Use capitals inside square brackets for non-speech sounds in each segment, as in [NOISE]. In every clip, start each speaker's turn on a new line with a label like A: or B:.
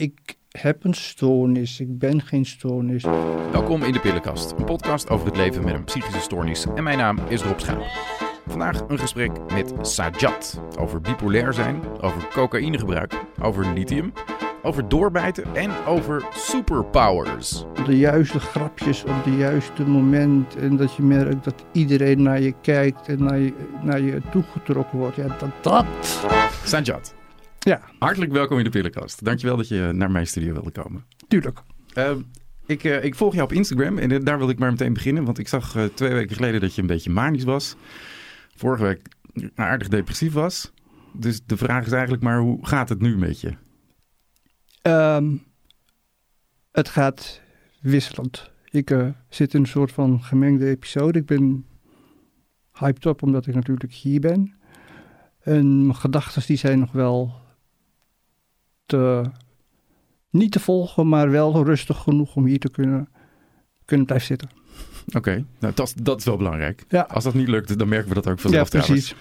A: ik heb een stoornis, ik ben geen stoornis.
B: Welkom in de Pillenkast, een podcast over het leven met een psychische stoornis. En mijn naam is Rob Schaap. Vandaag een gesprek met Sajat over bipolair zijn, over cocaïnegebruik, over lithium, over doorbijten en over superpowers.
A: De juiste grapjes op de juiste moment en dat je merkt dat iedereen naar je kijkt en naar je, naar je toegetrokken wordt. Ja, dat, dat.
B: Sajat,
A: Ja,
B: hartelijk welkom in de Pillenkast. Dankjewel dat je naar mijn studio wilde komen.
A: tuurlijk.
B: Eh, ik, eh, ik volg jou op Instagram en eh, daar wil ik maar meteen beginnen. Want ik zag eh, twee weken geleden dat je een beetje manisch was. Vorige week aardig depressief was. Dus de vraag is eigenlijk maar, hoe gaat het nu met je?
A: Ehm, het gaat wisselend. Ik zit in een soort van gemengde episode. Ik ben hyped op omdat ik natuurlijk hier ben. En mijn gedachten die zijn nog wel te, niet te volgen, maar wel rustig genoeg om hier te kunnen, kunnen blijven zitten.
B: Oké, nou, dat, is- dat is wel belangrijk.
A: Ja.
B: Als dat niet lukt, dan merken we dat ook
A: Ja,
B: vanzelf
A: precies.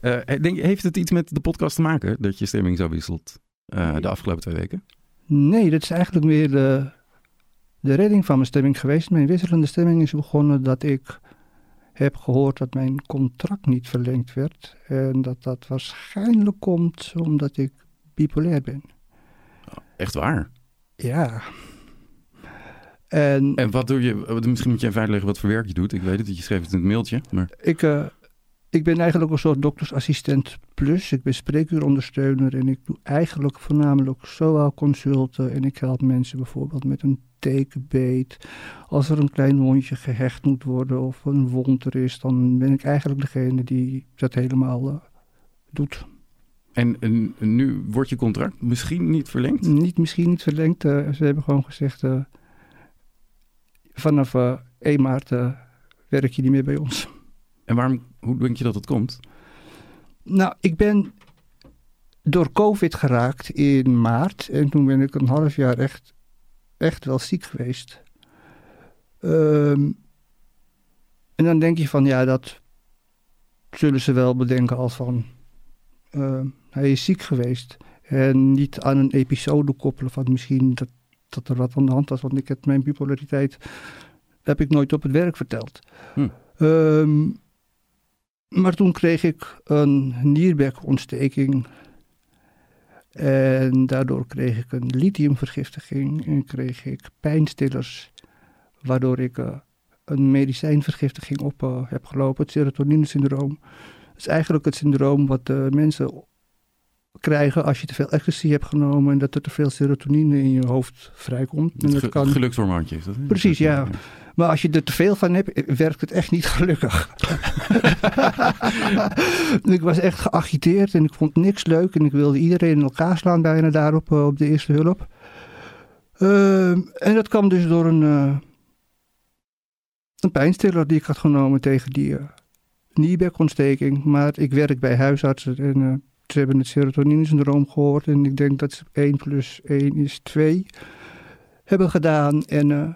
B: trouwens. Eh, denk, heeft het iets met de podcast te maken dat je stemming zo wisselt eh, de afgelopen twee weken?
A: Nee, dat is eigenlijk meer de, de redding van mijn stemming geweest. Mijn wisselende stemming is begonnen dat ik heb gehoord dat mijn contract niet verlengd werd. En dat dat waarschijnlijk komt omdat ik bipolair ben.
B: Echt waar?
A: Ja. En
B: En wat doe je? Misschien moet je even uitleggen wat voor werk je doet. Ik weet het, dat je schreef het in het mailtje. Maar
A: ik, eh, ik ben eigenlijk een soort doktersassistent plus. Ik ben spreekuurondersteuner en ik doe eigenlijk voornamelijk zowel consulten. En ik help mensen bijvoorbeeld met een tekenbeet. Als er een klein hondje gehecht moet worden of een wond er is, dan ben ik eigenlijk degene die dat helemaal eh, doet.
B: En, en nu wordt je contract misschien niet verlengd?
A: Niet misschien niet verlengd. eh, ze hebben gewoon gezegd, eh, vanaf eh 1 maart werk je niet meer bij ons.
B: En waarom, hoe denk je dat het komt?
A: Nou, ik ben door COVID geraakt in maart. En toen ben ik een half jaar echt, echt wel ziek geweest. Ehm, en dan denk je van, ja, dat zullen ze wel bedenken als van... ehm, hij is ziek geweest. En niet aan een episode koppelen van misschien dat, dat er wat aan de hand was. Want ik heb mijn bipolariteit heb ik nooit op het werk verteld.
B: Hm.
A: Ehm, maar toen kreeg ik een nierbekontsteking. En daardoor kreeg ik een lithiumvergiftiging en kreeg ik pijnstillers. Waardoor ik eh, een medicijnvergiftiging op eh, heb gelopen, het serotonine-syndroom. Dat is eigenlijk het syndroom wat eh, mensen krijgen als je te veel ecstasy hebt genomen en dat er te veel serotonine in je hoofd vrijkomt. En
B: Het ge-
A: kan
B: gelukshormoontje is dat? hè?
A: Precies, ja. maar als je er te veel van hebt, werkt het echt niet gelukkig. [LAUGHS] ik was echt geagiteerd en ik vond niks leuk. En ik wilde iedereen in elkaar slaan bijna daarop eh, op de eerste hulp. Ehm, en dat kwam dus door een, eh, een pijnstiller die ik had genomen tegen die uh. Maar ik werk bij huisartsen en ze hebben het serotonine-syndroom gehoord. En ik denk dat ze 1 plus 1 is 2 hebben gedaan. En eh,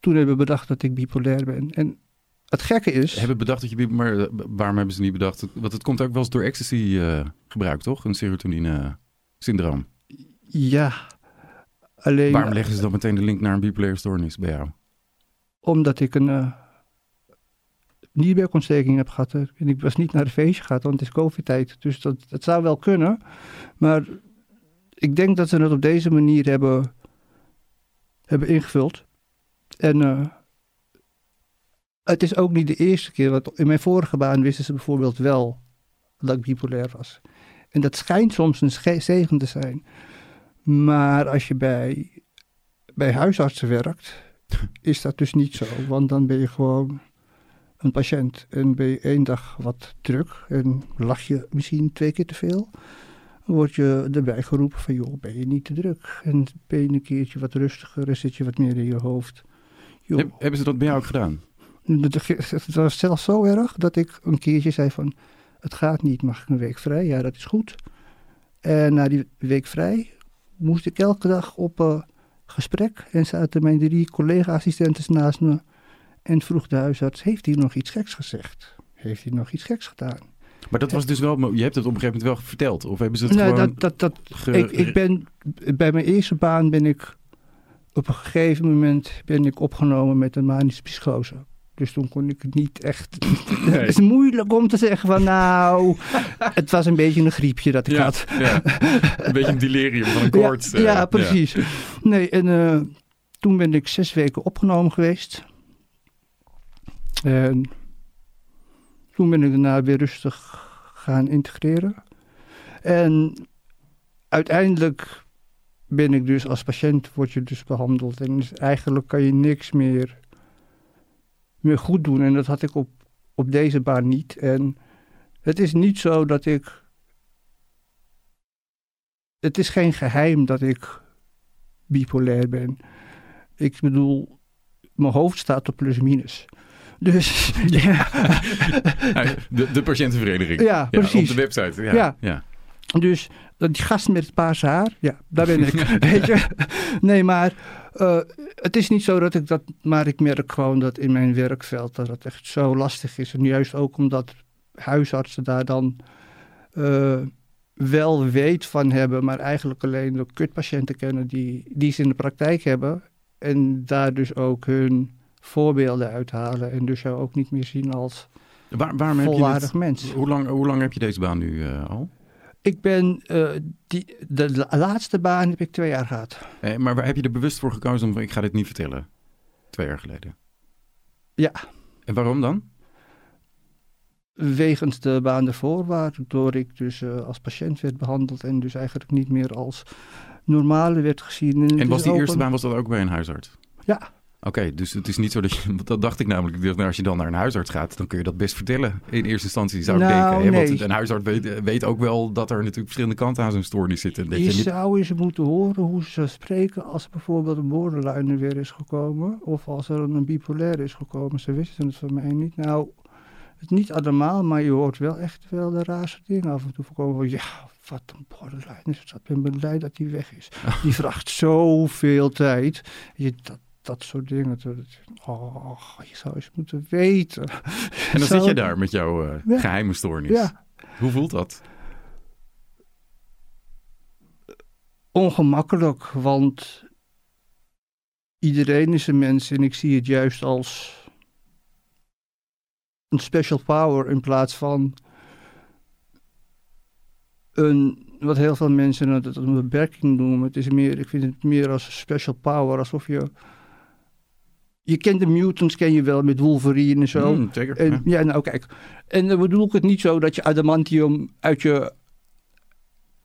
A: toen hebben we bedacht dat ik bipolair ben. En het gekke is...
B: Hebben bedacht dat je... bi- Maar eh, waarom hebben ze niet bedacht? Want het komt ook wel eens door ecstasy gebruik, toch? Een serotonine-syndroom.
A: Ja, alleen
B: Waarom leggen ze dan meteen de link naar een bipolaire stoornis bij jou?
A: omdat ik een uh, nierbekontsteking heb gehad. En ik was niet naar de feestje gegaan, want het is covid-tijd. Dus dat, dat zou wel kunnen. Maar ik denk dat ze het op deze manier hebben, hebben ingevuld. En uh, het is ook niet de eerste keer. Want in mijn vorige baan wisten ze bijvoorbeeld wel dat ik bipolair was. En dat schijnt soms een zegen te zijn. Maar als je bij, bij huisartsen werkt, [LAUGHS] is dat dus niet zo. Want dan ben je gewoon een patiënt en ben je één dag wat druk en lach je misschien twee keer te veel. Word je erbij geroepen van, joh, ben je niet te druk? En ben je een keertje wat rustiger en zit je wat meer in je hoofd. Joh.
B: Heb, hebben ze dat bij jou ook gedaan?
A: Het was zelfs zo erg dat ik een keertje zei van, het gaat niet, mag ik een week vrij? Ja, dat is goed. En na die week vrij moest ik elke dag op uh, gesprek en zaten mijn drie collega-assistenten naast me en vroeg de huisarts, heeft hij nog iets geks gezegd? Heeft hij nog iets geks gedaan?
B: Maar dat was dus wel, je hebt het op een gegeven moment wel verteld. Of hebben ze het
A: Nee,
B: gewoon...
A: dat, dat, dat,
B: ge-
A: ik, ik ben, bij mijn eerste baan ben ik op een gegeven moment ben ik opgenomen met een manische psychose. Dus toen kon ik het niet echt. [LAUGHS] Het is moeilijk om te zeggen van nou, [LAUGHS] het was een beetje een griepje dat ik
B: ja,
A: had.
B: ja, een beetje een delirium van een [LAUGHS]
A: Ja,
B: koorts.
A: ja,
B: eh,
A: precies. Nee, en eh, toen ben ik zes weken opgenomen geweest. En toen ben ik daarna weer rustig gaan integreren. En uiteindelijk ben ik dus als patiënt, word je dus behandeld. En eigenlijk kan je niks meer, meer goed doen. En dat had ik op, op deze baan niet. En het is niet zo dat ik het is geen geheim dat ik bipolair ben. Ik bedoel, mijn hoofd staat op plus-minus. Dus [LAUGHS] ja,
B: de, de patiëntenvereniging.
A: ja, precies.
B: Op de website. Ja.
A: Ja. Dus dat die gast met het paarse haar, ja, daar ben ik. [LAUGHS] weet je? Nee, maar eh, het is niet zo dat ik dat, maar ik merk gewoon dat in mijn werkveld dat het echt zo lastig is. En juist ook omdat huisartsen daar dan eh, wel weet van hebben, maar eigenlijk alleen de kutpatiënten kennen die, die ze in de praktijk hebben. En daar dus ook hun voorbeelden uithalen en dus jou ook niet meer zien als
B: Waar, waarom heb je
A: volwaardig
B: dit,
A: mens.
B: hoe, lang, hoe lang heb je deze baan nu eh, al?
A: Ik ben, eh, die, de la- laatste baan heb ik twee jaar gehad.
B: Eh, maar waar heb je er bewust voor gekozen om van, ik ga dit niet vertellen? Twee jaar geleden.
A: Ja.
B: En waarom dan?
A: Wegens de baan ervoor, waardoor ik dus eh, als patiënt werd behandeld en dus eigenlijk niet meer als normale werd gezien.
B: En was
A: is
B: die eerste baan was dat ook bij een huisarts?
A: Ja.
B: Oké, dus het is niet zo dat je... Dat dacht ik namelijk. Nou, als je dan naar een huisarts gaat, dan kun je dat best vertellen. In eerste instantie zou ik
A: Nou,
B: denken. Hè? Want een huisarts weet, weet ook wel dat er natuurlijk verschillende kanten aan zo'n stoornis zitten. Dat
A: Je,
B: je niet...
A: zou eens moeten horen hoe ze spreken als er bijvoorbeeld een borderline weer is gekomen. Of als er een bipolair is gekomen. Ze wisten het van mij niet. Nou, het niet allemaal, maar je hoort wel echt wel de raarste dingen af en toe voorkomen. Van, ja, wat een borderline is dat. Ik ben blij dat die weg is. [LAUGHS] Die vraagt zoveel tijd. Je, dat, dat soort dingen. Dat, oh, je zou eens moeten weten. [LAUGHS]
B: En dan
A: Zou-
B: zit je daar met jouw eh,
A: Ja.
B: geheime stoornis.
A: Ja,
B: Hoe voelt dat?
A: ongemakkelijk, want iedereen is een mens en ik zie het juist als een special power in plaats van een, wat heel veel mensen het een beperking noemen. Het is meer, ik vind het meer als een special power, alsof je... Je kent de mutants, ken je wel, met Wolverine en zo.
B: Mm, zeker.
A: En,
B: ja.
A: ja, nou kijk. En dan bedoel ik het niet zo dat je adamantium uit je,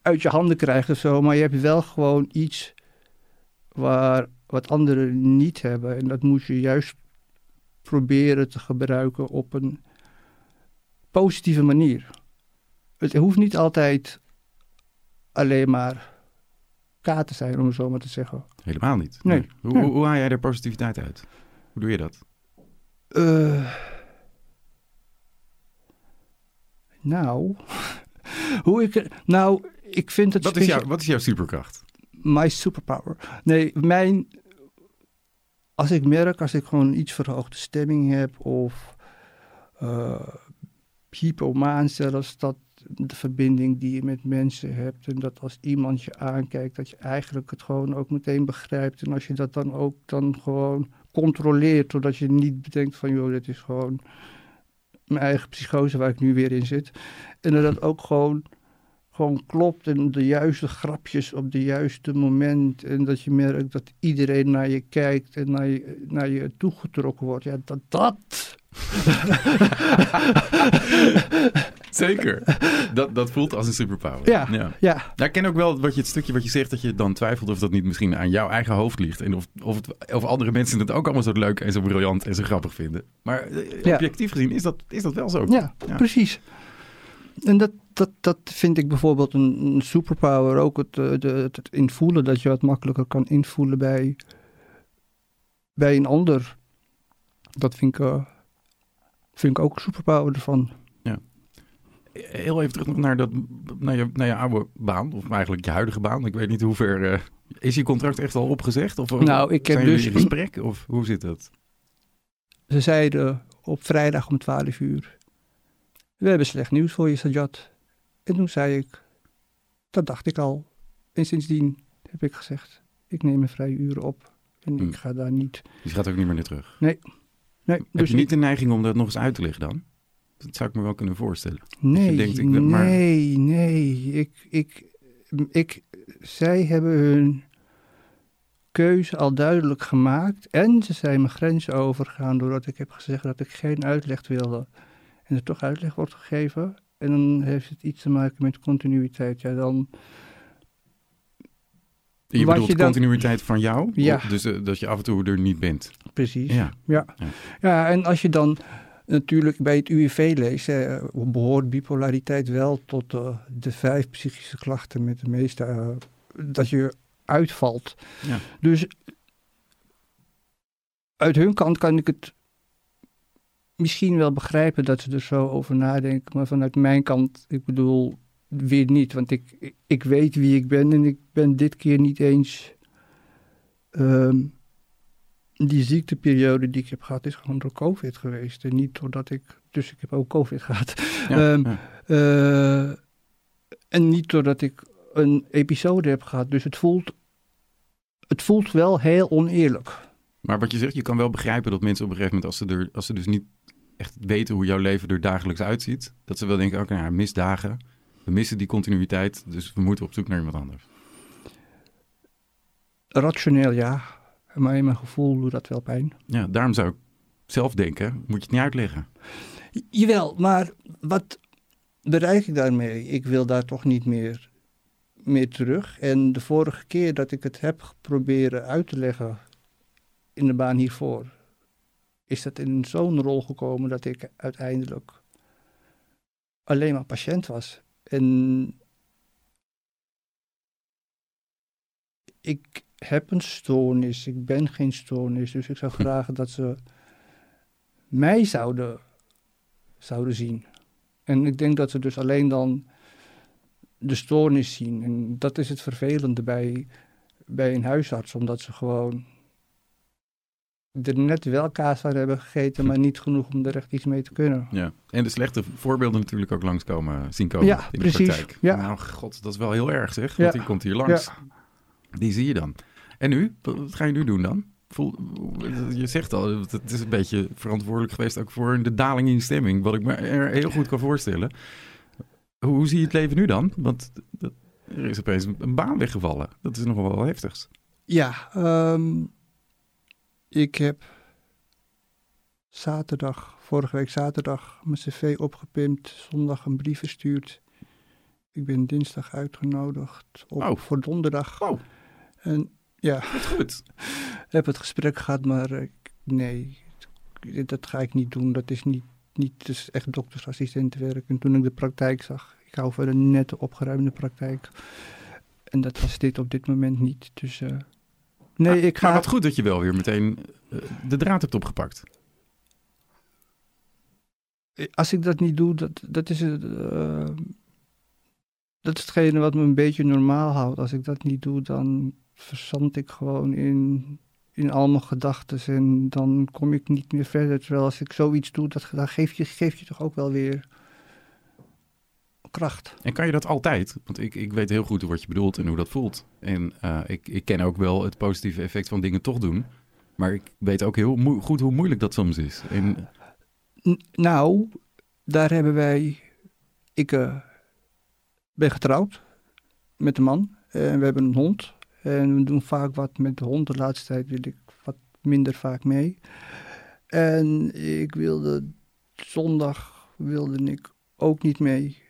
A: uit je handen krijgt of zo. Maar je hebt wel gewoon iets waar, wat anderen niet hebben. En dat moet je juist proberen te gebruiken op een positieve manier. Het hoeft niet altijd alleen maar K te zijn, om het zo maar te zeggen.
B: Helemaal niet.
A: Nee.
B: Hoe,
A: Nee.
B: hoe, hoe haal jij er positiviteit uit? Hoe doe je dat?
A: Eh, nou, [LAUGHS] hoe ik nou, ik vind het
B: Wat is, jouw, wat is jouw superkracht?
A: my superpower. Nee, mijn, als ik merk, als ik gewoon iets verhoogde stemming heb of hypomaan zelfs, dat de verbinding die je met mensen hebt en dat als iemand je aankijkt, dat je eigenlijk het gewoon ook meteen begrijpt en als je dat dan ook dan gewoon controleert, zodat je niet bedenkt van joh, dit is gewoon mijn eigen psychose waar ik nu weer in zit. En dat dat ook gewoon gewoon klopt en de juiste grapjes op de juiste moment. En dat je merkt dat iedereen naar je kijkt en naar je, naar je toegetrokken wordt. Ja, dat dat. [LAUGHS]
B: Zeker. dat, dat voelt als een superpower.
A: Ja.
B: ja. Ik ken ook wel wat je, het stukje wat je zegt, dat je dan twijfelt of dat niet misschien aan jouw eigen hoofd ligt. En of, of, het, of andere mensen het ook allemaal zo leuk en zo briljant en zo grappig vinden. Maar eh,
A: Ja.
B: objectief gezien is dat, is dat wel zo.
A: ja,
B: Ja.
A: precies. En dat, dat, dat vind ik bijvoorbeeld een, een superpower. Ook het, eh, het, het invoelen, dat je wat makkelijker kan invoelen bij, bij een ander. Dat vind ik, eh, vind ik ook een superpower ervan.
B: Heel even terug naar, dat, naar, je, naar je oude baan, of eigenlijk je huidige baan. Ik weet niet hoe ver... eh, is je contract echt al opgezegd? Of,
A: Nou, ik heb dus-
B: in gesprek? Of hoe zit dat?
A: Ze zeiden op vrijdag om 12 uur. we hebben slecht nieuws voor je, Sajat. En toen zei ik, dat dacht ik al. En sindsdien heb ik gezegd, ik neem mijn vrije uren op. En
B: Hmm.
A: ik ga daar niet...
B: Dus je gaat ook niet meer naar terug.
A: Nee,
B: Heb
A: dus
B: je niet de neiging om dat nog eens uit te leggen dan? Dat zou ik me wel kunnen voorstellen.
A: Nee,
B: denkt, ik maar-
A: nee, nee. Ik, ik, ik, zij hebben hun keuze al duidelijk gemaakt. En ze zijn mijn grenzen overgegaan doordat ik heb gezegd dat ik geen uitleg wilde. En er toch uitleg wordt gegeven. En dan heeft het iets te maken met continuïteit. Ja, dan,
B: Je
A: Wat
B: bedoelt
A: je dan-
B: continuïteit van jou?
A: Ja.
B: Dus eh, dat je af en toe er niet bent.
A: precies.
B: Ja.
A: Ja.
B: Ja.
A: Ja. en als je dan natuurlijk bij het UWV leest, eh, behoort bipolariteit wel tot eh, de vijf psychische klachten met de meeste, eh, dat je uitvalt.
B: Ja.
A: Dus uit hun kant kan ik het misschien wel begrijpen dat ze er zo over nadenken, maar vanuit mijn kant, ik bedoel, weer niet. Want ik, ik weet wie ik ben en ik ben dit keer niet eens. ehm, die ziekteperiode die ik heb gehad, is gewoon door COVID geweest. En niet doordat ik. Dus ik heb ook COVID gehad.
B: Ja,
A: Ehm,
B: ja.
A: Eh, en niet doordat ik een episode heb gehad. Dus het voelt. Het voelt wel heel oneerlijk.
B: Maar wat je zegt, je kan wel begrijpen dat mensen op een gegeven moment, als ze, er, als ze dus niet echt weten hoe jouw leven er dagelijks uitziet, dat ze wel denken, oké, nou, misdagen, we missen die continuïteit, dus we moeten op zoek naar iemand anders.
A: Rationeel ja. Maar in mijn gevoel doet dat wel pijn.
B: Ja, daarom zou ik zelf denken, moet je het niet uitleggen.
A: Jawel, maar wat bereik ik daarmee? Ik wil daar toch niet meer, meer terug. En de vorige keer dat ik het heb proberen uit te leggen in de baan hiervoor, is dat in zo'n rol gekomen dat ik uiteindelijk alleen maar patiënt was. En ik heb een stoornis, ik ben geen stoornis, dus ik zou graag dat ze mij zouden zouden zien. En ik denk dat ze dus alleen dan de stoornis zien. En dat is het vervelende bij, bij een huisarts, omdat ze gewoon er net wel kaas van hebben gegeten, maar niet genoeg om er echt iets mee te kunnen.
B: Ja. En de slechte voorbeelden natuurlijk ook langskomen, zien komen
A: Ja,
B: in
A: precies.
B: de praktijk.
A: Ja.
B: Nou, god, dat is wel heel erg zeg,
A: Ja.
B: want die komt hier langs. Die zie je dan. En nu? Wat ga je nu doen dan? Voel, je zegt al, het is een beetje verantwoordelijk geweest ook voor de daling in stemming, wat ik me er heel goed kan voorstellen. Hoe, hoe zie je het leven nu dan? Want er is opeens een, baan weggevallen. Dat is nogal wel heftig.
A: Ja, ehm, ik heb zaterdag, vorige week zaterdag, mijn cv opgepimpt, zondag een brief verstuurd. Ik ben dinsdag uitgenodigd op,
B: Oh.
A: voor donderdag.
B: Oh.
A: En ja,
B: Wat goed.
A: heb het gesprek gehad, maar eh, nee, dat ga ik niet doen. Dat is niet, niet is echt doktersassistentenwerk. En toen ik de praktijk zag, ik hou van een nette, opgeruimde praktijk. En dat was dit op dit moment niet. Dus eh, nee,
B: maar,
A: ik ga...
B: maar wat goed dat je wel weer meteen eh, de draad hebt opgepakt.
A: Als ik dat niet doe, dat, dat is het... eh, dat is hetgene wat me een beetje normaal houdt. Als ik dat niet doe, dan verzand ik gewoon in, in al mijn gedachten. En dan kom ik niet meer verder. Terwijl als ik zoiets doe, dat, dan geef je, geef je toch ook wel weer kracht.
B: En kan je dat altijd? Want ik, ik weet heel goed wat je bedoelt en hoe dat voelt. En eh, ik, ik ken ook wel het positieve effect van dingen toch doen. Maar ik weet ook heel moe- goed hoe moeilijk dat soms is. En
A: N- nou, daar hebben wij... Ik eh, ben getrouwd met een man. En we hebben een hond. En we doen vaak wat met de hond. De laatste tijd wil ik wat minder vaak mee. En ik wilde... Zondag wilde ik ook niet mee.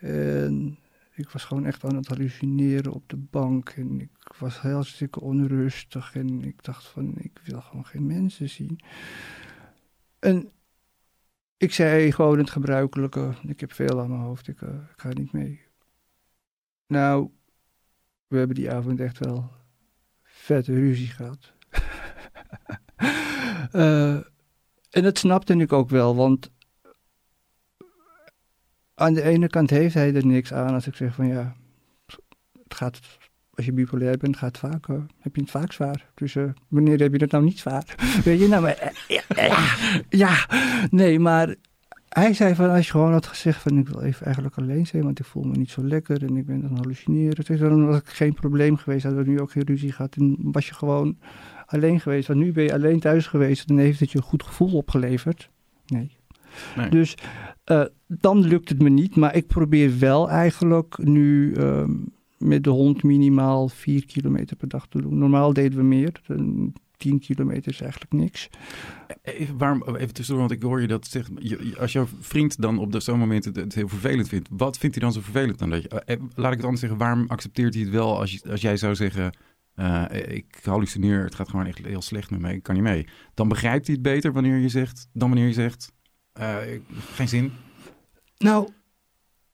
A: En ik was gewoon echt aan het hallucineren op de bank. En ik was heel hartstikke onrustig. En ik dacht van, ik wil gewoon geen mensen zien. En ik zei gewoon het gebruikelijke. Ik heb veel aan mijn hoofd. Ik, eh, ik ga niet mee. Nou, we hebben die avond echt wel vette ruzie gehad. [LAUGHS] Eh, en dat snapte ik ook wel, want aan de ene kant heeft hij er niks aan als ik zeg van ja, het gaat, als je bipolair bent, gaat het vaak, heb je het vaak zwaar. Dus eh, wanneer heb je het nou niet zwaar? [LAUGHS] Weet je, nou maar, eh, ja, nee, maar hij zei van als je gewoon had gezegd van ik wil even eigenlijk alleen zijn, want ik voel me niet zo lekker en ik ben aan het hallucineren. Dan was ik geen probleem geweest, hadden we nu ook geen ruzie gehad. En was je gewoon alleen geweest. Want nu ben je alleen thuis geweest en heeft het je een goed gevoel opgeleverd. Nee.
B: Nee.
A: Dus eh, dan lukt het me niet. Maar ik probeer wel eigenlijk nu ehm, met de hond minimaal 4 kilometer per dag te doen. Normaal deden we meer. Een 10 kilometer is eigenlijk niks.
B: Even, waarom, even tussendoor, want ik hoor je dat zegt. je- je- Als jouw vriend dan op de- zo'n moment het, het heel vervelend vindt, wat vindt hij dan zo vervelend dan? Dat je, eh, laat ik het anders zeggen, waarom accepteert hij het wel als, je, als jij zou zeggen: eh, Ik hallucineer, het gaat gewoon echt heel slecht met mij, ik kan niet mee. Dan begrijpt hij het beter wanneer je zegt, dan wanneer je zegt: eh, ik- Geen zin.
A: Nou,
B: Want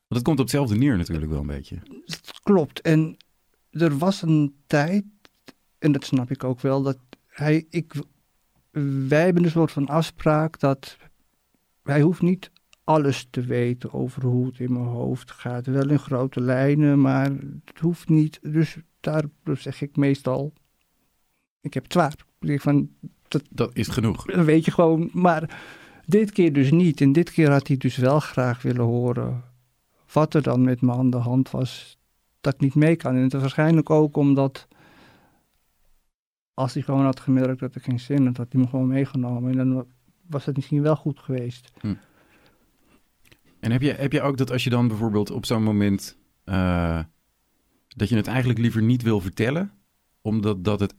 B: het komt op hetzelfde neer natuurlijk wel een beetje.
A: Het klopt. En er was een tijd, en dat snap ik ook wel, dat hij, ik, wij hebben een soort van afspraak dat hij hoeft niet alles te weten over hoe het in mijn hoofd gaat. Wel in grote lijnen, maar het hoeft niet. Dus daar zeg ik meestal, ik heb het zwaar. Ik denk van,
B: Dat is genoeg.
A: dan weet je gewoon. Maar dit keer dus niet. En dit keer had hij dus wel graag willen horen wat er dan met me aan de hand was. Dat ik niet mee kan. En het is waarschijnlijk ook omdat als hij gewoon had gemerkt dat ik geen zin had, had hij me gewoon meegenomen. En dan was het misschien wel goed geweest.
B: En heb je, heb je ook dat als je dan bijvoorbeeld op zo'n moment eh, dat je het eigenlijk liever niet wil vertellen, omdat dat het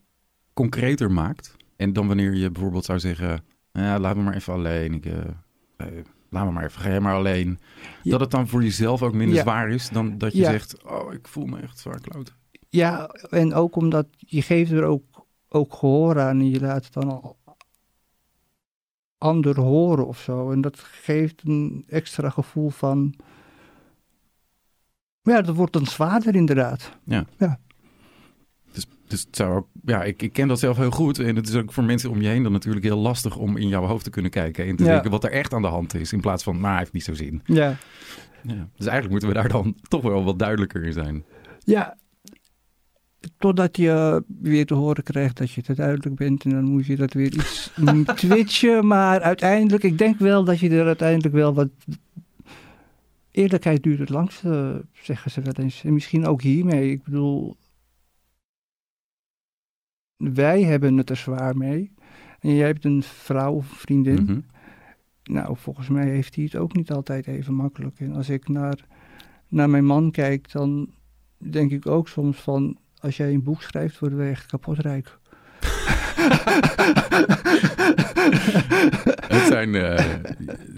B: concreter maakt? En dan wanneer je bijvoorbeeld zou zeggen, ja, laat me maar even alleen, ik, eh, eh, laat me maar even, ga jij maar alleen.
A: Ja.
B: Dat het dan voor jezelf ook minder
A: Ja.
B: zwaar is dan dat je
A: Ja.
B: zegt, oh, ik voel me echt zwaar kloot.
A: Ja, en ook omdat je geeft er ook, ook gehoor aan en je laat het dan al ander horen of zo. En dat geeft een extra gevoel van... Ja, dat wordt dan zwaarder inderdaad.
B: Dus, dus het zou ook, ja, ik, ik ken dat zelf heel goed. En het is ook voor mensen om je heen dan natuurlijk heel lastig om in jouw hoofd te kunnen kijken. En te
A: Ja.
B: denken wat er echt aan de hand is. In plaats van, nou, hij heeft niet zo zin.
A: Ja.
B: Ja. Dus eigenlijk moeten we daar dan toch wel wat duidelijker in zijn.
A: Ja, totdat je weer te horen krijgt dat je te duidelijk bent. En dan moet je dat weer iets [LAUGHS] twitchen. Maar uiteindelijk, ik denk wel dat je er uiteindelijk wel wat... Eerlijkheid duurt het langst, eh, zeggen ze wel eens. En misschien ook hiermee. Ik bedoel, wij hebben het er zwaar mee. En jij hebt een vrouw of een vriendin.
B: Mhm.
A: Nou, volgens mij heeft hij het ook niet altijd even makkelijk. En als ik naar, naar mijn man kijk, dan denk ik ook soms van... Als jij een boek schrijft, worden we echt kapotrijk. [LAUGHS]
B: Het zijn,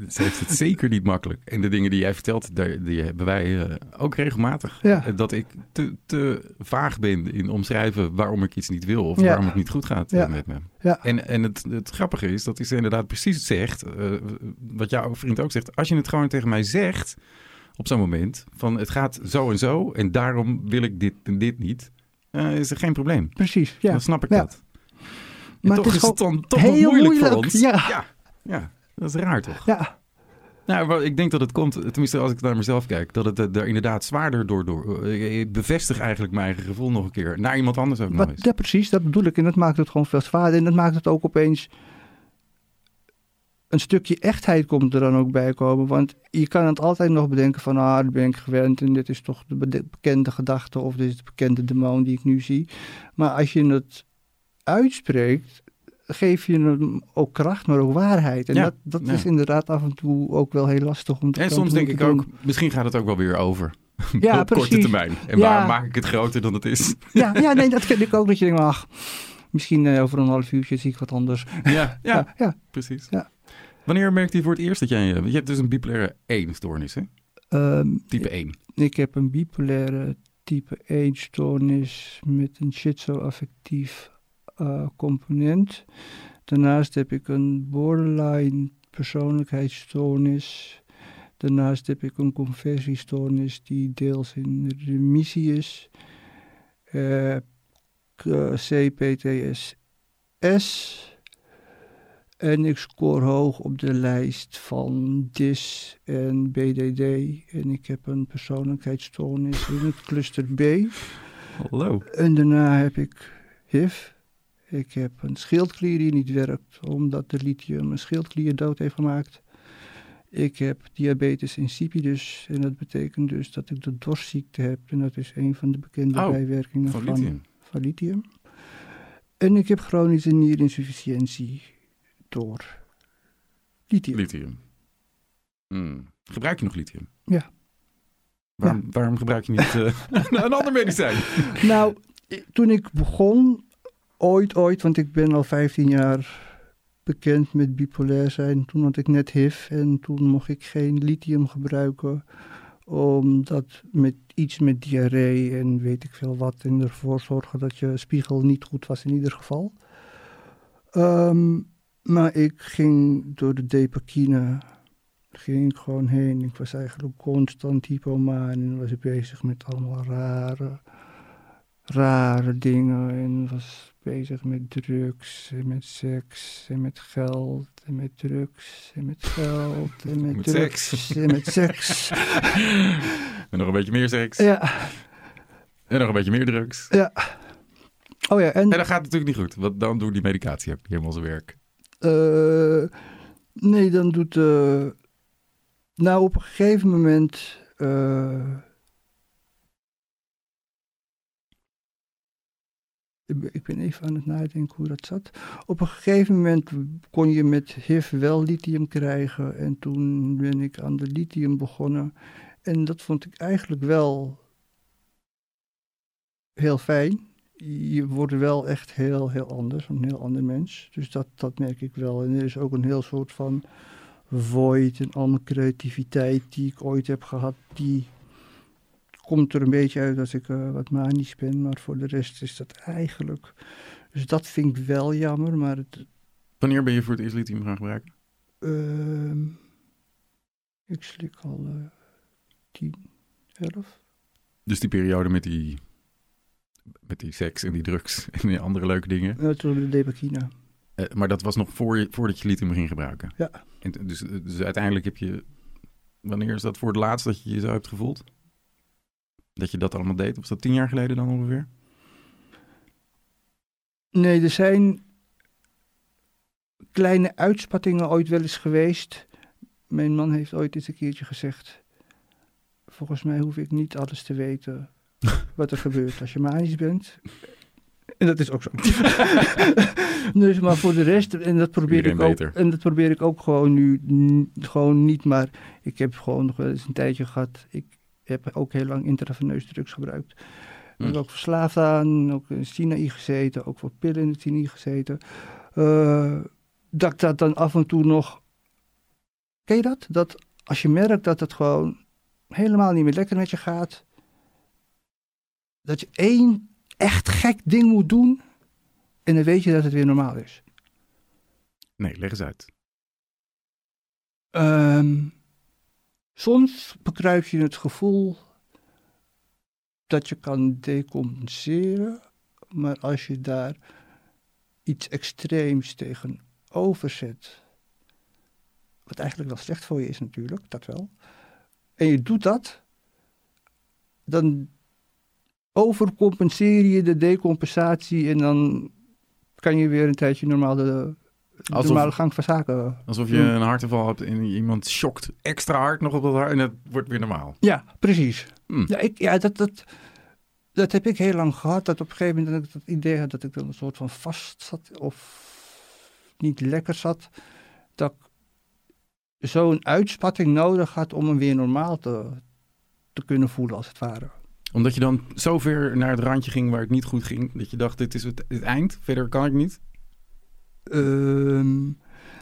B: ze heeft het zeker niet makkelijk. En de dingen die jij vertelt, die hebben wij eh, ook regelmatig.
A: Ja.
B: Eh, Dat ik te, te vaag ben in omschrijven waarom ik iets niet wil of
A: Ja.
B: waarom het niet goed gaat
A: Ja.
B: met me.
A: Ja.
B: En, en het, het grappige is dat hij ze inderdaad precies zegt, wat jouw vriend ook zegt. Als je het gewoon tegen mij zegt op zo'n moment, van het gaat zo en zo en daarom wil ik dit en dit niet, eh, is er geen probleem.
A: Precies, ja.
B: Dan snap ik
A: Ja.
B: dat. En
A: Maar
B: toch
A: het
B: is
A: is
B: het dan toch
A: heel
B: moeilijk, voor ons.
A: ja.
B: ja. Ja, dat is raar toch?
A: Ja,
B: Nou, ik denk dat het komt, tenminste als ik naar mezelf kijk, dat het eh, er inderdaad zwaarder door... door eh, ik bevestig eigenlijk mijn eigen gevoel nog een keer. Naar iemand anders ook nog eens.
A: ja, precies, dat bedoel ik. En dat maakt het gewoon veel zwaarder. En dat maakt het ook opeens... Een stukje echtheid komt er dan ook bij komen. Want je kan het altijd nog bedenken van... Ah, dat ben ik gewend en dit is toch de bekende gedachte... of dit is de bekende demon die ik nu zie. Maar als je het uitspreekt... geef je hem ook kracht, maar ook waarheid. En
B: Ja,
A: dat, dat
B: ja.
A: is inderdaad af en toe ook wel heel lastig om te
B: En
A: om
B: soms denk ik ook, misschien gaat het ook wel weer over. [LAUGHS]
A: Ja,
B: op korte termijn. En
A: Ja.
B: waar maak ik het groter dan het is?
A: Ja, ja, nee, [LAUGHS] dat ken ik ook. Dat je denkt, ach, misschien eh, over een half uurtje zie ik wat anders.
B: ja, ja,
A: Ja, ja.
B: precies.
A: Ja.
B: Wanneer merkte je voor het eerst dat jij... Je hebt dus een bipolaire 1 stoornis, hè?
A: Ehm,
B: Type 1.
A: ik heb een bipolaire type 1 stoornis met een schizoaffectief eh, component. Daarnaast heb ik een borderline persoonlijkheidsstoornis. Daarnaast heb ik een conversiestoornis die deels in remissie is. Eh, k- CPTSS. En ik scoor hoog op de lijst van DIS en BDD. En ik heb een persoonlijkheidsstoornis in het cluster B.
B: Hallo.
A: En daarna heb ik HIV. Ik heb een schildklier die niet werkt, omdat de lithium een schildklier dood heeft gemaakt. Ik heb diabetes insipidus en dat betekent dus dat ik de dorstziekte heb. En dat is een van de bekende
B: Oh,
A: bijwerkingen
B: Van lithium.
A: van lithium. En ik heb chronische nierinsufficiëntie door lithium.
B: Lithium. Hmm. Gebruik je nog lithium?
A: Ja.
B: Waarom, waarom gebruik je niet eh, [LAUGHS] [LAUGHS] een ander medicijn?
A: Nou, toen ik begon, ooit, ooit, want ik ben al 15 jaar bekend met bipolair zijn. Toen had ik net HIV en toen mocht ik geen lithium gebruiken. Omdat met iets met diarree en weet ik veel wat. En ervoor zorgen dat je spiegel niet goed was in ieder geval. Ehm, maar ik ging door de depakine ging ik gewoon heen. Ik was eigenlijk constant hypomaan en was bezig met allemaal rare, rare dingen. En was bezig met drugs en met seks en met geld en met drugs en met geld en met,
B: Met
A: drugs
B: seks.
A: en met seks. [LAUGHS]
B: En nog een beetje meer seks.
A: ja,
B: En nog een beetje meer drugs.
A: ja. Oh ja, en
B: En dat gaat natuurlijk niet goed. Want dan doet die medicatie helemaal zijn werk.
A: Eh, nee, dan doet. eh, nou, op een gegeven moment. eh, ik ben- even aan het nadenken hoe dat zat. Op een gegeven moment kon je met HIV wel lithium krijgen. En toen ben ik aan de lithium begonnen. En dat vond ik eigenlijk wel heel fijn. Je wordt wel echt heel, heel anders, een heel ander mens. Dus dat, dat merk ik wel. En er is ook een heel soort van void en al mijn creativiteit die ik ooit heb gehad, die komt er een beetje uit als ik eh, wat manisch ben. Maar voor de rest is dat eigenlijk... Dus dat vind ik wel jammer, maar het,
B: Wanneer ben je voor het eerst lithium gaan gebruiken?
A: ehm, ik slik al eh 10, 11.
B: Dus die periode met die, met die seks en die drugs [LAUGHS] en die andere leuke dingen.
A: Ja, toen de debakina.
B: Eh, maar dat was nog voor je, voordat je lithium ging gebruiken?
A: Ja.
B: En, dus, dus uiteindelijk heb je... Wanneer is dat voor het laatst dat je je zo hebt gevoeld? Dat je dat allemaal deed? Was dat tien jaar geleden dan ongeveer?
A: Nee, er zijn kleine uitspattingen ooit wel eens geweest. Mijn man heeft ooit eens een keertje gezegd: Volgens mij hoef ik niet alles te weten wat er gebeurt als je manisch bent. En dat is ook zo. [LAUGHS] dus, maar voor de rest, en dat probeer
B: Iedereen
A: ik ook,
B: beter.
A: en dat probeer ik ook gewoon nu, n- gewoon niet, maar ik heb gewoon nog wel eens een tijdje gehad. Ik heb ook heel lang intraveneus drugs gebruikt. Ik ben
B: Hm.
A: ook verslaafd aan, ook in Sinaï gezeten, ook voor pillen in het Sinaï gezeten. Eh, dat ik dat dan af en toe nog... Ken je dat? Dat als je merkt dat het gewoon helemaal niet meer lekker met je gaat... dat je één echt gek ding moet doen... en dan weet je dat het weer normaal is.
B: Nee, leg eens uit.
A: Ehm, soms bekruip je het gevoel dat je kan decompenseren, maar als je daar iets extreems tegenover zet, wat eigenlijk wel slecht voor je is natuurlijk, dat wel, en je doet dat, dan overcompenseer je de decompensatie en dan kan je weer een tijdje normaal de,
B: Alsof-
A: normale gang van zaken
B: Alsof je
A: Hmm.
B: een hartaanval hebt en iemand shokt extra hard nog op dat hart en het wordt weer normaal.
A: Ja, precies.
B: Hm.
A: Ja, ik, ja dat, dat, dat heb ik heel lang gehad. Dat op een gegeven moment dat ik het idee had dat ik dan een soort van vast zat of niet lekker zat. Dat ik zo'n uitspatting nodig had om hem weer normaal te, te kunnen voelen als het ware.
B: Omdat je dan zo ver naar het randje ging waar het niet goed ging, dat je dacht, dit is het, het eind, verder kan ik niet.
A: Ehm,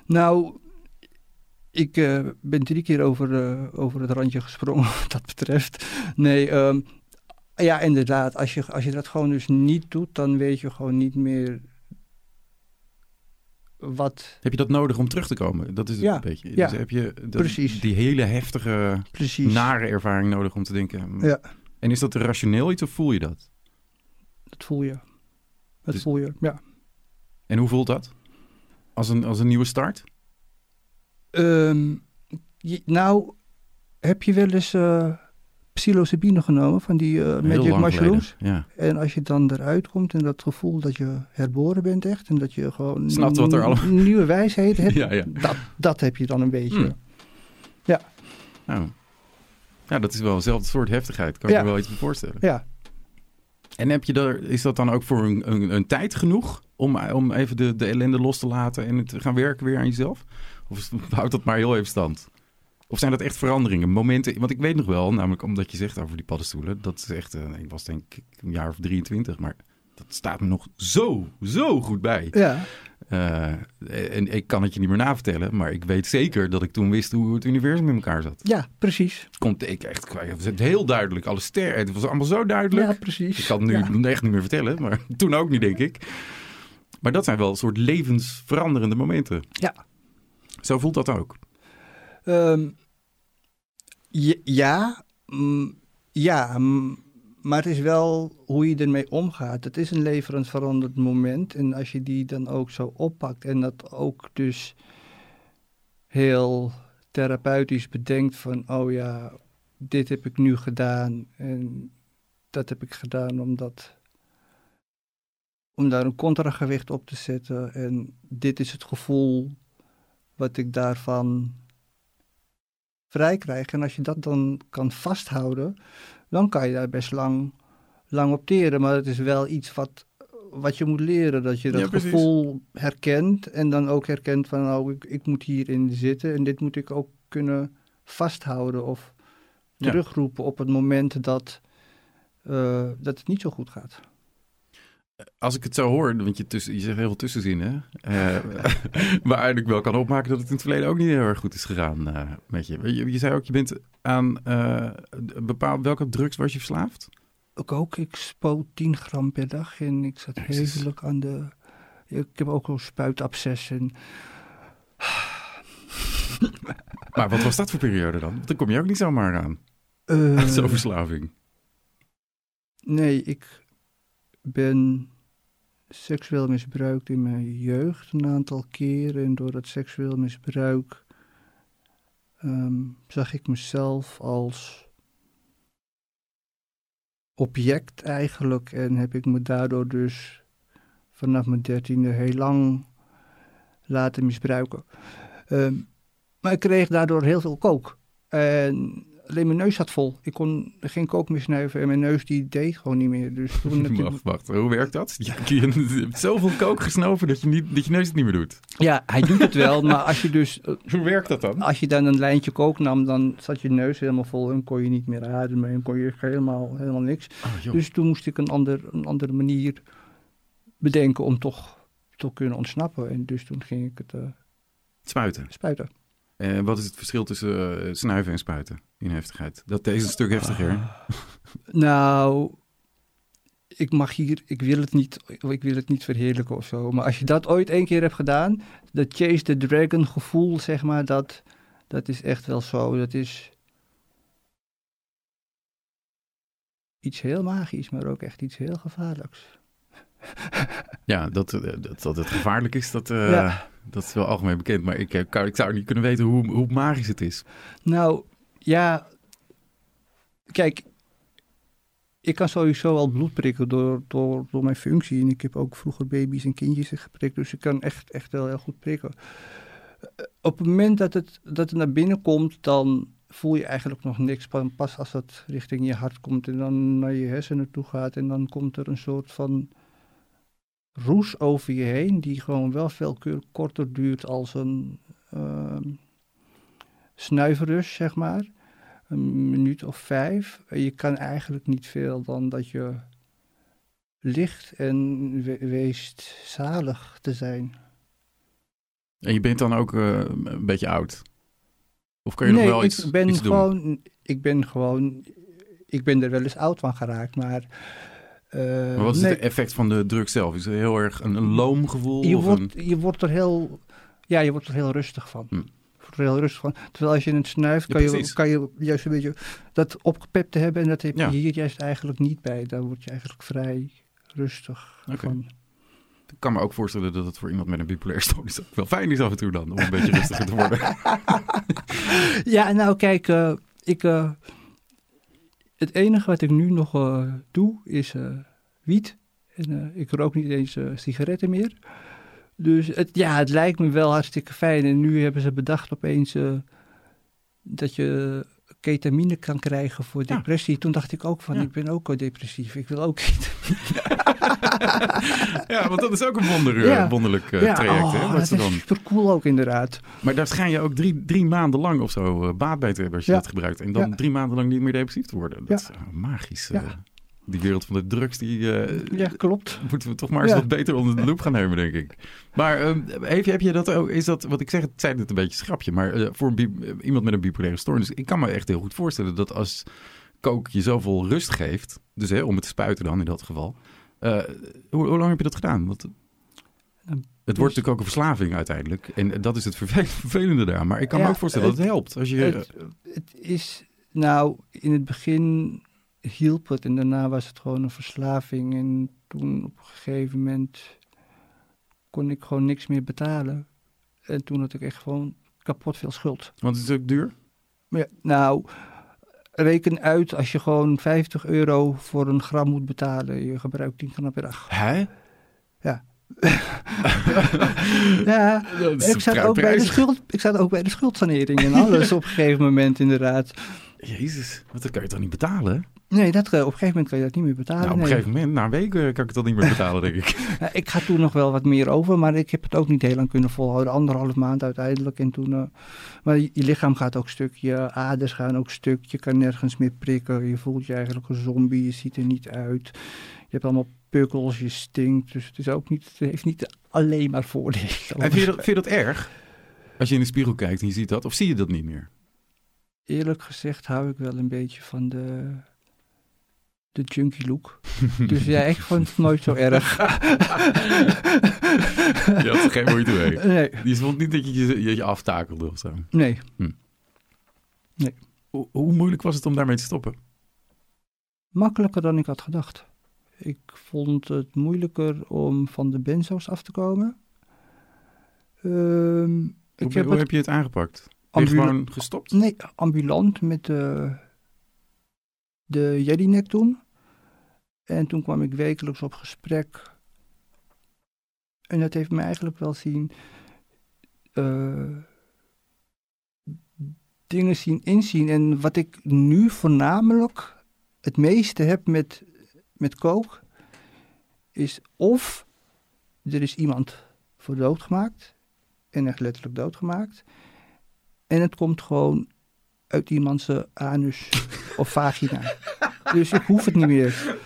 A: nou, ik eh, ben drie keer over, eh, over het randje gesprongen [LAUGHS] wat dat betreft. Nee, ehm, ja, inderdaad. Als je, als je dat gewoon dus niet doet, dan weet je gewoon niet meer wat
B: Heb je dat nodig om terug te komen? Dat is het
A: Ja,
B: een beetje.
A: ja,
B: dus heb je dat- die hele heftige,
A: precies.
B: nare ervaring nodig om te denken.
A: Ja.
B: En is dat rationeel iets of voel je dat?
A: Dat voel je. Dat
B: Dus-
A: voel je, ja.
B: En hoe voelt dat? Als een, als een nieuwe start?
A: Ehm, je- nou, heb je wel eens eh psilocybine genomen van die
B: Heel
A: magic mushrooms?
B: Ja.
A: En als je dan eruit komt en dat gevoel dat je herboren bent echt en dat je gewoon [LAUGHS]
B: Snapt wat er
A: n-
B: allemaal-
A: nieuwe wijsheid hebt, [LAUGHS]
B: Ja, ja.
A: Dat, dat heb je dan een beetje.
B: Hmm. Nou, ja, dat is wel eenzelfde soort heftigheid. Kan
A: Ja.
B: me wel iets bij voorstellen.
A: Ja.
B: En heb je daar, is dat dan ook voor een, een, een tijd genoeg om, om even de, de ellende los te laten en te gaan werken weer aan jezelf? Of [LAUGHS] houdt dat maar heel even stand? Of zijn dat echt veranderingen, momenten? Want ik weet nog wel, namelijk omdat je zegt over die paddenstoelen, dat is echt, eh, ik was denk ik een jaar of 23, maar dat staat me nog zo, zo goed bij.
A: Ja.
B: Eh, en ik kan het je niet meer navertellen, maar ik weet zeker dat ik toen wist hoe het universum in elkaar zat.
A: Ja, precies.
B: Komt ik echt, het heel duidelijk, alle sterren, het was allemaal zo duidelijk.
A: Ja, precies.
B: Ik kan het nu
A: Ja.
B: echt niet meer vertellen, maar [LAUGHS] toen ook niet, denk ik. Maar dat zijn wel een soort levensveranderende momenten.
A: Ja.
B: Zo voelt dat ook.
A: Je- ja, mm, ja, mm, maar het is wel hoe je ermee omgaat. Het is een leverend veranderend moment. En als je die dan ook zo oppakt en dat ook dus heel therapeutisch bedenkt van, oh ja, dit heb ik nu gedaan en dat heb ik gedaan omdat om daar een contragewicht op te zetten en dit is het gevoel wat ik daarvan vrij krijg. En als je dat dan kan vasthouden, dan kan je daar best lang, lang op teren. Maar het is wel iets wat, wat je moet leren. Dat je dat
B: Ja,
A: gevoel herkent en dan ook herkent van, oh, ik, ik moet hierin zitten en dit moet ik ook kunnen vasthouden of
B: Ja.
A: terugroepen op het moment dat, eh, dat het niet zo goed gaat.
B: Als ik het zo hoor, want je, tussen, je zegt heel veel tussenzinnen, eh waaruit [LAUGHS] ik wel kan opmaken dat het in het verleden ook niet heel erg goed is gegaan eh, met je. je. Je zei ook, je bent aan eh, bepaald, welke drugs was je verslaafd?
A: Ik ook, ik spoot 10 gram per dag en ik zat hevelijk aan de... Ik heb ook al spuitabcessen. [LAUGHS]
B: Maar wat was dat voor periode dan? Want dan kom je ook niet zomaar aan.
A: Eh, [LAUGHS]
B: Zo'n verslaving.
A: Nee, ik ben seksueel misbruikt in mijn jeugd een aantal keren. En door dat seksueel misbruik ehm, zag ik mezelf als object eigenlijk. En heb ik me daardoor dus vanaf mijn dertiende heel lang laten misbruiken. Ehm, maar ik kreeg daardoor heel veel kook. En alleen mijn neus zat vol. Ik kon geen kook meer snuiven en mijn neus die deed gewoon niet meer. Dus toen [LAUGHS] natuurlijk...
B: Wacht, wacht, hoe werkt dat? [LAUGHS] Je, je hebt zoveel kook gesnoven dat je, niet, dat je neus het niet meer doet.
A: Ja, hij doet het wel, maar als je dus [LAUGHS]
B: Hoe werkt dat dan?
A: als je dan een lijntje kook nam, dan zat je neus helemaal vol en kon je niet meer ademen en kon je helemaal, helemaal niks.
B: Oh.
A: Dus toen moest ik een, ander, een andere manier bedenken om toch te kunnen ontsnappen. En dus toen ging ik het eh,
B: Spuiten.
A: spuiten.
B: En wat is het verschil tussen eh, snuiven en spuiten in heftigheid? Dat is een stuk heftiger.
A: Nou, ik mag hier, ik wil het niet, ik wil het niet verheerlijken of zo. Maar als je dat ooit één keer hebt gedaan, dat Chase the Dragon gevoel, zeg maar, dat, dat is echt wel zo. Dat is iets heel magisch, maar ook echt iets heel gevaarlijks.
B: Ja, dat, eh, dat, dat het gevaarlijk is, dat, eh,
A: Ja.
B: dat is wel algemeen bekend. Maar ik, heb- ik zou niet kunnen weten hoe, hoe magisch het is.
A: Nou, ja. Kijk, ik kan sowieso al bloed prikken door, door, door mijn functie. En ik heb ook vroeger baby's en kindjes geprikt. Dus ik kan echt, echt wel heel goed prikken. Eh, Op het moment dat het, dat het naar binnen komt, dan voel je eigenlijk nog niks. Pa- Pas als het richting je hart komt en dan naar je hersenen toe gaat. En dan komt er een soort van roes over je heen. Die gewoon wel veel korter duurt als een... ehm, snuiverus, zeg maar. Een minuut of vijf. Je kan eigenlijk niet veel dan dat je ligt en we- weest zalig te zijn.
B: En je bent dan ook eh, een beetje oud. Of kan je nog wel
A: ik
B: iets,
A: ben
B: iets doen?
A: gewoon, ik ben gewoon, ik ben er wel eens oud van geraakt, maar... eh,
B: Maar wat is
A: nee,
B: het effect van de drug zelf? Is het heel erg een, een loom gevoel?
A: je,
B: of
A: wordt,
B: een...
A: je wordt er heel, ja, je wordt er heel rustig van.
B: Hm.
A: Heel rustig van. Terwijl als je het snuift,
B: Ja,
A: kan, je, kan je juist een beetje dat opgepepte hebben. En dat heb je
B: Ja.
A: hier juist eigenlijk niet bij. Daar word je eigenlijk vrij rustig van.
B: Ik kan me ook voorstellen dat het voor iemand met een bipolair stoornis wel fijn is af en toe dan. Om een beetje rustiger te worden. [LAUGHS]
A: Ja, nou kijk, eh, ik, eh, het enige wat ik nu nog eh, doe is eh, wiet. En eh, ik rook niet eens sigaretten meer. Dus het, ja, het lijkt me wel hartstikke fijn. En nu hebben ze bedacht opeens dat je ketamine kan krijgen voor
B: Ja.
A: depressie. Toen dacht ik ook van,
B: Ja.
A: ik ben ook wel depressief. Ik wil ook [LAUGHS] ketamine. [LAUGHS]
B: ja, want dat is ook een wonder,
A: Ja.
B: wonderlijk eh, traject.
A: oh,
B: hè,
A: dat is
B: dan...
A: super cool ook inderdaad.
B: Maar daar schijn je ook drie, drie maanden lang of zo eh, baat bij te hebben als je dat gebruikt. En dan drie maanden lang niet meer depressief te worden. Dat is eh, magisch.
A: Ja.
B: Die wereld van de drugs, die eh,
A: Ja, klopt.
B: moeten we toch maar eens
A: Ja.
B: wat beter onder de loep gaan nemen, denk ik. Maar even, heb je dat ook, is dat, wat ik zeg, het zei het een beetje schrapje, maar eh, voor een iemand met een bipolaire stoornis, ik kan me echt heel goed voorstellen dat als kook je zoveel rust geeft, dus hè, om het te spuiten dan in dat geval, eh, hoe, hoe lang heb je dat gedaan? Want
A: Nou,
B: het wordt natuurlijk ook een verslaving uiteindelijk. En dat is het vervel- [LAUGHS] vervelende daar. Maar ik kan me ook voorstellen dat het helpt. Als je,
A: Het, het is, nou, in het begin hielp het en daarna was het gewoon een verslaving. En toen op een gegeven moment kon ik gewoon niks meer betalen. En toen had ik echt gewoon kapot veel schuld.
B: want het is ook duur.
A: Ja, nou, reken uit als je gewoon 50 euro voor een gram moet betalen. Je gebruikt 10 gram per dag.
B: Hè?
A: Ja, [LAUGHS]
B: is
A: ik zat, ook bij de schuld, ik zat ook bij de schuldsanering en alles [LAUGHS] op een gegeven moment inderdaad.
B: Jezus, want dat kan je toch niet betalen?
A: Nee, dat, eh, op een gegeven moment kan je dat niet meer betalen.
B: nou, op een
A: nee.
B: gegeven moment, na een week eh, kan ik het dan niet meer betalen, denk ik. [LAUGHS]
A: Ik ga toen nog wel wat meer over, maar ik heb het ook niet heel lang kunnen volhouden. Anderhalf maand uiteindelijk. En toen, eh, maar je, je lichaam gaat ook stuk, je aders gaan ook stuk. Je kan nergens meer prikken. Je voelt je eigenlijk een zombie, je ziet er niet uit. Je hebt allemaal pukkels, je stinkt. Dus het, is ook niet, het heeft niet alleen maar voordelen.
B: En vind, je dat, vind je dat erg? Als je in de spiegel kijkt en je ziet dat, of zie je dat niet meer?
A: Eerlijk gezegd hou ik wel een beetje van de, de junkie look. [LAUGHS] Dus ja, ik vond het nooit zo erg. [LAUGHS]
B: Je had er geen moeite mee.
A: Nee,
B: Je vond niet dat je je, je, je aftakelde of zo.
A: nee.
B: Hoe, hoe moeilijk was het om daarmee te stoppen?
A: Makkelijker dan ik had gedacht. Ik vond het moeilijker om van de benzo's af te komen. Ehm,
B: Hoe,
A: heb
B: hoe
A: het
B: heb je het aangepakt? Ben je gewoon gestopt?
A: nee, ambulant met de, de Jellinek toen. En toen kwam ik wekelijks op gesprek. En dat heeft me eigenlijk wel zien... eh, dingen zien inzien. En wat ik nu voornamelijk het meeste heb met, met kook... is of er is iemand voor dood gemaakt... en echt letterlijk doodgemaakt... en het komt gewoon uit iemands eh, anus of vagina. [LAUGHS] Dus ik hoef het niet meer.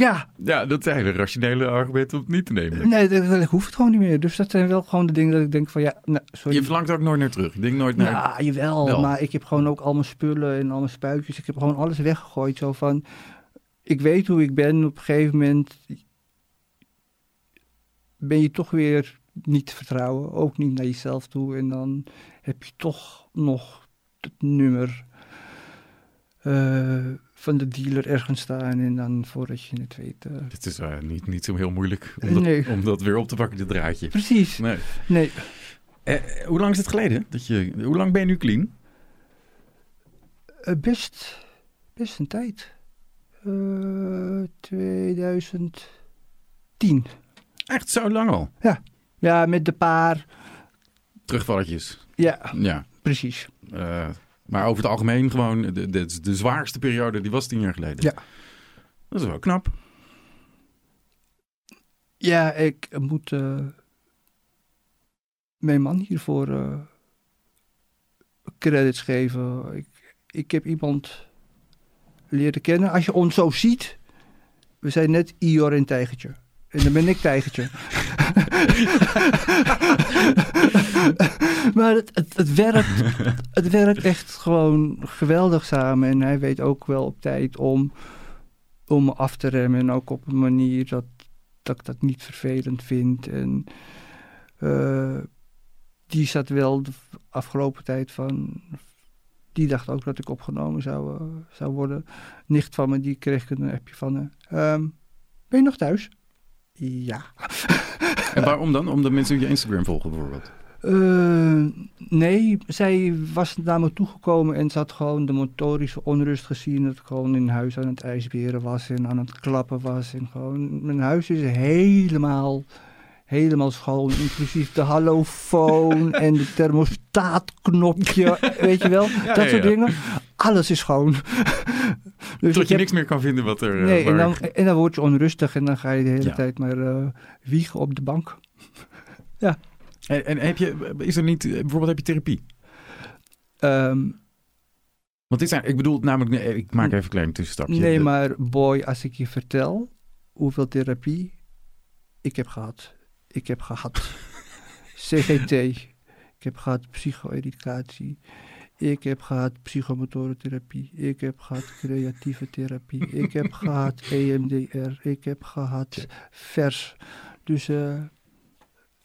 A: Ja,
B: Ja, dat zijn de rationele argumenten om het niet te nemen.
A: nee, dat, dat- ik hoef het gewoon niet meer. Dus dat zijn wel gewoon de dingen dat ik denk van ja, nou, sorry.
B: Je verlangt er ook nooit naar terug. Ik denk nooit naar...
A: Ja, jawel,
B: Wel.
A: maar ik heb gewoon ook al mijn spullen en al mijn spuitjes. Ik heb gewoon alles weggegooid. Zo van, ik weet hoe ik ben. Op een gegeven moment ben je toch weer niet te vertrouwen. Ook niet naar jezelf toe. En dan heb je toch nog het nummer eh, van de dealer ergens staan. En dan voordat je het weet... eh,
B: Het is eh, niet, niet zo heel moeilijk om dat,
A: Nee.
B: om dat weer op te pakken, dit draadje.
A: precies.
B: Nee.
A: Nee,
B: Eh, eh, hoe lang is het geleden? Dat je, hoe lang ben je nu clean?
A: eh, best, best een tijd. Eh 2010.
B: Echt zo lang al.
A: Ja, met de paar.
B: Terugvalletjes.
A: Ja,
B: Ja.
A: precies.
B: Maar over het algemeen gewoon, de, de, de zwaarste periode, die was tien jaar geleden.
A: Ja.
B: Dat is wel knap.
A: Ja, ik moet eh, mijn man hiervoor eh, credits geven. Ik, ik heb iemand leren kennen. Als je ons zo ziet, we zijn net Ior en Tijgertje. En dan ben ik Tijgertje. [LAUGHS] maar het, het, werkt, het werkt echt gewoon geweldig samen. En hij weet ook wel op tijd om, om me af te remmen. En ook op een manier dat, dat ik dat niet vervelend vind. En eh, die zat wel de afgelopen tijd van. Die dacht ook dat ik opgenomen zou, eh, zou worden. Nicht van me, die kreeg ik een appje van. eh, ehm, ben je nog thuis? Ja. [LAUGHS]
B: En waarom dan? Omdat mensen je Instagram volgen bijvoorbeeld.
A: Eh, nee, zij was naar me toegekomen en ze had gewoon de motorische onrust gezien. Dat ik gewoon in huis aan het ijsberen was en aan het klappen was. En gewoon, mijn huis is helemaal, helemaal schoon, inclusief de hallofoon [LAUGHS] en de thermostaatknopje, weet je wel,
B: Ja,
A: dat
B: ja,
A: soort
B: ja.
A: dingen. Alles is schoon. dus
B: Tot je niks meer kan vinden wat er... eh,
A: Nee, en dan, en dan word je onrustig en dan ga je de hele
B: Ja.
A: tijd maar eh, wiegen op de bank. [LAUGHS]
B: En, en heb je, is er niet, bijvoorbeeld heb je therapie?
A: Ehm,
B: Want dit zijn, ik bedoel namelijk, nee, ik maak even een klein tussenstapje.
A: nee, maar boy, als ik je vertel hoeveel therapie ik heb gehad. Ik heb gehad CGT. Ik heb gehad psycho-educatie. Ik heb gehad psychomotorentherapie. Ik heb gehad creatieve therapie. Ik heb gehad EMDR. Ik heb gehad vers. Dus eh,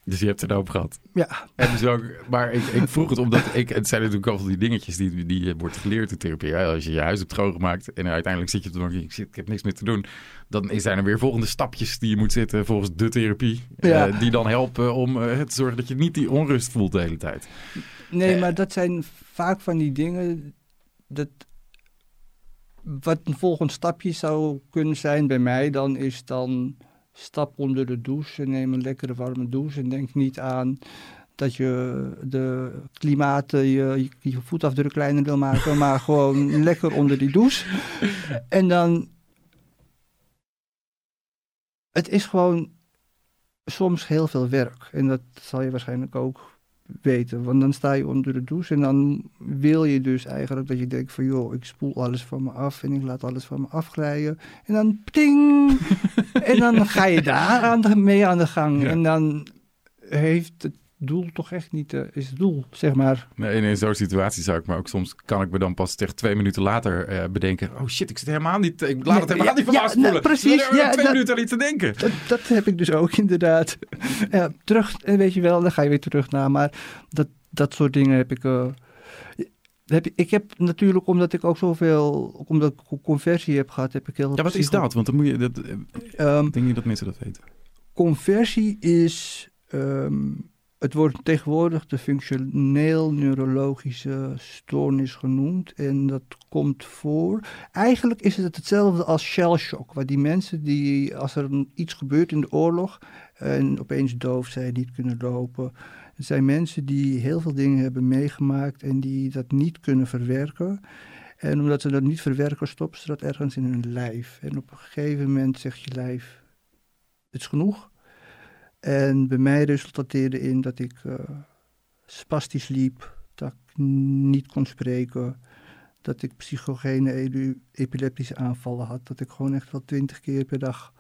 B: Dus je hebt er nou op gehad.
A: ja,
B: En dus ook, maar ik, ik vroeg het omdat ik, het zijn natuurlijk al die dingetjes die, die je wordt geleerd in therapie. Ja, als je je huis hebt schoongemaakt en uiteindelijk zit je op de bank en je zit, ik heb niks meer te doen. Dan zijn er weer volgende stapjes die je moet zetten volgens de therapie.
A: Ja.
B: eh, die dan helpen om eh, te zorgen dat je niet die onrust voelt de hele tijd.
A: Nee,
B: Eh.
A: maar dat zijn vaak van die dingen. Dat, wat een volgend stapje zou kunnen zijn bij mij, dan is dan stap onder de douche neem een lekkere warme douche. En denk niet aan dat je de klimaat, je, je voetafdruk kleiner wil maken, maar gewoon lekker onder die douche. En dan. Het is gewoon soms heel veel werk. En dat zal je waarschijnlijk ook weten. Want dan sta je onder de douche en dan wil je dus eigenlijk dat je denkt van joh, ik spoel alles van me af en ik laat alles van me afglijden. En dan ping! [LAUGHS] en dan ga je daar aan de, mee aan de gang.
B: Ja.
A: En dan heeft het doel toch echt niet, eh, is het doel, zeg maar.
B: Nee, in zo'n situatie zou ik, maar ook soms kan ik me dan pas tegen twee minuten later eh, bedenken. Oh shit, ik zit helemaal niet, ik laat het helemaal
A: ja,
B: niet van
A: ja, precies, ja,
B: twee
A: dat-
B: minuten aan iets te denken.
A: Dat, dat heb ik dus ook [LAUGHS] inderdaad. ja, terug, en weet je wel, dan ga je weer terug naar. Maar dat, dat soort dingen heb ik. eh, heb, ik- heb natuurlijk, omdat ik ook zoveel, omdat ik conversie heb gehad, heb ik heel
B: Ja, wat is dat? Want dan moet je, dat, eh,
A: Ehm,
B: ik denk niet dat mensen dat weten.
A: conversie is, ehm, het wordt tegenwoordig de functioneel neurologische stoornis genoemd. En dat komt voor. Eigenlijk is het hetzelfde als shell shock. Waar die mensen die, als er iets gebeurt in de oorlog en opeens doof zijn, niet kunnen lopen. Het zijn mensen die heel veel dingen hebben meegemaakt en die dat niet kunnen verwerken. En omdat ze dat niet verwerken, stoppen ze dat ergens in hun lijf. En op een gegeven moment zegt je lijf, het is genoeg. En bij mij resultateerde in dat ik eh, spastisch liep, dat ik niet kon spreken, dat ik psychogene epileptische aanvallen had, dat ik gewoon echt wel twintig keer per dag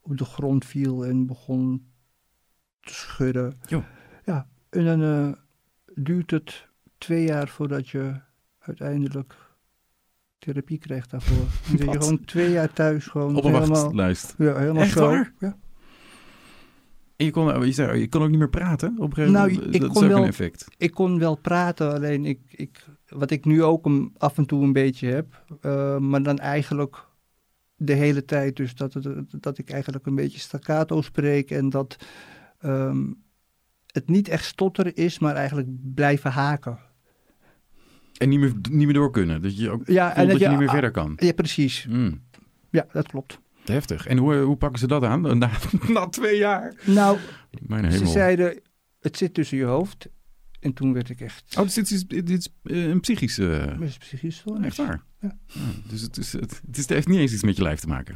A: op de grond viel en begon te schudden.
B: Jo.
A: Ja, en dan eh, duurt het twee jaar voordat je uiteindelijk therapie krijgt daarvoor. [LAUGHS] Dan zit je gewoon twee jaar thuis gewoon
B: Op een
A: helemaal...
B: wachtlijst.
A: Ja, helemaal
B: Echt
A: zo.
B: waar?
A: Ja.
B: En je kon, je, zei, je kon ook niet meer praten op een gegeven
A: Nou,
B: moment.
A: ik
B: dat
A: kon
B: is ook
A: wel-
B: een effect.
A: Ik kon wel praten, alleen ik, ik, wat ik nu ook een, af en toe een beetje heb, eh, maar dan eigenlijk de hele tijd. Dus dat, dat ik eigenlijk een beetje staccato spreek en dat ehm, het niet echt stotteren is, maar eigenlijk blijven haken.
B: En niet meer, niet meer door kunnen. Dat je ook
A: Ja,
B: voelt dat, je niet meer verder kan.
A: Ja, precies.
B: Mm,
A: Ja, dat klopt.
B: Heftig. En hoe, hoe pakken ze dat aan? [LAUGHS] Na, na twee jaar?
A: Nou,
B: Mijn
A: ze zeiden, het zit tussen je hoofd. En toen werd ik echt...
B: Oh, dus dit is, dit is eh, een psychische...
A: Stoornis.
B: Echt waar?
A: Ja.
B: dus het, is, het, het, is, het heeft niet eens iets met je lijf te maken.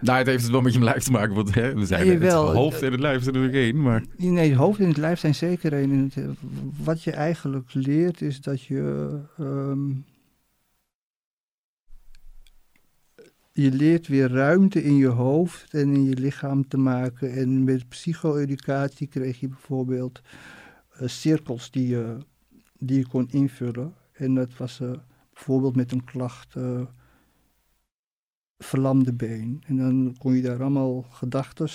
B: Nou, het heeft het wel met je lijf te maken, want hè, we zijn het hoofd en het lijf zijn er één, maar...
A: Nee, het hoofd en het lijf zijn zeker één. Het, wat je eigenlijk leert is dat je. ehm, je leert weer ruimte in je hoofd en in je lichaam te maken. En met psycho-educatie kreeg je bijvoorbeeld eh, cirkels die je, die je kon invullen. En dat was eh, bijvoorbeeld met een klacht. eh, verlamde been. En dan kon je daar allemaal gedachten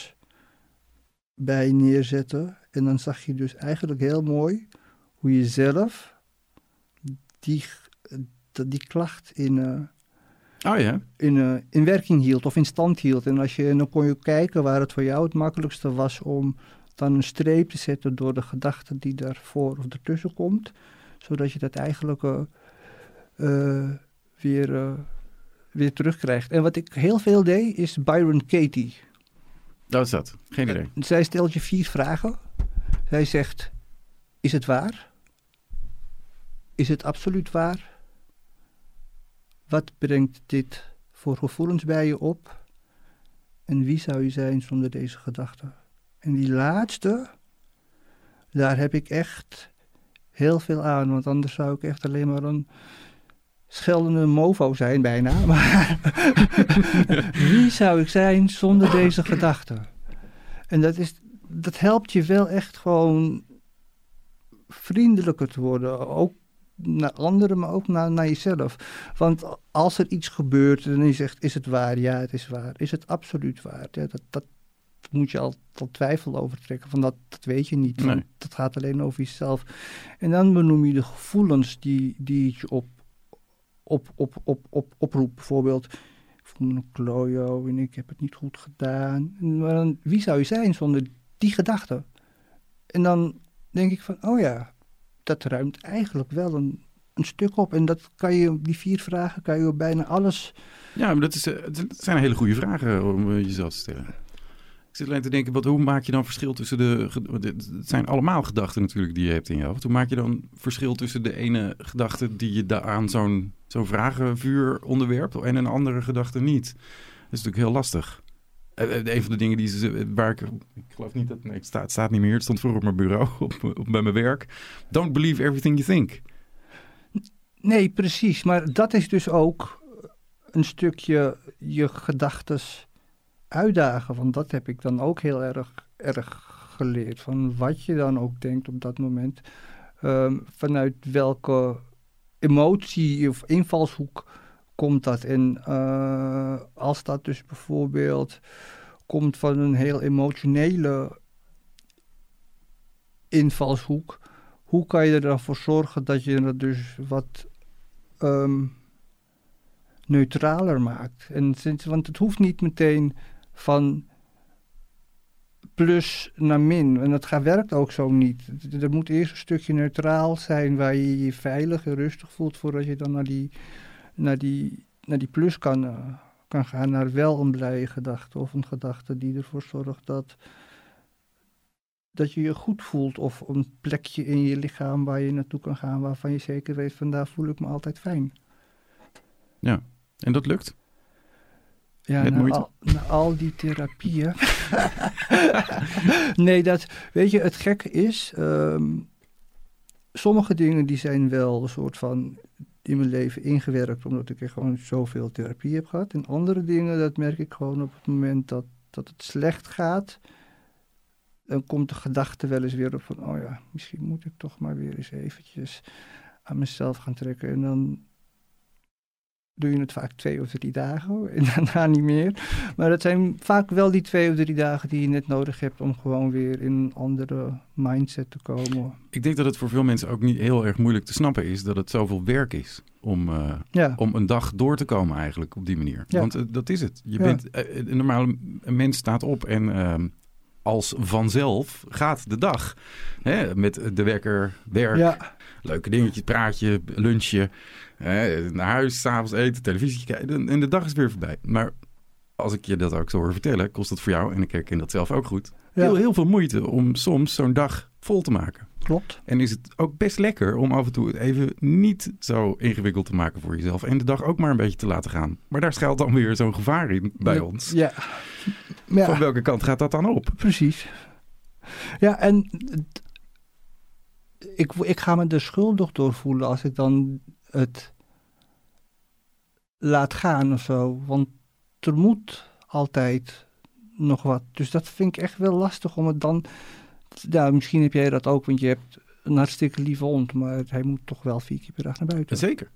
A: bij neerzetten. En dan zag je dus eigenlijk heel mooi hoe je zelf die, die klacht in,
B: Oh ja?
A: in, eh, in werking hield of in stand hield. En, als je, en dan kon je kijken waar het voor jou het makkelijkste was om dan een streep te zetten door de gedachte die daarvoor of ertussen komt. Zodat je dat eigenlijk eh, weer, eh, weer terugkrijgt. En wat ik heel veel deed is Byron Katie.
B: Dat is dat. Geen idee.
A: Zij stelt je vier vragen. Zij zegt: Is het waar? Is het absoluut waar? Wat brengt dit voor gevoelens bij je op? En wie zou je zijn zonder deze gedachten? En die laatste, daar heb ik echt heel veel aan. Want anders zou ik echt alleen maar een scheldende mofo zijn bijna. [LAUGHS] Maar [LAUGHS] wie zou ik zijn zonder deze gedachten? En dat, is, dat helpt je wel echt gewoon vriendelijker te worden. Ook naar anderen, maar ook naar, naar jezelf. Want als er iets gebeurt en je zegt, is het waar? Ja, het is waar. Is het absoluut waar? Ja, dat, dat moet je al tot twijfel over trekken. Van dat, dat weet je niet.
B: Nee.
A: Dat gaat alleen over jezelf. En dan benoem je de gevoelens die, die je op, op, op, op, op, oproept. Bijvoorbeeld, ik voel me een klojo en ik heb het niet goed gedaan. Maar dan, wie zou je zijn zonder die gedachte? En dan denk ik van, oh ja, dat ruimt eigenlijk wel een, een stuk op. En dat kan je, die vier vragen kan je op bijna alles...
B: Ja, maar dat, is, eh, zijn hele goede vragen om eh, jezelf te stellen. Ik zit alleen te denken, wat, hoe maak je dan verschil tussen de... Het zijn allemaal gedachten natuurlijk die je hebt in je hoofd. Hoe maak je dan verschil tussen de ene gedachte die je aan zo'n zo'n vragenvuur onderwerpt... en een andere gedachte niet? Dat is natuurlijk heel lastig. Eh, eh, Een van de dingen die ze, waar ik... Ik geloof niet dat... Nee, het staat, staat niet meer. Het stond vroeger op mijn bureau, [LAUGHS] op, op, bij mijn werk. Don't believe everything you think.
A: Nee, precies. Maar dat is dus ook een stukje je gedachtes uitdagen. Want dat heb ik dan ook heel erg, erg geleerd. Van wat je dan ook denkt op dat moment. Ehm, vanuit welke emotie of invalshoek komt dat. En eh, als dat dus bijvoorbeeld komt van een heel emotionele invalshoek. Hoe kan je er dan voor zorgen dat je het dus wat ehm, neutraler maakt? En, want het hoeft niet meteen van plus naar min. En dat gaat, werkt ook zo niet. Er moet eerst een stukje neutraal zijn waar je je veilig en rustig voelt voordat je dan naar die, naar die, naar die plus kan, eh, kan gaan. Naar wel een blije gedachte of een gedachte die ervoor zorgt dat, dat je je goed voelt. Of een plekje in je lichaam waar je naartoe kan gaan waarvan je zeker weet van daar voel ik me altijd fijn.
B: En dat lukt?
A: Ja, na al, na al die therapieën. [LAUGHS] nee, dat, weet je, het gekke is, ehm, sommige dingen die zijn wel een soort van in mijn leven ingewerkt, omdat ik gewoon zoveel therapie heb gehad. En andere dingen, dat merk ik gewoon op het moment dat, dat het slecht gaat. Dan komt de gedachte wel eens weer op van, oh ja, misschien moet ik toch maar weer eens eventjes aan mezelf gaan trekken. En dan doe je het vaak twee of drie dagen en [LAUGHS] daarna niet meer. Maar het zijn vaak wel die twee of drie dagen die je net nodig hebt om gewoon weer in een andere mindset te komen.
B: Ik denk dat het voor veel mensen ook niet heel erg moeilijk te snappen is dat het zoveel werk is om, eh,
A: Ja,
B: om een dag door te komen eigenlijk op die manier.
A: Ja.
B: Want eh, dat is het. Je
A: Ja.
B: bent, eh, een normale mens staat op en ehm, als vanzelf gaat de dag. Hè, met de wekker, werk,
A: ja,
B: leuke dingetjes, praatje, lunchje, hè, naar huis, s'avonds eten, televisie kijken en de dag is weer voorbij. Maar als ik je dat ook zo hoor vertellen, kost het voor jou, en ik herken dat zelf ook goed,
A: Ja.
B: heel, heel veel moeite om soms zo'n dag vol te maken.
A: klopt.
B: En is het ook best lekker om af en toe het even niet zo ingewikkeld te maken voor jezelf. En de dag ook maar een beetje te laten gaan. Maar daar schuilt dan weer zo'n gevaar in bij ons.
A: Ja, ja.
B: Van welke kant gaat dat dan op?
A: Precies. Ja, en ik, ik ga me er schuldig door voelen als ik dan het laat gaan of zo. Want er moet altijd nog wat. Dus dat vind ik echt wel lastig om het dan... Ja, misschien heb jij dat ook, want je hebt een hartstikke lieve hond. Maar hij moet toch wel vier keer per dag naar buiten.
B: Zeker.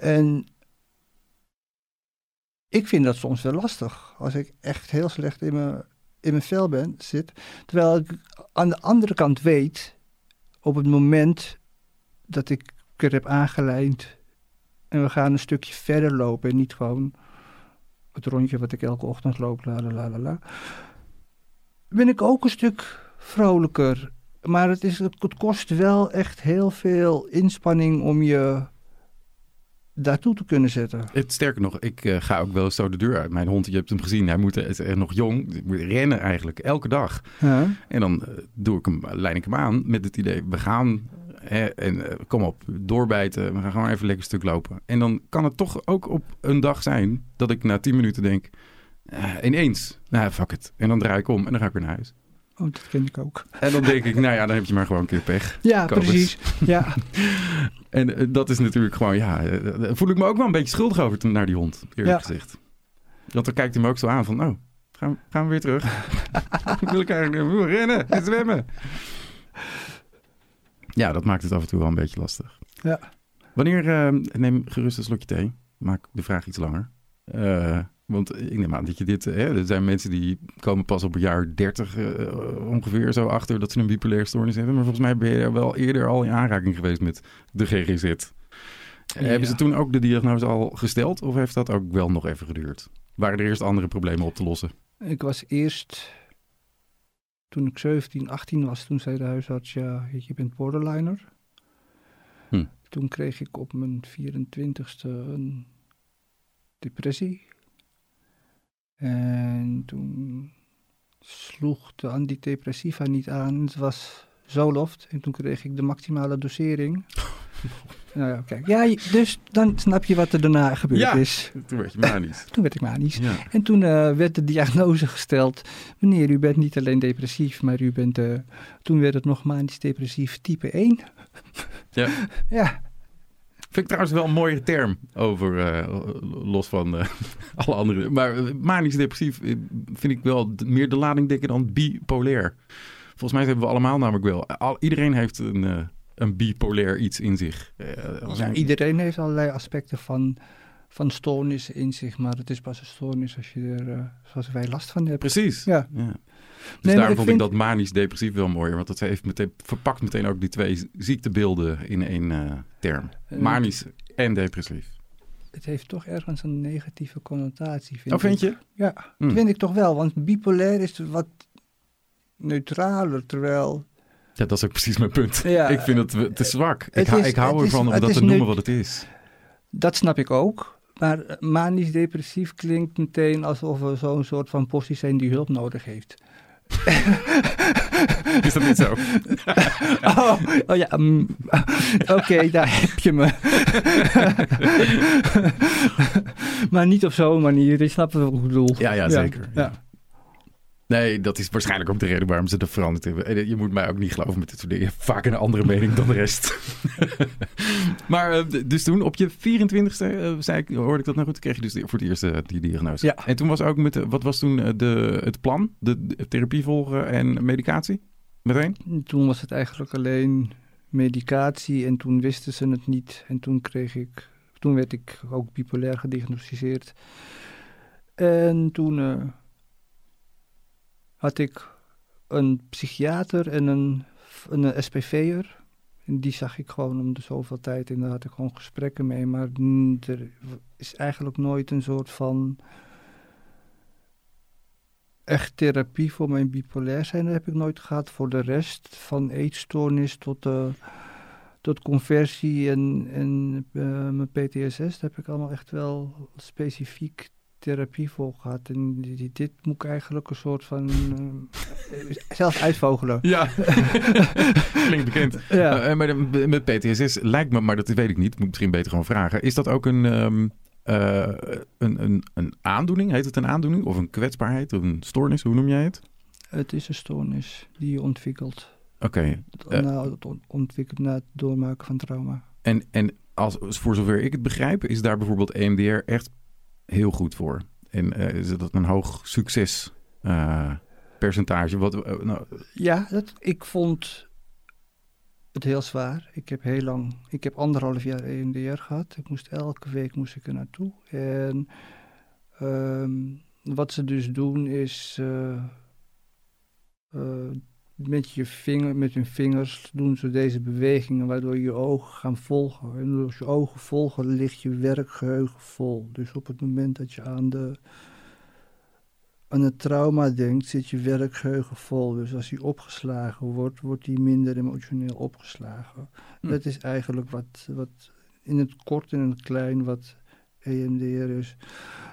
A: En ik vind dat soms wel lastig. Als ik echt heel slecht in mijn, in mijn vel ben, zit. Terwijl ik aan de andere kant weet, op het moment dat ik er heb aangelijnd en we gaan een stukje verder lopen en niet gewoon het rondje wat ik elke ochtend loop, la la la la, ben ik ook een stuk vrolijker. Maar het, is, het kost wel echt heel veel inspanning om je daartoe te kunnen zetten.
B: Het, sterker nog, ik eh, ga ook wel eens zo de deur uit. Mijn hond, je hebt hem gezien, hij moet, is er nog jong. Moet rennen eigenlijk, elke dag.
A: Ja.
B: En dan eh, doe ik hem, leid ik hem aan met het idee, we gaan... Hè, en eh, kom op, doorbijten. We gaan gewoon even een lekker stuk lopen. En dan kan het toch ook op een dag zijn dat ik na tien minuten denk... ineens, nou fuck it. En dan draai ik om en dan ga ik weer naar huis.
A: Oh, dat ken ik ook.
B: En dan denk ik, nou ja, dan heb je maar gewoon een keer pech.
A: Ja,
B: Kobus.
A: precies. Ja. [LAUGHS]
B: En eh, dat is natuurlijk gewoon, ja, eh, daar voel ik me ook wel een beetje schuldig over toen- naar die hond, eerlijk
A: Ja.
B: gezegd. Want dan kijkt hij me ook zo aan van, oh, gaan, gaan we weer terug? [LAUGHS] wil ik eigenlijk rennen en zwemmen. Ja, dat maakt het af en toe wel een beetje lastig.
A: Ja.
B: Wanneer, eh, neem gerust een slokje thee, maak de vraag iets langer. Eh, want ik neem aan dat je dit, hè, er zijn mensen die komen pas op een jaar 30 eh, ongeveer zo achter dat ze een bipolaire stoornis hebben. Maar volgens mij ben je er wel eerder al in aanraking geweest met de GGZ. Hebben ze toen ook de diagnose al gesteld of heeft dat ook wel nog even geduurd? Waren er eerst andere problemen op te lossen?
A: Ik was eerst, toen ik 17, 18 was, toen zei de huisarts, ja, je bent borderliner.
B: Hm.
A: Toen kreeg ik op mijn 24ste een depressie. En toen sloeg de antidepressiva niet aan. Het was Zoloft. En toen kreeg ik de maximale dosering. [LAUGHS] nou ja, kijk. Ja, dus dan snap je wat er daarna gebeurd
B: Ja.
A: is.
B: Toen werd je manisch. [LAUGHS]
A: Toen werd ik manisch.
B: Ja.
A: En toen eh, werd de diagnose gesteld: meneer, u bent niet alleen depressief, maar u bent. eh, toen werd het nog manisch depressief type 1.
B: Ja. [LAUGHS]
A: Ja,
B: Vind ik trouwens wel een mooie term over, eh, los van eh, [LAUGHS] alle andere. Maar eh, manisch depressief vind ik wel meer de lading denken dan bipolair. Volgens mij hebben we allemaal namelijk wel. Al, iedereen heeft een, een bipolair iets in zich.
A: Ja, iedereen heeft allerlei aspecten van, van stoornis in zich, maar het is pas een stoornis als je er, eh, zoals wij, last van hebt.
B: Precies.
A: Ja.
B: Ja. Dus
A: maar
B: daarom
A: ik
B: vond
A: vind-
B: ik dat manisch depressief wel mooier. Want dat heeft meteen, verpakt meteen ook die twee ziektebeelden in één eh, term. Manisch en depressief.
A: Het heeft toch ergens een negatieve connotatie. Vind
B: Oh, vind
A: ik.
B: je?
A: Ja,
B: Hm.
A: vind ik toch wel, want bipolair is wat neutraler, terwijl
B: Ja, dat is ook precies mijn punt.
A: Ja,
B: ik vind het te zwak. Ik,
A: het
B: hou-
A: is-
B: ik hou
A: is-
B: ervan om dat te noemen wat het is.
A: Dat snap ik ook. Maar eh, manisch depressief klinkt meteen alsof er zo'n soort van postie zijn die hulp nodig heeft.
B: Is dat niet zo? [LAUGHS]
A: Oh, oh ja, mm, oké, daar heb je me. [LAUGHS] maar niet op zo'n manier, je snapt wat ik bedoel.
B: Ja, ja, zeker.
A: Ja.
B: Ja. Nee, dat is waarschijnlijk ook de reden waarom ze dat veranderd hebben. En Je moet mij ook niet geloven met dit soort dingen. Vaak een andere mening dan de rest. [LAUGHS] maar eh, dus toen, op je 24ste, eh, zei ik, hoorde ik dat nou goed, kreeg je dus voor het eerst eh, die diagnose.
A: Ja.
B: En toen was ook met, wat was toen eh, de, het plan? De, de therapie volgen en medicatie? Meteen?
A: Toen was het eigenlijk alleen medicatie en toen wisten ze het niet. En toen kreeg ik, toen werd ik ook bipolair gediagnosticeerd. En toen eh, had ik een psychiater en een, een SPV'er. En die zag ik gewoon om de zoveel tijd en daar had ik gewoon gesprekken mee. Maar er is eigenlijk nooit een soort van echt therapie voor mijn bipolair zijn. Dat heb ik nooit gehad. Voor de rest, van eetstoornis tot, eh, tot conversie en, en eh, mijn PTSS, daar heb ik allemaal echt wel specifiek therapie voor gehad. En die- die- dit moet ik eigenlijk een soort van eh, zelf [LAUGHS] uitvogelen.
B: Ja, [LAUGHS] klinkt bekend.
A: Ja.
B: Eh, maar met PTSS lijkt me, maar dat weet ik niet, moet ik misschien beter gewoon vragen. Is dat ook een, ehm, eh, een, een, een aandoening? Heet het een aandoening? Of een kwetsbaarheid? Of een stoornis? Hoe noem jij het?
A: Het is een stoornis die je ontwikkelt.
B: Oké. Eh.
A: na, het on- ontwikkelt na het doormaken van trauma.
B: En, en als, voor zover ik het begrijp, is daar bijvoorbeeld EMDR echt heel goed voor. En eh, is dat een hoog succes eh? Wat, eh, nou,
A: Ja, dat, ik vond het heel zwaar. Ik heb heel lang, ik heb anderhalf jaar EMDR gehad. Ik moest elke week moest ik er naartoe. En ehm, wat ze dus doen is met je vinger, met hun vingers doen ze deze bewegingen waardoor je ogen gaan volgen. En als je ogen volgen, ligt je werkgeheugen vol. Dus op het moment dat je aan de aan het trauma denkt, zit je werkgeheugen vol. Dus als die opgeslagen wordt, wordt die minder emotioneel opgeslagen.
B: Hm.
A: Dat is eigenlijk wat, wat in het kort en in het klein wat EMDR is.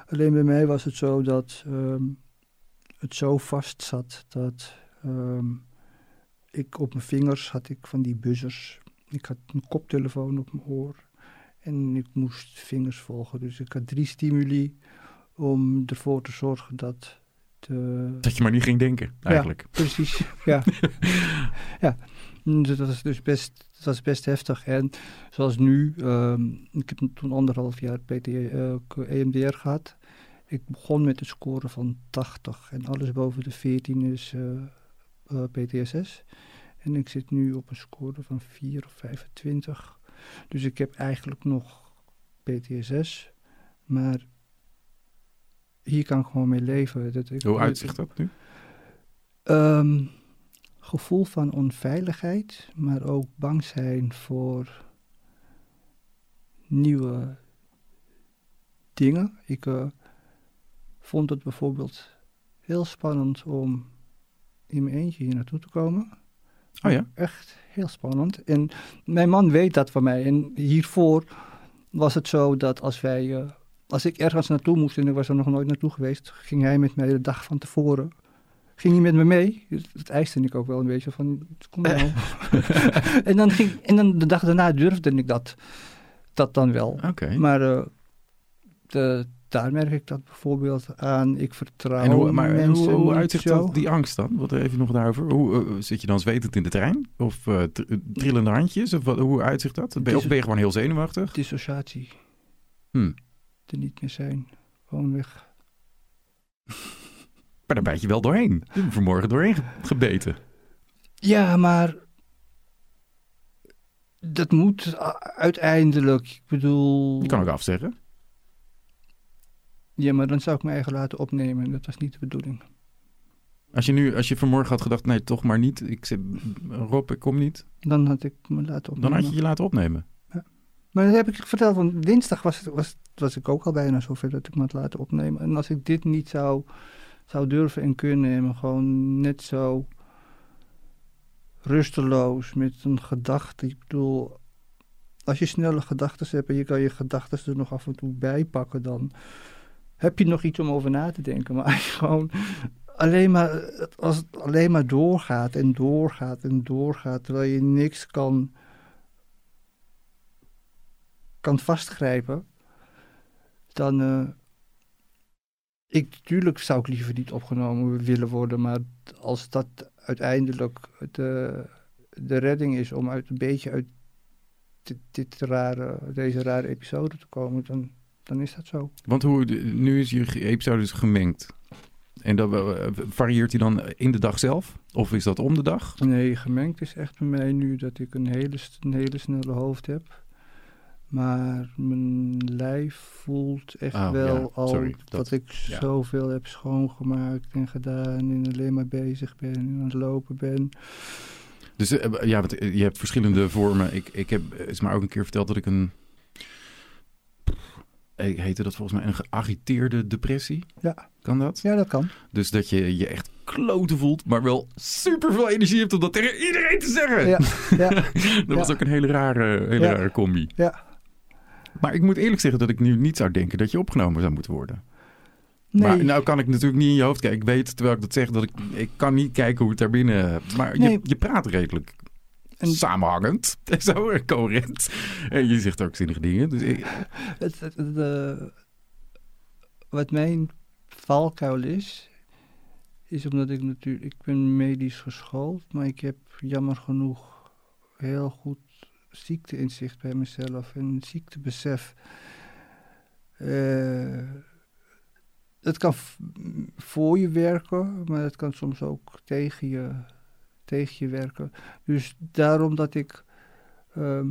A: Alleen bij mij was het zo dat ehm, het zo vast zat dat ehm, ik op mijn vingers had ik van die buzzers. Ik had een koptelefoon op mijn oor en ik moest vingers volgen. Dus ik had drie stimuli om ervoor te zorgen dat de...
B: Dat je maar niet ging denken, eigenlijk.
A: Ja, precies, [LAUGHS] ja. ja. Dus dat is dus best, dat is best heftig. En zoals nu, ehm, ik heb toen anderhalf jaar PT, uh, EMDR gehad. Ik begon met een score van 80 en alles boven de 14 is uh, uh, PTSS. En ik zit nu op een score van 4 of 25. Dus ik heb eigenlijk nog PTSS, maar hier kan ik gewoon mee leven. Dat ik,
B: Hoe uitzicht dat nu?
A: Um, gevoel van onveiligheid, maar ook bang zijn voor nieuwe dingen. Ik uh, vond het bijvoorbeeld heel spannend om in mijn eentje hier naartoe te komen.
B: Oh ja?
A: Echt heel spannend. En mijn man weet dat van mij. En hiervoor was het zo dat als wij, uh, als ik ergens naartoe moest en ik was er nog nooit naartoe geweest, ging hij met mij de dag van tevoren ging hij met me mee. Dat eiste ik ook wel een beetje van, kom nou. [LAUGHS] [LAUGHS] en, dan ging, en dan de dag daarna durfde ik dat, dat dan wel.
B: Okay.
A: Maar uh, de, daar merk ik dat bijvoorbeeld aan. Ik vertrouw
B: en hoe, maar
A: mensen
B: hoe, hoe uitzicht dat, die angst dan? Wat even nog daarover. Hoe, uh, zit je dan zwetend in de trein? Of uh, trillende handjes? Of wat, hoe uitzicht dat? Ben, of ben je gewoon heel zenuwachtig?
A: Dissociatie.
B: Hmm.
A: Er niet meer zijn. Gewoon weg. [LAUGHS]
B: Maar daar bijt je wel doorheen. Je vanmorgen doorheen gebeten.
A: Ja, maar dat moet uiteindelijk. Ik bedoel.
B: Je kan ook afzeggen.
A: Ja, maar dan zou ik me eigen laten opnemen. Dat was niet de bedoeling.
B: Als je nu, als je vanmorgen had gedacht, nee, toch maar niet. Ik Rob, ik kom niet.
A: Dan had ik me laten opnemen.
B: Dan had je je laten opnemen.
A: Ja. Maar dat heb ik verteld, want dinsdag was, was, was ik ook al bijna zover dat ik me had laten opnemen. En als ik dit niet zou, zou durven en kunnen nemen, gewoon net zo rusteloos met een gedachte. Ik bedoel, als je snelle gedachten hebt en je kan je gedachten er nog af en toe bij pakken, dan heb je nog iets om over na te denken. Maar [LAUGHS] gewoon alleen maar, als het alleen maar doorgaat en doorgaat en doorgaat, terwijl je niks kan, kan vastgrijpen, dan. Uh, ik, natuurlijk zou ik liever niet opgenomen willen worden, maar als dat uiteindelijk de, de redding is om uit een beetje uit dit, dit rare, deze rare episode te komen, dan, dan is dat zo.
B: Want hoe, nu is je episode dus gemengd. En dat, varieert hij dan in de dag zelf? Of is dat om de dag?
A: Nee, gemengd is echt bij mij nu dat ik een hele, een hele snelle hoofd heb. Maar mijn lijf voelt echt
B: oh,
A: wel
B: ja,
A: al
B: sorry,
A: dat,
B: dat,
A: ik ja. zoveel heb schoongemaakt en gedaan en alleen maar bezig ben en aan het lopen ben.
B: Dus uh, ja, want je hebt verschillende vormen. Ik, ik heb is maar ook een keer verteld dat ik een heette dat volgens mij een geagiteerde depressie.
A: Ja.
B: Kan dat?
A: Ja, dat kan.
B: Dus dat je je echt kloten voelt, maar wel super veel energie hebt om dat tegen iedereen te zeggen.
A: Ja. ja. [LAUGHS]
B: dat was ook een hele rare, hele
A: Ja.
B: rare combi.
A: Ja.
B: Maar ik moet eerlijk zeggen dat ik nu niet zou denken dat je opgenomen zou moeten worden.
A: Nee.
B: Maar nou kan ik natuurlijk niet in je hoofd kijken. Ik weet, terwijl ik dat zeg, dat ik, ik kan niet kijken hoe het daarbinnen... Maar
A: Nee.
B: je, je praat redelijk
A: En-
B: samenhangend. [LAUGHS] en Zo eh, coherent. En je zegt ook zinnige dingen. Dus ik, [LAUGHS]
A: Het, het, het, eh, wat mijn valkuil is, is omdat ik natuurlijk, ik ben medisch geschoold, maar ik heb jammer genoeg heel goed ziekteinzicht bij mezelf en ziektebesef. Eh, het kan voor je werken, maar het kan soms ook tegen je, tegen je werken. Dus daarom dat ik ehm,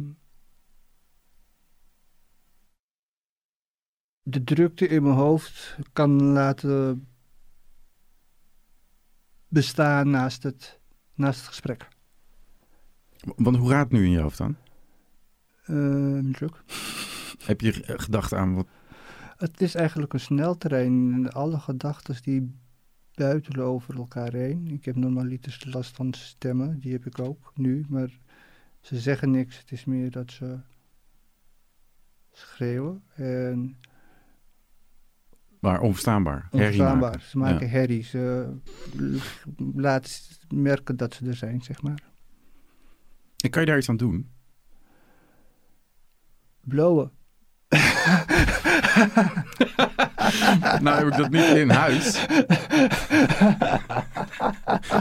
A: de drukte in mijn hoofd kan laten bestaan naast het, naast het gesprek.
B: want hoe gaat het nu in je hoofd dan?
A: Ehm, druk. [LAUGHS]
B: Heb je gedacht aan wat...
A: Het is eigenlijk een snelterrein. En alle gedachten die buitelen over elkaar heen. Ik heb normaliter last van stemmen, die heb ik ook nu. Maar ze zeggen niks. Het is meer dat ze schreeuwen. En
B: Maar onverstaanbaar.
A: Onverstaanbaar.
B: maken.
A: Ze maken
B: Ja.
A: herrie. Ze laten merken dat ze er zijn, zeg maar.
B: En kan je daar iets aan doen?
A: Blowen. [LAUGHS] [LAUGHS]
B: nou heb ik dat niet in huis. [LAUGHS]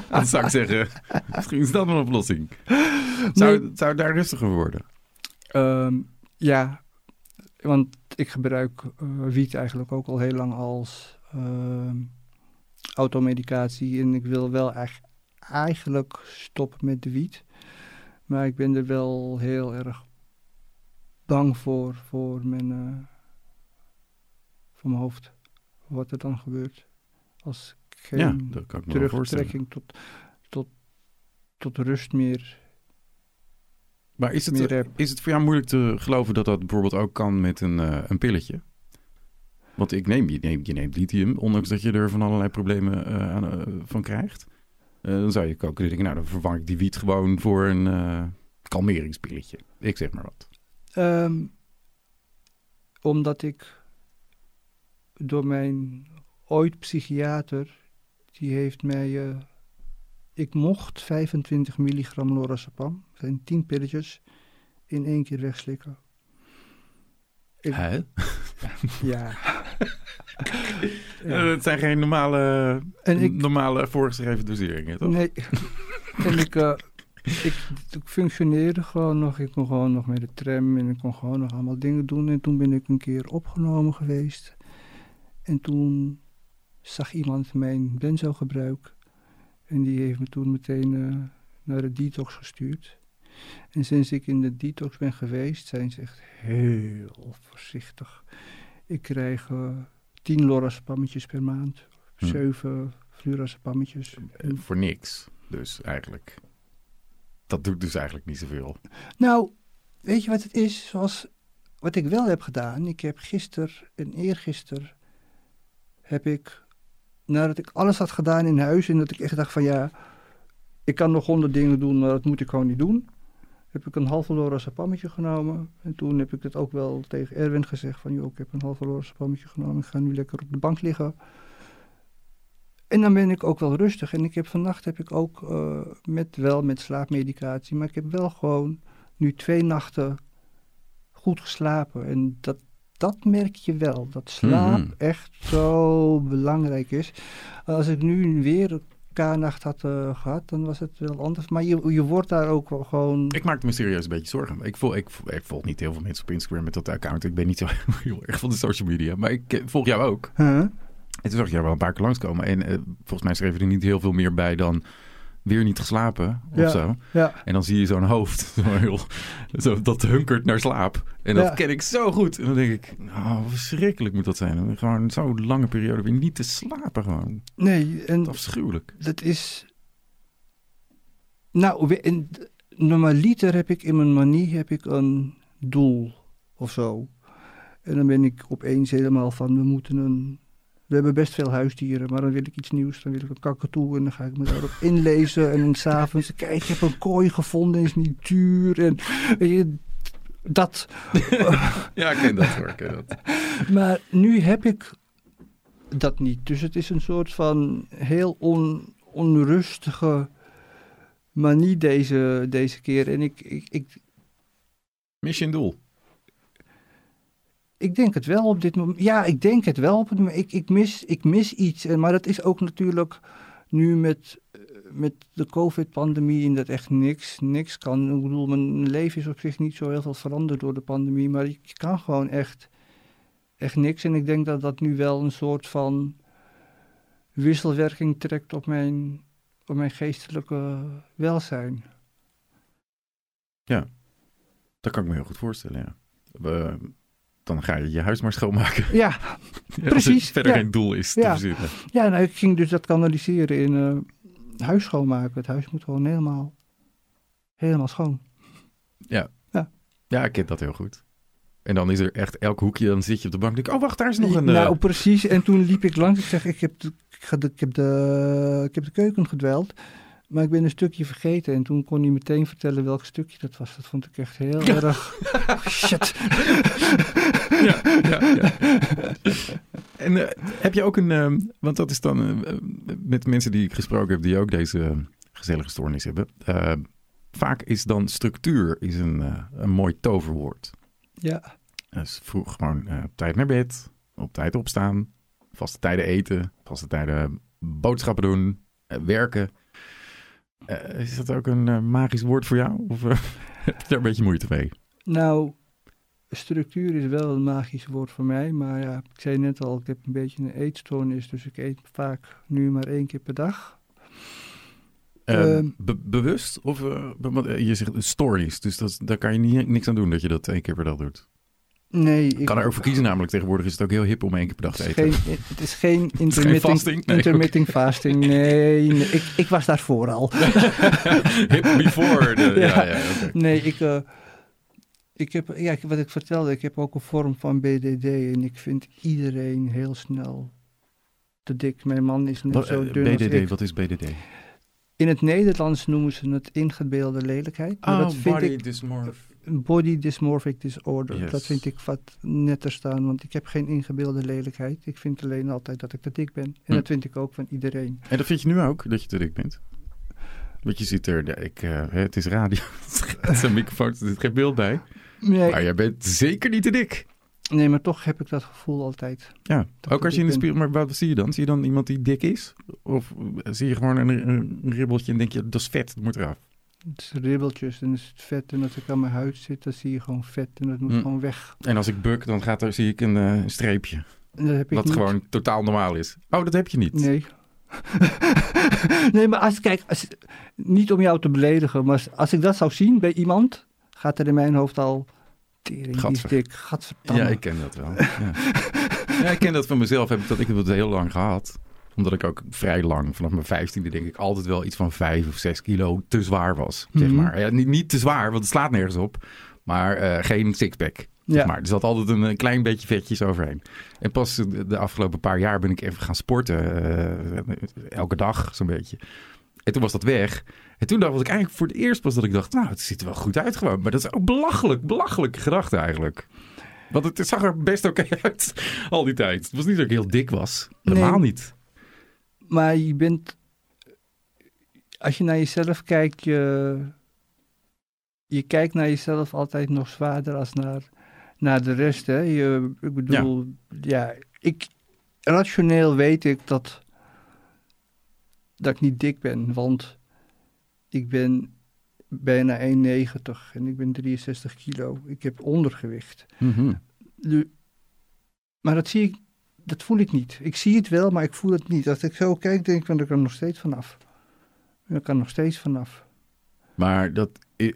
B: Dan zou ik zeggen, misschien is dat een oplossing. Zou,
A: Nee.
B: zou het daar rustiger worden?
A: Ehm, ja, want ik gebruik eh, wiet eigenlijk ook al heel lang als ehm, automedicatie. En ik wil wel echt eigenlijk stoppen met de wiet. Maar ik ben er wel heel erg bang voor, voor mijn, eh, voor mijn hoofd. Wat er dan gebeurt. Als ik geen
B: ja,
A: terugtrekking tot, tot, tot rust meer,
B: Maar is het, is het voor jou moeilijk te geloven dat dat bijvoorbeeld ook kan met een, eh, een pilletje? Want ik neem, je, neemt, je neemt lithium, ondanks dat je er van allerlei problemen eh, aan, eh, van krijgt. Dan zou je ook kunnen denken, nou dan vervang ik die wiet gewoon voor een kalmeringspilletje. Ik zeg maar wat.
A: Ehm, omdat ik door mijn ooit psychiater, die heeft mij, eh, ik mocht 25 milligram lorazepam, dat zijn 10 pilletjes, in één keer wegslikken. Ik-
B: Hè?
A: Ja. [LAUGHS]
B: Eh,
A: ja.
B: het zijn geen normale,
A: En ik,
B: normale voorgeschreven doseringen, toch?
A: nee, [LAUGHS] en ik, eh, ik, ik functioneerde gewoon nog, ik kon gewoon nog met de tram en ik kon gewoon nog allemaal dingen doen. En toen ben ik een keer opgenomen geweest. En toen zag iemand mijn benzogebruik. En die heeft me toen meteen eh, naar de detox gestuurd. En sinds ik in de detox ben geweest, zijn ze echt heel voorzichtig. Ik krijg eh, tien lorazepammetjes per maand.
B: Hm.
A: Zeven.
B: Eh, voor niks, dus eigenlijk. Dat doet dus eigenlijk niet zoveel.
A: Nou, weet je wat het is? Zoals wat ik wel heb gedaan. Ik heb gisteren en eergisteren heb ik, nadat ik alles had gedaan in huis en dat ik echt dacht van ja, ik kan nog honderd dingen doen, maar dat moet ik gewoon niet doen. Heb ik een halve lorazepammetje genomen. En toen heb ik het ook wel tegen Erwin gezegd van joh, ik heb een halve lorazepammetje genomen. Ik ga nu lekker op de bank liggen. En dan ben ik ook wel rustig. En ik heb vannacht heb ik ook eh, met, wel met slaapmedicatie, maar ik heb wel gewoon nu twee nachten goed geslapen. En dat, dat merk je wel. Dat slaap
B: Mhm.
A: echt zo belangrijk is. Als ik nu weer een K-nacht had eh, gehad, dan was het wel anders. Maar je, je wordt daar ook wel gewoon...
B: Ik maakte me serieus een beetje zorgen. Ik volg, ik, ik volg niet heel veel mensen op Instagram met dat account. Ik ben niet zo [LAUGHS] heel erg van de social media. Maar ik eh, volg jou ook.
A: Huh?
B: En toen zag ik jou wel een paar keer langskomen. En eh, volgens mij schreef je er niet heel veel meer bij dan weer niet geslapen of
A: Ja.
B: zo.
A: Ja,
B: En dan zie je zo'n hoofd, [LAUGHS] zo heel, zo, dat hunkert naar slaap. En dat
A: Ja.
B: ken ik zo goed. En dan denk ik, oh, verschrikkelijk moet dat zijn. Gewoon zo'n lange periode weer niet te slapen gewoon.
A: nee, en
B: Afschuwelijk.
A: dat is... Nou, in, normaliter heb ik in mijn manie heb ik een doel of zo. En dan ben ik opeens helemaal van, we moeten een... We hebben best veel huisdieren, maar dan wil ik iets nieuws. Dan wil ik een kakatoe en dan ga ik me daarop [LAUGHS] inlezen. En dan s'avonds, kijk, ik heb een kooi gevonden, is niet duur. En weet je, dat. [LAUGHS]
B: Ja, ik ken dat hoor. Ik ken dat. [LAUGHS]
A: Maar nu heb ik dat niet. Dus het is een soort van heel on, onrustige manie deze, deze keer. En ik, ik, ik,
B: Mis je een doel?
A: Ik denk het wel op dit moment. Ja, ik denk het wel op het moment. Ik, ik, mis, ik mis iets. En, maar dat is ook natuurlijk nu met, eh, met de COVID-pandemie en dat echt niks, niks kan. Ik bedoel, mijn leven is op zich niet zo heel veel veranderd door de pandemie. Maar ik kan gewoon echt, echt niks. En ik denk dat dat nu wel een soort van wisselwerking trekt op mijn, op mijn geestelijke welzijn.
B: Dat kan ik me heel goed voorstellen, ja. We, dan ga je je huis maar schoonmaken.
A: Ja, [LAUGHS] Precies,
B: verder
A: ja.
B: geen doel is te
A: Ja.
B: verzinnen.
A: Ja, nou, ik ging dus dat kanaliseren in eh, huis schoonmaken. Het huis moet gewoon helemaal, helemaal schoon.
B: Ja, ik ken dat heel goed. En dan is er echt elk hoekje, dan zit je op de bank en denk ik, oh wacht, daar is nog een... eh,
A: Nou, precies. En toen liep ik langs. Ik zeg, ik heb de, ik, ga de, ik heb de, ik heb de keuken gedweld. Maar ik ben een stukje vergeten en toen kon hij meteen vertellen welk stukje dat was. Dat vond ik echt heel erg... [LAUGHS] Shit.
B: ja, ja, ja. En eh, heb je ook een, ehm, want dat is dan eh, met mensen die ik gesproken heb die ook deze eh, gezellige stoornis hebben. vaak is dan structuur is een, een mooi toverwoord.
A: Ja,
B: Dus vroeg gewoon op tijd naar bed, op tijd opstaan, vaste tijden eten, vaste tijden boodschappen doen, werken. Eh, is dat ook een eh, magisch woord voor jou? Of eh, [LAUGHS] heb je daar een beetje moeite mee?
A: nou, structuur is wel een magisch woord voor mij. Maar ja, ik zei net al, ik heb een beetje een eetstoornis. Dus ik eet vaak nu maar één keer per dag.
B: Eh,
A: Ehm.
B: be- bewust? Of je zegt stories, dus dat, daar kan je niet, niks aan doen dat je dat één keer per dag doet.
A: Nee, ik
B: kan er ook voor [LAUGHS] kiezen, namelijk tegenwoordig is het ook heel hip om één keer per dag te eten.
A: geen, het is geen intermittent,
B: fasting? Nee,
A: intermittent fasting. Nee, nee, ik, ik was daarvoor al. [LAUGHS]
B: hip before. De, [LAUGHS] ja,
A: Ja. Nee, ik, eh, ik heb, ja, wat ik vertelde, ik heb ook een vorm van BDD en ik vind iedereen heel snel te dik. Mijn man is net
B: Wat,
A: zo
B: eh,
A: dun als
B: BDD,
A: ik.
B: wat is BDD?
A: In het Nederlands noemen ze het ingebeelde lelijkheid. Maar dat vind ik
B: dysmorph.
A: Body dysmorphic disorder.
B: Yes.
A: Dat vind ik wat netter staan, want ik heb geen ingebeelde lelijkheid. Ik vind alleen altijd dat ik te dik ben. En
B: Hm.
A: dat vind ik ook van iedereen.
B: En dat vind je nu ook, dat je te dik bent? Want je ziet er, ja, ik, eh, het is radio, [LAUGHS] het is een microfoon, er zit geen beeld bij.
A: Nee,
B: Maar jij bent zeker niet te dik.
A: nee, maar toch heb ik dat gevoel altijd.
B: Ja, ook als je in de spiegel, maar wat zie je dan? Zie je dan iemand die dik is? Of zie je gewoon een, een ribbeltje en denk je, dat is vet, dat moet eraf?
A: Het is ribbeltjes en is het vet. En als ik aan mijn huid zit, dan zie je gewoon vet. En dat moet
B: Hm.
A: gewoon weg.
B: En als ik buk, dan gaat er, zie ik een eh, streepje,
A: En dat heb ik
B: wat
A: niet.
B: gewoon totaal normaal is. Oh, dat heb je niet?
A: Nee. [LAUGHS] nee, maar als, kijk, als, niet om jou te beledigen, maar als, als ik dat zou zien bij iemand, gaat er in mijn hoofd al tering, die is
B: Gadver.
A: dik.
B: Ja, ik ken dat wel. Ja. ja, ik ken dat van mezelf. Heb ik, dat, ik heb het heel lang gehad. Omdat ik ook vrij lang, vanaf mijn vijftiende denk ik, altijd wel iets van vijf of zes kilo te zwaar was. Zeg
A: Mhm.
B: maar. Ja, niet, niet te zwaar, want het slaat nergens op. Maar eh, geen sixpack.
A: Ja.
B: Zeg maar. Er zat altijd een, eh, klein beetje vetjes overheen. En pas de, de afgelopen paar jaar ben ik even gaan sporten. eh, elke dag zo'n beetje. En toen was dat weg. En toen dacht ik eigenlijk voor het eerst pas dat ik dacht... nou, het ziet er wel goed uit gewoon. Maar dat is ook belachelijk, belachelijke gedachte eigenlijk. Want het zag er best oké [LAUGHS] uit al die tijd. Het was niet dat ik heel dik was. Helemaal
A: Nee.
B: niet.
A: Maar je bent, als je naar jezelf kijkt, je, je kijkt naar jezelf altijd nog zwaarder als naar, naar de rest. Hè? Je, ik bedoel, ja. ik, rationeel weet ik dat, dat ik niet dik ben, want ik ben bijna 1,90 en ik ben 63 kilo. Ik heb ondergewicht.
B: Mhm.
A: De- maar dat zie ik, dat voel ik niet. Ik zie het wel, maar ik voel het niet. Als ik zo kijk, denk ik, van, ik er nog steeds vanaf. Ik kan er nog steeds vanaf.
B: Maar dat,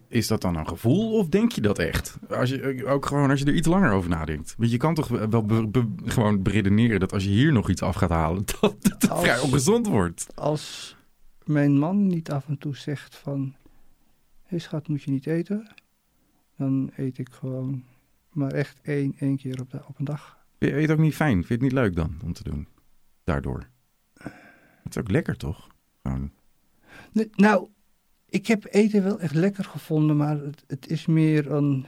B: is dat dan een gevoel of denk je dat echt? Als je, ook gewoon als je er iets langer over nadenkt. Want je kan toch wel be- be- gewoon beredeneren dat als je hier nog iets af gaat halen, [LAUGHS] dat dat het
A: Als-
B: vrij ongezond wordt.
A: Als mijn man niet af en toe zegt van, hé schat, moet je niet eten? Dan eet ik gewoon maar echt één, één keer op, de, op een dag.
B: Vind je het ook niet fijn? Vind je het niet leuk dan om te doen? Daardoor. Het is ook lekker toch? Gewoon.
A: Nee, nou, ik heb eten wel echt lekker gevonden, maar het, het is meer een.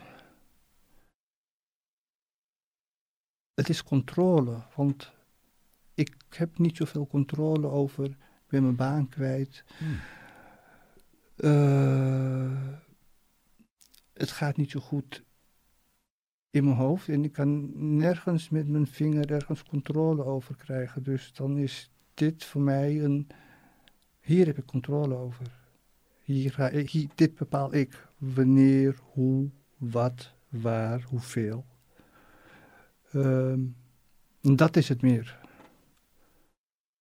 A: Het is controle, want ik heb niet zoveel controle over. Ik ben mijn baan kwijt. Eh, het gaat niet zo goed in mijn hoofd en ik kan nergens met mijn vinger ergens controle over krijgen. Dus dan is dit voor mij een. Hier heb ik controle over. Hier ga ik, hier, dit bepaal ik. Wanneer, hoe, wat, waar, hoeveel. Ehm, dat is het meer.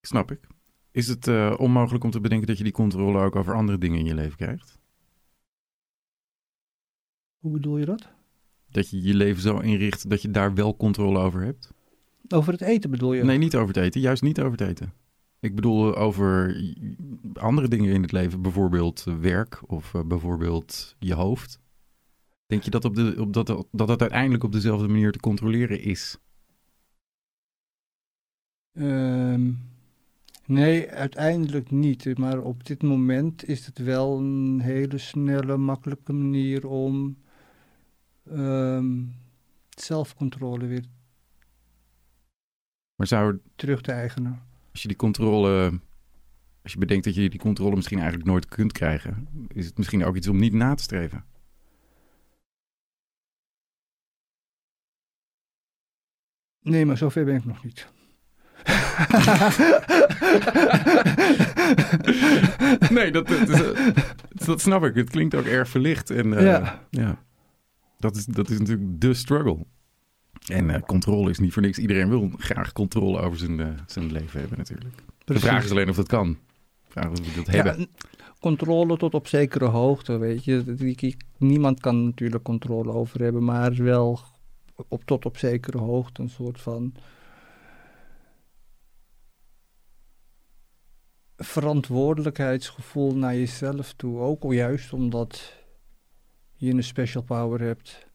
B: Snap ik. Is het eh, onmogelijk om te bedenken dat je die controle ook over andere dingen in je leven krijgt?
A: Hoe bedoel je dat?
B: Dat je je leven zo inricht dat je daar wel controle over hebt?
A: Over het eten bedoel je?
B: Nee, niet over het eten. Juist niet over het eten. Ik bedoel over i- andere dingen in het leven. Bijvoorbeeld eh, werk of eh, bijvoorbeeld je hoofd. Denk je dat, op de, op dat, dat dat uiteindelijk op dezelfde manier te controleren is?
A: Ehm, Nee, uiteindelijk niet. Maar op dit moment is het wel een hele snelle, makkelijke manier om ehm, zelfcontrole weer
B: Maar zou,
A: terug te eigenen.
B: als je die controle, als je bedenkt dat je die controle misschien eigenlijk nooit kunt krijgen, is het misschien ook iets om niet na te streven?
A: Nee, maar zover ben ik nog niet. [LAUGHS]
B: nee, dat, dat, dat snap ik. Het klinkt ook erg verlicht. En, eh,
A: Ja.
B: ja. Dat, is, dat is natuurlijk de struggle. En eh, controle is niet voor niks. Iedereen wil graag controle over zijn, eh, zijn leven hebben natuurlijk. De vraag is alleen of dat kan. De vraag is of we dat
A: Ja,
B: hebben.
A: controle tot op zekere hoogte, weet je. Niemand kan natuurlijk controle over hebben, maar wel op, tot op zekere hoogte een soort van verantwoordelijkheidsgevoel naar jezelf toe. Ook al juist omdat je een special power hebt.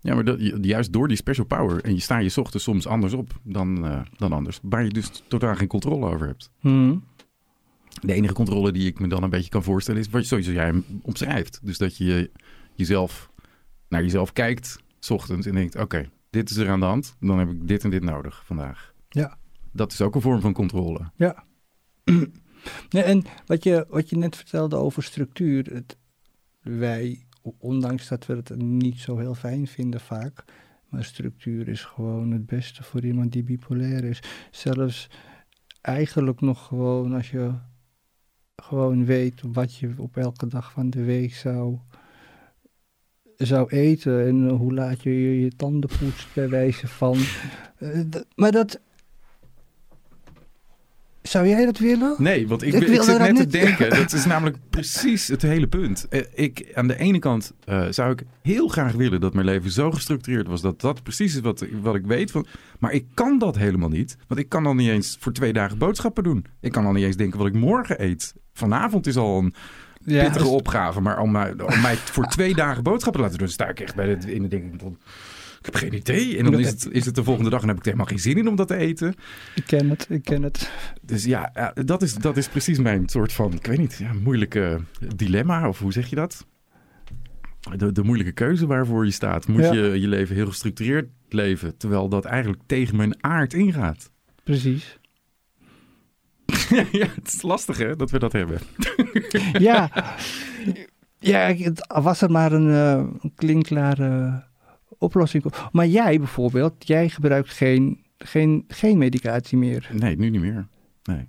B: Ja, maar dat, ju- juist door die special power en je sta je 's ochtends soms anders op dan, eh, dan anders. Waar je dus totaal geen controle over hebt. De enige controle die ik me dan een beetje kan voorstellen is wat zoals jij hem omschrijft. Dus dat je jezelf naar jezelf kijkt, 's ochtends en denkt: oké, dit is er aan de hand. Dan heb ik dit en dit nodig vandaag.
A: Ja.
B: Dat is ook een vorm van controle.
A: Nee, [CLEARS THROAT] en wat je, wat je net vertelde over structuur. Het, wij, ondanks dat we het niet zo heel fijn vinden vaak. Maar structuur is gewoon het beste voor iemand die bipolair is. Zelfs eigenlijk nog gewoon als je gewoon weet wat je op elke dag van de week zou, zou eten. En hoe laat je je, tanden poetst bij wijze van. Eh, maar dat. Zou jij dat willen?
B: Nee, want ik,
A: Ik
B: ik, zit net te denken. [LAUGHS] Dat is namelijk precies het hele punt. Eh, Ik, aan de ene kant eh, zou ik heel graag willen dat mijn leven zo gestructureerd was dat dat precies is wat, wat ik weet. Van, maar ik kan dat helemaal niet. Want ik kan dan niet eens voor twee dagen boodschappen doen. Ik kan dan niet eens denken wat ik morgen eet. Vanavond is al een
A: Ja,
B: pittige
A: dus-
B: opgave. Maar om mij, om mij voor twee dagen boodschappen te laten doen, sta ik echt bij de in de denk ik heb geen idee. En dan is het, is het de volgende dag en heb ik er helemaal geen zin in om dat te eten.
A: Ik ken het, ik ken het.
B: Dus ja, dat, is, dat is precies mijn soort van, ik weet niet, ja, moeilijke dilemma. Of hoe zeg je dat? De, de moeilijke keuze waarvoor je staat. Moet
A: Ja.
B: je je leven heel gestructureerd leven, terwijl dat eigenlijk tegen mijn aard ingaat?
A: Precies. [LAUGHS]
B: ja, het is lastig hè, dat we dat hebben.
A: Ja, ja was er maar een, een klinkklare oplossing. Maar jij bijvoorbeeld, jij gebruikt geen, geen, geen medicatie meer.
B: Nee, nu niet meer. Nee.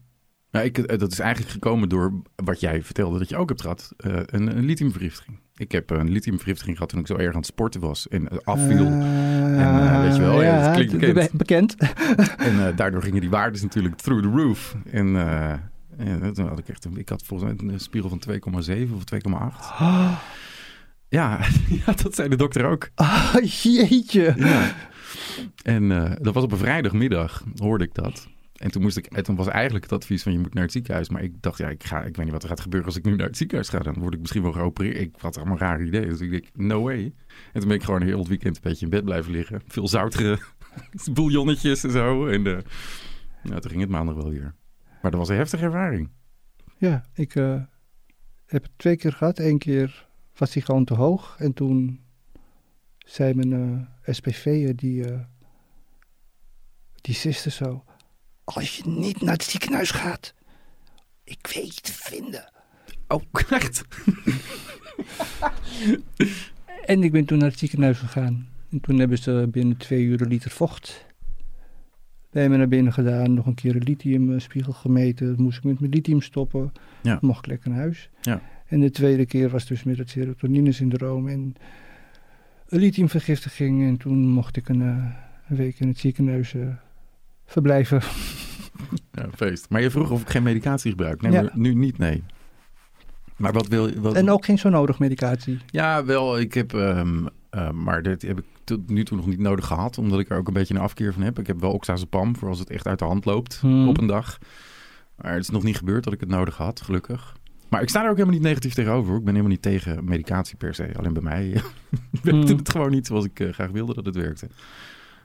B: Ja, ik, eh, dat is eigenlijk gekomen door wat jij vertelde dat je ook hebt gehad. eh, een, een lithiumvergiftiging. Ik heb een lithiumvergiftiging gehad toen ik zo erg aan het sporten was en eh, afviel.
A: Eh,
B: weet je wel, ja, dat klinkt bekend.
A: bekend. [LAUGHS]
B: En daardoor gingen die waardes natuurlijk through the roof. En ja, toen had ik echt, een- ik had volgens mij een spiegel van 2,7 of 2,8. [GASPS] Ja, [LAUGHS] ja, dat zei de dokter ook.
A: Ah, jeetje.
B: Ja. En eh, dat was op een vrijdagmiddag, hoorde ik dat. En toen, moest ik, en toen was eigenlijk het advies van je moet naar het ziekenhuis. Maar ik dacht, ja, ik, ga, ik weet niet wat er gaat gebeuren als ik nu naar het ziekenhuis ga. Dan word ik misschien wel geopereerd. Ik had allemaal rare ideeën. Dus ik denk, no way. En toen ben ik gewoon heel het weekend een beetje in bed blijven liggen. Veel zoutere [LAUGHS] bouillonnetjes en zo. En nou, toen ging het maandag wel weer. Maar dat was een heftige ervaring.
A: Ja, ik eh, heb het twee keer gehad. Eén keer was hij gewoon te hoog. En toen zei mijn eh SPV'er, die, eh die zuster zo... Als je niet naar het ziekenhuis gaat, ik weet je te vinden.
B: Oh, [LAUGHS] echt?
A: En ik ben toen naar het ziekenhuis gegaan. En toen hebben ze binnen twee uur een liter vocht bij me naar binnen gedaan. Nog een keer een lithiumspiegel gemeten. Moest ik met mijn lithium stoppen.
B: Ja.
A: Mocht ik lekker naar huis.
B: Ja.
A: En de tweede keer was dus met het serotonine-syndroom en een lithiumvergiftiging. En toen mocht ik een, eh, een week in het ziekenhuis eh, verblijven. [LAUGHS]
B: Ja, feest. Maar je vroeg of ik geen medicatie gebruik. Nee,
A: Ja.
B: nu niet, nee. Maar wat wil je... Wat,
A: En ook geen zo nodig medicatie.
B: Ja, wel. Ik heb, eh, maar dat heb ik tot nu toe nog niet nodig gehad, omdat ik er ook een beetje een afkeer van heb. Ik heb wel oxazepam voor als het echt uit de hand loopt
A: Hmm.
B: op een dag. Maar het is nog niet gebeurd dat ik het nodig had, gelukkig. Maar ik sta er ook helemaal niet negatief tegenover. Ik ben helemaal niet tegen medicatie per se. Alleen bij mij [LAUGHS] werkte
A: Hmm.
B: het gewoon niet zoals ik eh, graag wilde dat het werkte.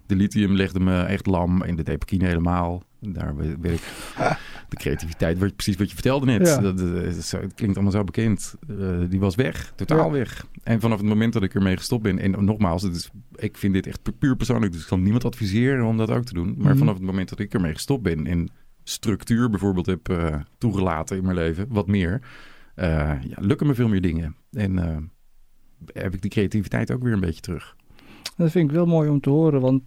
B: De lithium legde me echt lam en de depakine helemaal. Daar weet ik. [LAUGHS] De creativiteit, wat, precies wat je vertelde net.
A: Ja.
B: Dat, het klinkt allemaal zo bekend. Eh, die was weg, totaal
A: Ja.
B: weg. En vanaf het moment dat ik ermee gestopt ben... En nogmaals, het is, ik vind dit echt pu- puur persoonlijk. Dus ik kan niemand adviseren om dat ook te doen. Maar
A: Mhm.
B: vanaf het moment dat ik ermee gestopt ben... en structuur bijvoorbeeld heb eh, toegelaten in mijn leven, wat meer... eh, ja, lukken me veel meer dingen. En eh, heb ik die creativiteit ook weer een beetje terug.
A: Dat vind ik wel mooi om te horen, want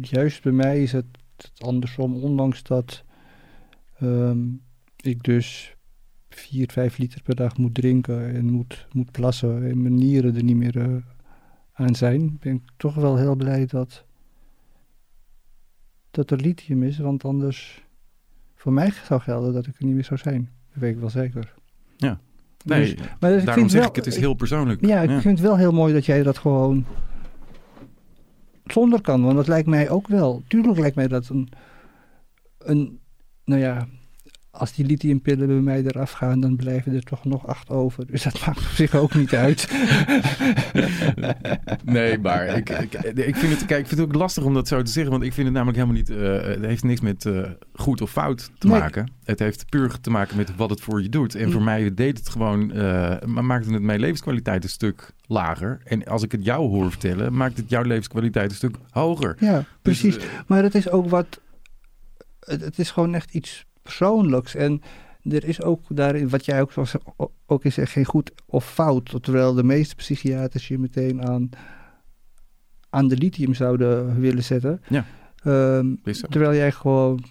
A: juist bij mij is het andersom. Ondanks dat ehm, ik dus 4, 5 liter per dag moet drinken en moet, moet plassen en mijn nieren er niet meer aan zijn, ben ik toch wel heel blij dat, dat er lithium is. Want anders voor mij zou gelden dat ik er niet meer zou zijn. Dat weet ik wel zeker.
B: Ja. Nee,
A: Dus- maar dus ik
B: daarom
A: vind
B: zeg
A: wel-
B: ik, het is heel persoonlijk.
A: ja, ik vind het wel heel mooi dat jij dat gewoon zonder kan. Want dat lijkt mij ook wel. Tuurlijk lijkt mij dat een. een nou ja, als die lithiumpillen bij mij eraf gaan, dan blijven er toch nog acht over. Dus dat [LAUGHS] maakt op zich ook niet uit. [LAUGHS]
B: Nee, maar ik, ik, ik vind het, kijk, ik vind het ook lastig om dat zo te zeggen. Want ik vind het namelijk helemaal niet. eh, het heeft niks met eh, goed of fout te
A: Nee.
B: maken. Het heeft puur te maken met wat het voor je doet. En
A: Mm.
B: voor mij deed het gewoon. maar maakte het mijn levenskwaliteit een stuk lager. En als ik het jou hoor vertellen, maakt het jouw levenskwaliteit een stuk hoger.
A: ja, precies.
B: Dus, eh,
A: Maar het is ook wat. Het, het is gewoon echt iets persoonlijks. En er is ook daarin, wat jij ook, zoals, ook is, geen goed of fout. Terwijl de meeste psychiaters je meteen aan, aan de lithium zouden willen zetten.
B: Ja.
A: Ehm, terwijl jij gewoon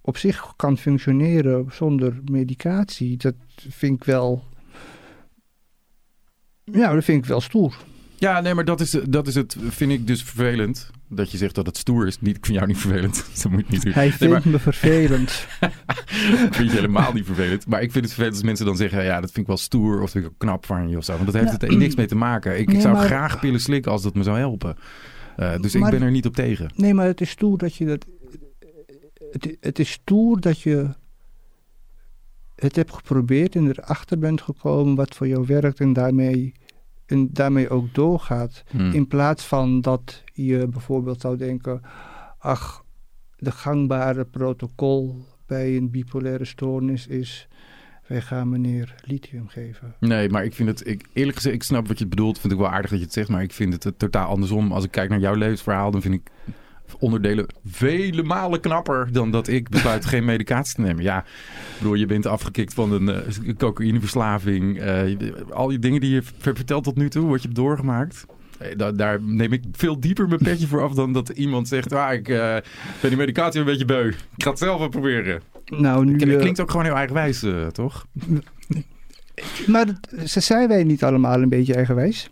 A: op zich kan functioneren zonder medicatie. Dat vind ik wel. Ja, dat vind ik wel stoer.
B: Ja, nee, maar dat is, dat is het, vind ik dus vervelend. Dat je zegt dat het stoer is. Niet, ik vind jou niet vervelend. [LAUGHS] Dat moet niet doen.
A: Hij
B: Nee,
A: vindt
B: maar-
A: me vervelend.
B: Ik [LAUGHS] vind je helemaal niet vervelend. Maar ik vind het vervelend als mensen dan zeggen... ja, dat vind ik wel stoer of dat vind ik knap van je of zo. Want dat heeft
A: Nou,
B: er niks mee te maken. Ik
A: nee,
B: zou
A: maar-
B: graag pillen slikken als dat me zou helpen. Eh, dus
A: Maar-
B: ik ben er niet op tegen.
A: Nee, maar het is stoer dat je dat. Het, het is stoer dat je het hebt geprobeerd en erachter bent gekomen wat voor jou werkt en daarmee, en daarmee ook doorgaat.
B: Hm.
A: In plaats van dat je bijvoorbeeld zou denken: ach, de gangbare protocol bij een bipolaire stoornis is. Wij gaan meneer lithium geven.
B: Nee, maar ik vind het... Ik, eerlijk gezegd, ik snap wat je bedoelt. Vind ik wel aardig dat je het zegt. Maar ik vind het, eh, totaal andersom. Als ik kijk naar jouw levensverhaal... dan vind ik onderdelen vele malen knapper... dan dat ik besluit geen medicatie te nemen. Ja, bedoel, je bent afgekikt van een eh, cocaïneverslaving. eh, al die dingen die je ver- vertelt tot nu toe... wat je hebt doorgemaakt... Eh, da- daar neem ik veel dieper mijn petje voor af dan dat iemand zegt... Ah, ik eh, ben die medicatie een beetje beu. Ik ga het zelf wel proberen.
A: Nou, nu. Eh,
B: klinkt ook gewoon heel eigenwijs, toch? [LAUGHS]
A: maar dat- ze zijn wij niet allemaal een beetje eigenwijs?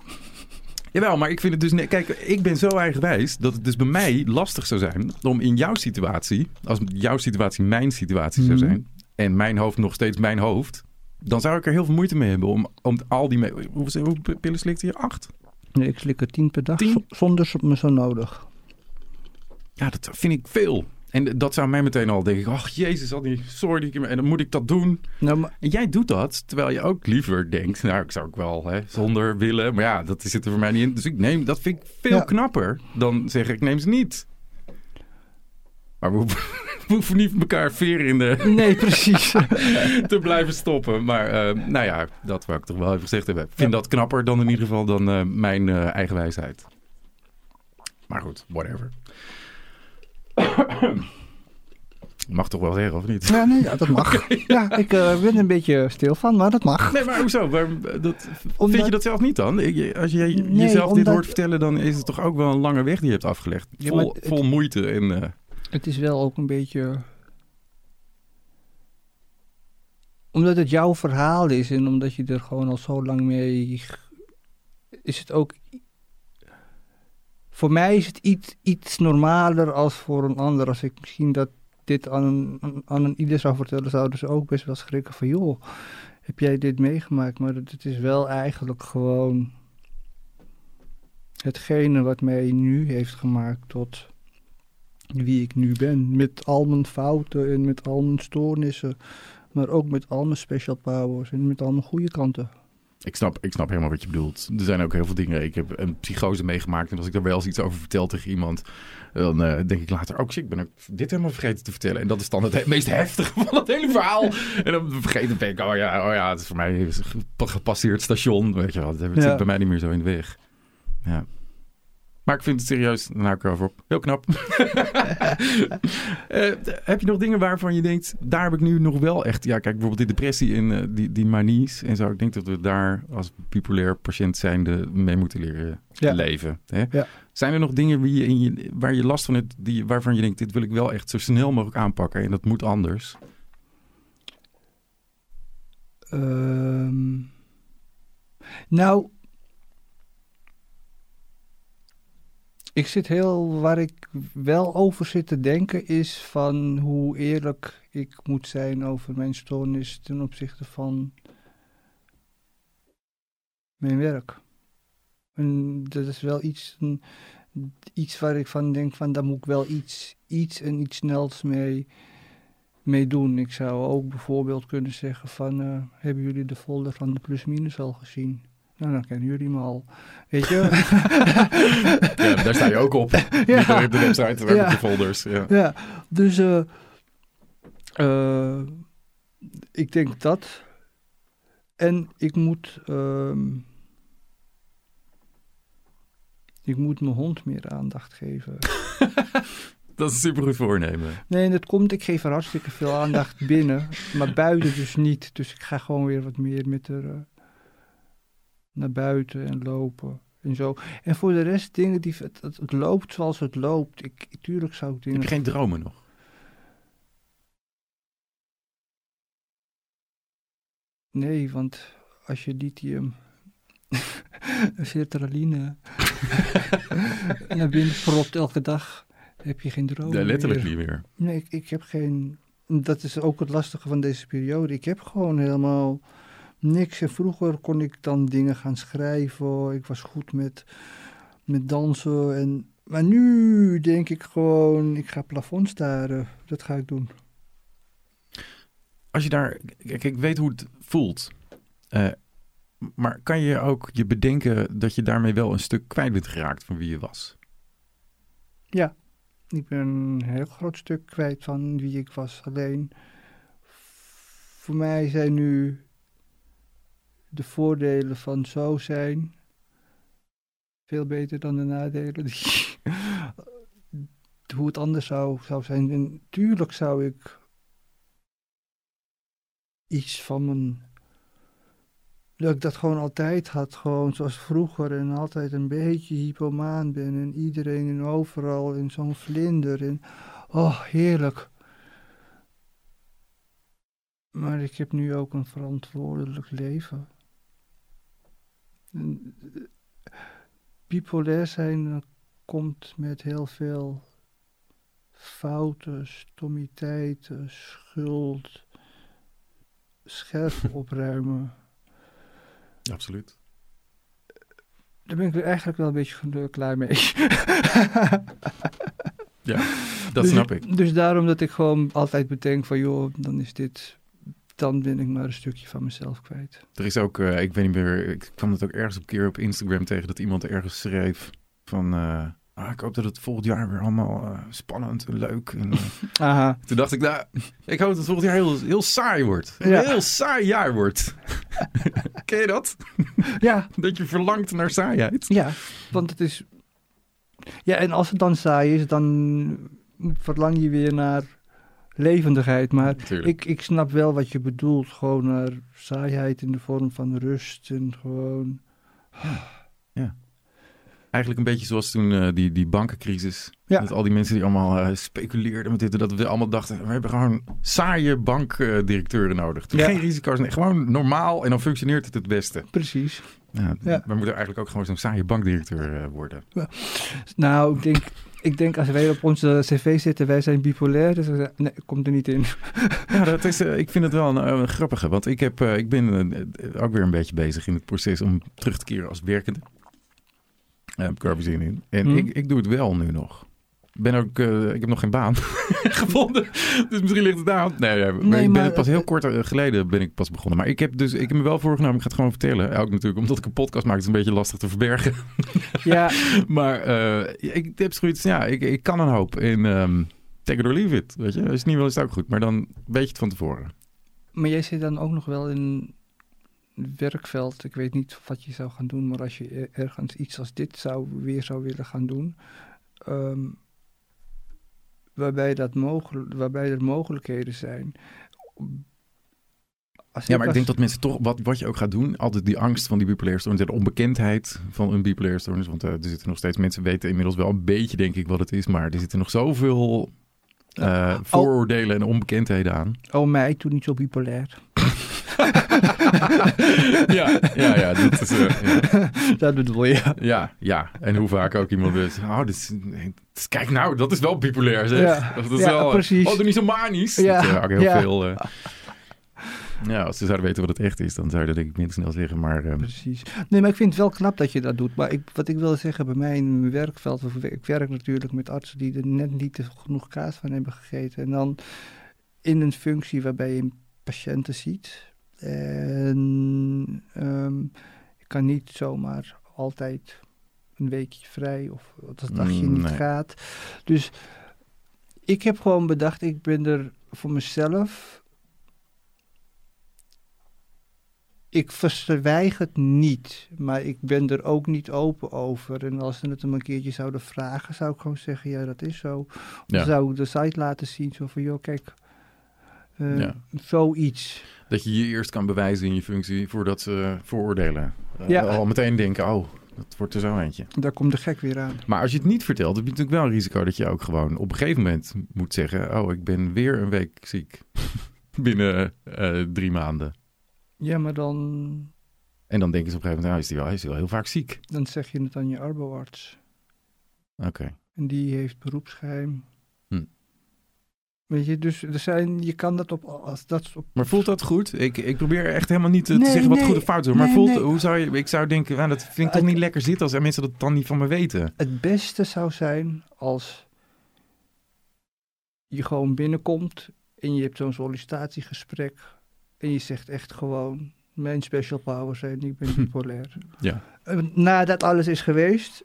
B: Jawel, maar ik vind het dus... Kijk, ik ben zo eigenwijs dat het dus bij mij lastig zou zijn... om in jouw situatie, als jouw situatie mijn situatie zou
A: Mhm.
B: zijn... en mijn hoofd nog steeds mijn hoofd... dan zou ik er heel veel moeite mee hebben om, om al die... me- Hoeveel, pillen slikt je? Acht?
A: Nee, ik slik er tien per dag
B: Tien?
A: zonder zo nodig.
B: Ja, dat vind ik veel. En dat zou mij meteen al denken... ach, jezus, al die sorry, en dan moet ik dat doen...
A: Nou, maar,
B: En jij doet dat, terwijl je ook liever denkt... nou, ik zou ook wel hè, zonder willen... maar ja, dat zit er voor mij niet in. Dus ik neem, dat vind ik veel
A: Ja.
B: knapper dan zeggen... ik neem ze niet. Maar we hoeven, [LAUGHS] we hoeven niet elkaar veren in de,
A: nee, precies. [LAUGHS]
B: te blijven stoppen. Maar eh, nou ja, dat wou ik toch wel even gezegd hebben. Ik vind
A: Ja.
B: dat knapper dan in ieder geval dan eh, mijn eh, eigen wijsheid. Maar goed, whatever. [COUGHS] Mag toch wel zeggen, of niet?
A: ja, nee, ja, dat mag. [LAUGHS] Ja, ik eh, ben een beetje stil van, maar dat mag.
B: Nee, maar hoezo? Waarom, dat,
A: Omdat-
B: Vind je dat zelf niet dan? Ik- Als je
A: Nee,
B: jezelf dit hoort vertellen, dan is het toch ook wel een lange weg die je hebt afgelegd. Vol,
A: het-
B: vol moeite. En, eh,
A: Het is wel ook een beetje. Omdat het jouw verhaal is en omdat je er gewoon al zo lang mee. Is het ook. Voor mij is het iets, iets normaler als voor een ander. Als ik misschien dat dit aan een, aan een ieder zou vertellen, zouden ze ook best wel schrikken van joh, heb jij dit meegemaakt? Maar het, het is wel eigenlijk gewoon hetgene wat mij nu heeft gemaakt tot wie ik nu ben. Met al mijn fouten en met al mijn stoornissen. Maar ook met al mijn special powers en met al mijn goede kanten.
B: Ik snap, ik snap helemaal wat je bedoelt. Er zijn ook heel veel dingen. Ik heb een psychose meegemaakt. En als ik daar wel eens iets over vertel tegen iemand. dan eh, denk ik later. Oh shit, ik ben ook dit helemaal vergeten te vertellen. En dat is dan het he- meest heftige van het hele verhaal. en dan vergeet ik. Oh ja, oh ja, het is voor mij een gepasseerd station. Weet je wel, dat zit
A: Ja.
B: bij mij niet meer zo in de weg. Ja. Maar ik vind het serieus, dan hou ik erover op. Heel knap. [LAUGHS] Eh, heb je nog dingen waarvan je denkt, daar heb ik nu nog wel echt... Ja, kijk, bijvoorbeeld die depressie en eh, die, die manies en zo. Ik denk dat we daar als bipolair patiënt zijnde mee moeten leren
A: Ja.
B: leven. Hè?
A: Ja.
B: Zijn er nog dingen wie je in je, waar je last van hebt, die, waarvan je denkt... dit wil ik wel echt zo snel mogelijk aanpakken en dat moet anders?
A: Ehm, nou, ik zit heel, waar ik wel over zit te denken is van hoe eerlijk ik moet zijn over mijn stoornis ten opzichte van mijn werk. En dat is wel iets, iets waar ik van denk van daar moet ik wel iets, iets en iets snels mee mee doen. Ik zou ook bijvoorbeeld kunnen zeggen van, eh, hebben jullie de folder van de plus-minus al gezien? Nou, dan kennen jullie me al. Weet je? [LAUGHS]
B: Ja, daar sta je ook op. [LAUGHS]
A: Ja.
B: Niet alleen op de website, maar
A: Ja.
B: op de folders. Ja.
A: ja, dus eh, eh, ik denk dat. En ik moet, ehm, ik moet mijn hond meer aandacht geven. [LAUGHS]
B: Dat is een supergoed voornemen.
A: Nee, dat komt, ik geef er hartstikke veel aandacht binnen, maar buiten dus niet. Dus ik ga gewoon weer wat meer met haar eh, naar buiten en lopen en zo. En voor de rest dingen die, het, het, het loopt zoals het loopt. Ik, tuurlijk zou ik
B: Heb
A: dingen...
B: je geen dromen nog?
A: Nee, want als je lithium, [LAUGHS] sertraline [LAUGHS] naar binnen propt elke dag, heb je geen droom
B: Ja, letterlijk
A: meer.
B: niet meer.
A: Nee, ik, ik heb geen. Dat is ook het lastige van deze periode. Ik heb gewoon helemaal niks. En vroeger kon ik dan dingen gaan schrijven. Ik was goed met, met dansen. En, maar nu denk ik gewoon, ik ga plafond staren. Dat ga ik doen.
B: Als je daar... Kijk, ik weet hoe het voelt. Eh, maar kan je ook je bedenken dat je daarmee wel een stuk kwijt bent geraakt van wie je was?
A: Ja, ik ben een heel groot stuk kwijt van wie ik was. Alleen voor mij zijn nu de voordelen van zo zijn veel beter dan de nadelen. Die, [LAUGHS] hoe het anders zou, zou zijn. En tuurlijk zou ik iets van mijn. Dat ik dat gewoon altijd had, gewoon zoals vroeger. En altijd een beetje hypomaan ben. En iedereen en overal in zo'n vlinder. Oh, heerlijk. Maar ik heb nu ook een verantwoordelijk leven. Bipolair zijn komt met heel veel fouten, stommiteiten, schuld, scherven [LAUGHS] opruimen.
B: Absoluut.
A: Daar ben ik er eigenlijk wel een beetje klaar mee. [LAUGHS]
B: Dat
A: dus,
B: snap ik.
A: Dus daarom dat ik gewoon altijd bedenk van joh, dan is dit, dan ben ik maar een stukje van mezelf kwijt.
B: Er is ook, eh, ik weet niet meer, ik kwam het ook ergens een keer op Instagram tegen dat iemand ergens schreef van, eh, ah, ik hoop dat het volgend jaar weer allemaal eh, spannend en leuk. En, [LAUGHS]
A: Aha.
B: toen dacht ik, nou, ik hoop dat het volgend jaar heel, heel saai wordt. Een
A: Ja.
B: heel saai jaar wordt. [LAUGHS] Ken je dat?
A: Ja,
B: Dat je verlangt naar saaiheid.
A: ja, want het is. Ja, en als het dan saai is, dan verlang je weer naar levendigheid. Maar
B: Natuurlijk.
A: ik, ik snap wel wat je bedoelt. Gewoon naar saaiheid in de vorm van rust en gewoon.
B: Eigenlijk een beetje zoals toen eh, die, die bankencrisis.
A: Ja.
B: Dat al die mensen die allemaal eh, speculeerden met dit en dat we allemaal dachten, we hebben gewoon saaie bankdirecteuren nodig.
A: Ja.
B: Geen risico's, nee, gewoon normaal en dan functioneert het het beste.
A: Precies.
B: Ja,
A: Ja.
B: We moeten eigenlijk ook gewoon zo'n saaie bankdirecteur eh, worden.
A: Nou, ik denk, ik denk als wij op onze cv zitten, wij zijn bipolair. Dus nee, komt er niet in.
B: Ja, dat is, eh, ik vind het wel een, eh, een grappige, want ik, heb, eh, ik ben ook weer een beetje bezig in het proces om terug te keren als werkende. Daar heb ik er zin in. En
A: Hmm.
B: ik, ik doe het wel nu nog. Ben ook, eh, ik heb nog geen baan [LAUGHS] gevonden. Dus misschien ligt het daar. Nee, nee, maar
A: Nee,
B: ik ben
A: maar-
B: pas heel kort eh, geleden ben ik pas begonnen. Maar ik heb dus, ik heb me wel voorgenomen, ik ga het gewoon vertellen. Ook natuurlijk, omdat ik een podcast maak, is het een beetje lastig te verbergen. [LAUGHS]
A: Ja, [LAUGHS]
B: maar eh, ik heb zoiets, ja, ik, ik kan een hoop. En ehm take it or leave it, weet je. Als je het niet wil, is het ook goed. Maar dan weet je het van tevoren.
A: maar jij zit dan ook nog wel in een werkveld. Ik weet niet wat je zou gaan doen, maar als je er- ergens iets als dit zou, weer zou willen gaan doen. ehm, waarbij, dat mogel- waarbij er mogelijkheden zijn. Als
B: Ja, maar ik denk dat mensen toch, wat, wat je ook gaat doen, altijd die angst van die bipolaire stoornis, de onbekendheid van een bipolaire stoornis. Want eh, er zitten nog steeds mensen weten inmiddels wel een beetje, denk ik, wat het is. Maar er zitten nog zoveel eh, vooroordelen en onbekendheden aan.
A: Oh, mij, toen niet zo bipolair. [LAUGHS] [LAUGHS]
B: ja, ja, ja, dat is, eh, ja. [LAUGHS]
A: dat bedoel je.
B: ja, ja. En hoe vaak ook iemand is, oh, dit is, is- kijk nou, dat is wel bipolair, zeg.
A: Ja,
B: dat is
A: ja,
B: wel,
A: precies.
B: Oh, doe niet zo manisch.
A: Ja,
B: Dat, eh, ook heel
A: ja.
B: veel... eh, ja, als ze zouden weten wat het echt is, dan zou dat denk ik minder snel zeggen. Maar eh,
A: Precies. Nee, maar ik vind het wel knap dat je dat doet. Maar ik, wat ik wil zeggen, bij mij in mijn werkveld, of ik werk natuurlijk met artsen die er net niet genoeg kaas van hebben gegeten. En dan in een functie waarbij je patiënten ziet. En ehm, ik kan niet zomaar altijd een weekje vrij of als een dagje
B: Mm,
A: niet
B: nee.
A: gaat. Dus ik heb gewoon bedacht, ik ben er voor mezelf ik verzwijg het niet, maar ik ben er ook niet open over. En als ze het hem een keertje zouden vragen, zou ik gewoon zeggen, ja, dat is zo. Of
B: Ja.
A: zou ik de site laten zien, zo van, joh, kijk, eh,
B: Ja.
A: zoiets.
B: Dat je je eerst kan bewijzen in je functie voordat ze vooroordelen. Eh,
A: Ja.
B: Al meteen denken, oh, dat wordt er zo eentje.
A: Daar komt de gek weer aan.
B: Maar als je het niet vertelt, heb je natuurlijk wel een risico dat je ook gewoon op een gegeven moment moet zeggen, oh, ik ben weer een week ziek. [LAUGHS] Binnen eh, drie maanden.
A: Ja, maar dan,
B: En dan denken ze op een gegeven moment, nou, is hij wel, is wel heel vaak ziek.
A: dan zeg je het aan je arboarts.
B: Oké.
A: En die heeft beroepsgeheim. Weet je, dus er zijn, je kan dat op, als dat op
B: Maar voelt dat goed? Ik, ik probeer echt helemaal niet te,
A: Nee,
B: zeggen wat
A: nee.
B: goed of fout is. Maar
A: Nee,
B: voelt,
A: nee.
B: hoe zou je, ik zou denken, nou, dat vind ik toch niet lekker zitten als mensen dat dan niet van me weten.
A: Het beste zou zijn als je gewoon binnenkomt en je hebt zo'n sollicitatiegesprek en je zegt echt gewoon, mijn special powers zijn, ik ben [LAUGHS] bipolair.
B: Ja.
A: En Nadat alles is geweest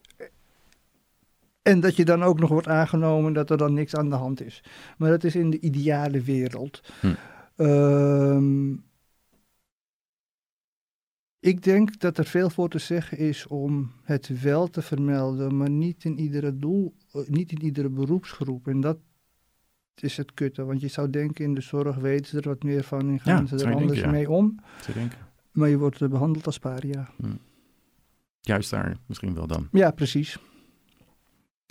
A: en dat je dan ook nog wordt aangenomen dat er dan niks aan de hand is. Maar dat is in de ideale wereld.
B: Hm.
A: Ehm, ik denk dat er veel voor te zeggen is om het wel te vermelden, maar niet in iedere doel, eh, niet in iedere beroepsgroep. En dat is het kutte, want je zou denken in de zorg weten ze er wat meer van en gaan
B: Ja,
A: ze er anders
B: denken, ja.
A: mee om.
B: Te denken.
A: Maar je wordt eh, behandeld als paria.
B: Juist daar misschien wel dan.
A: Ja, precies.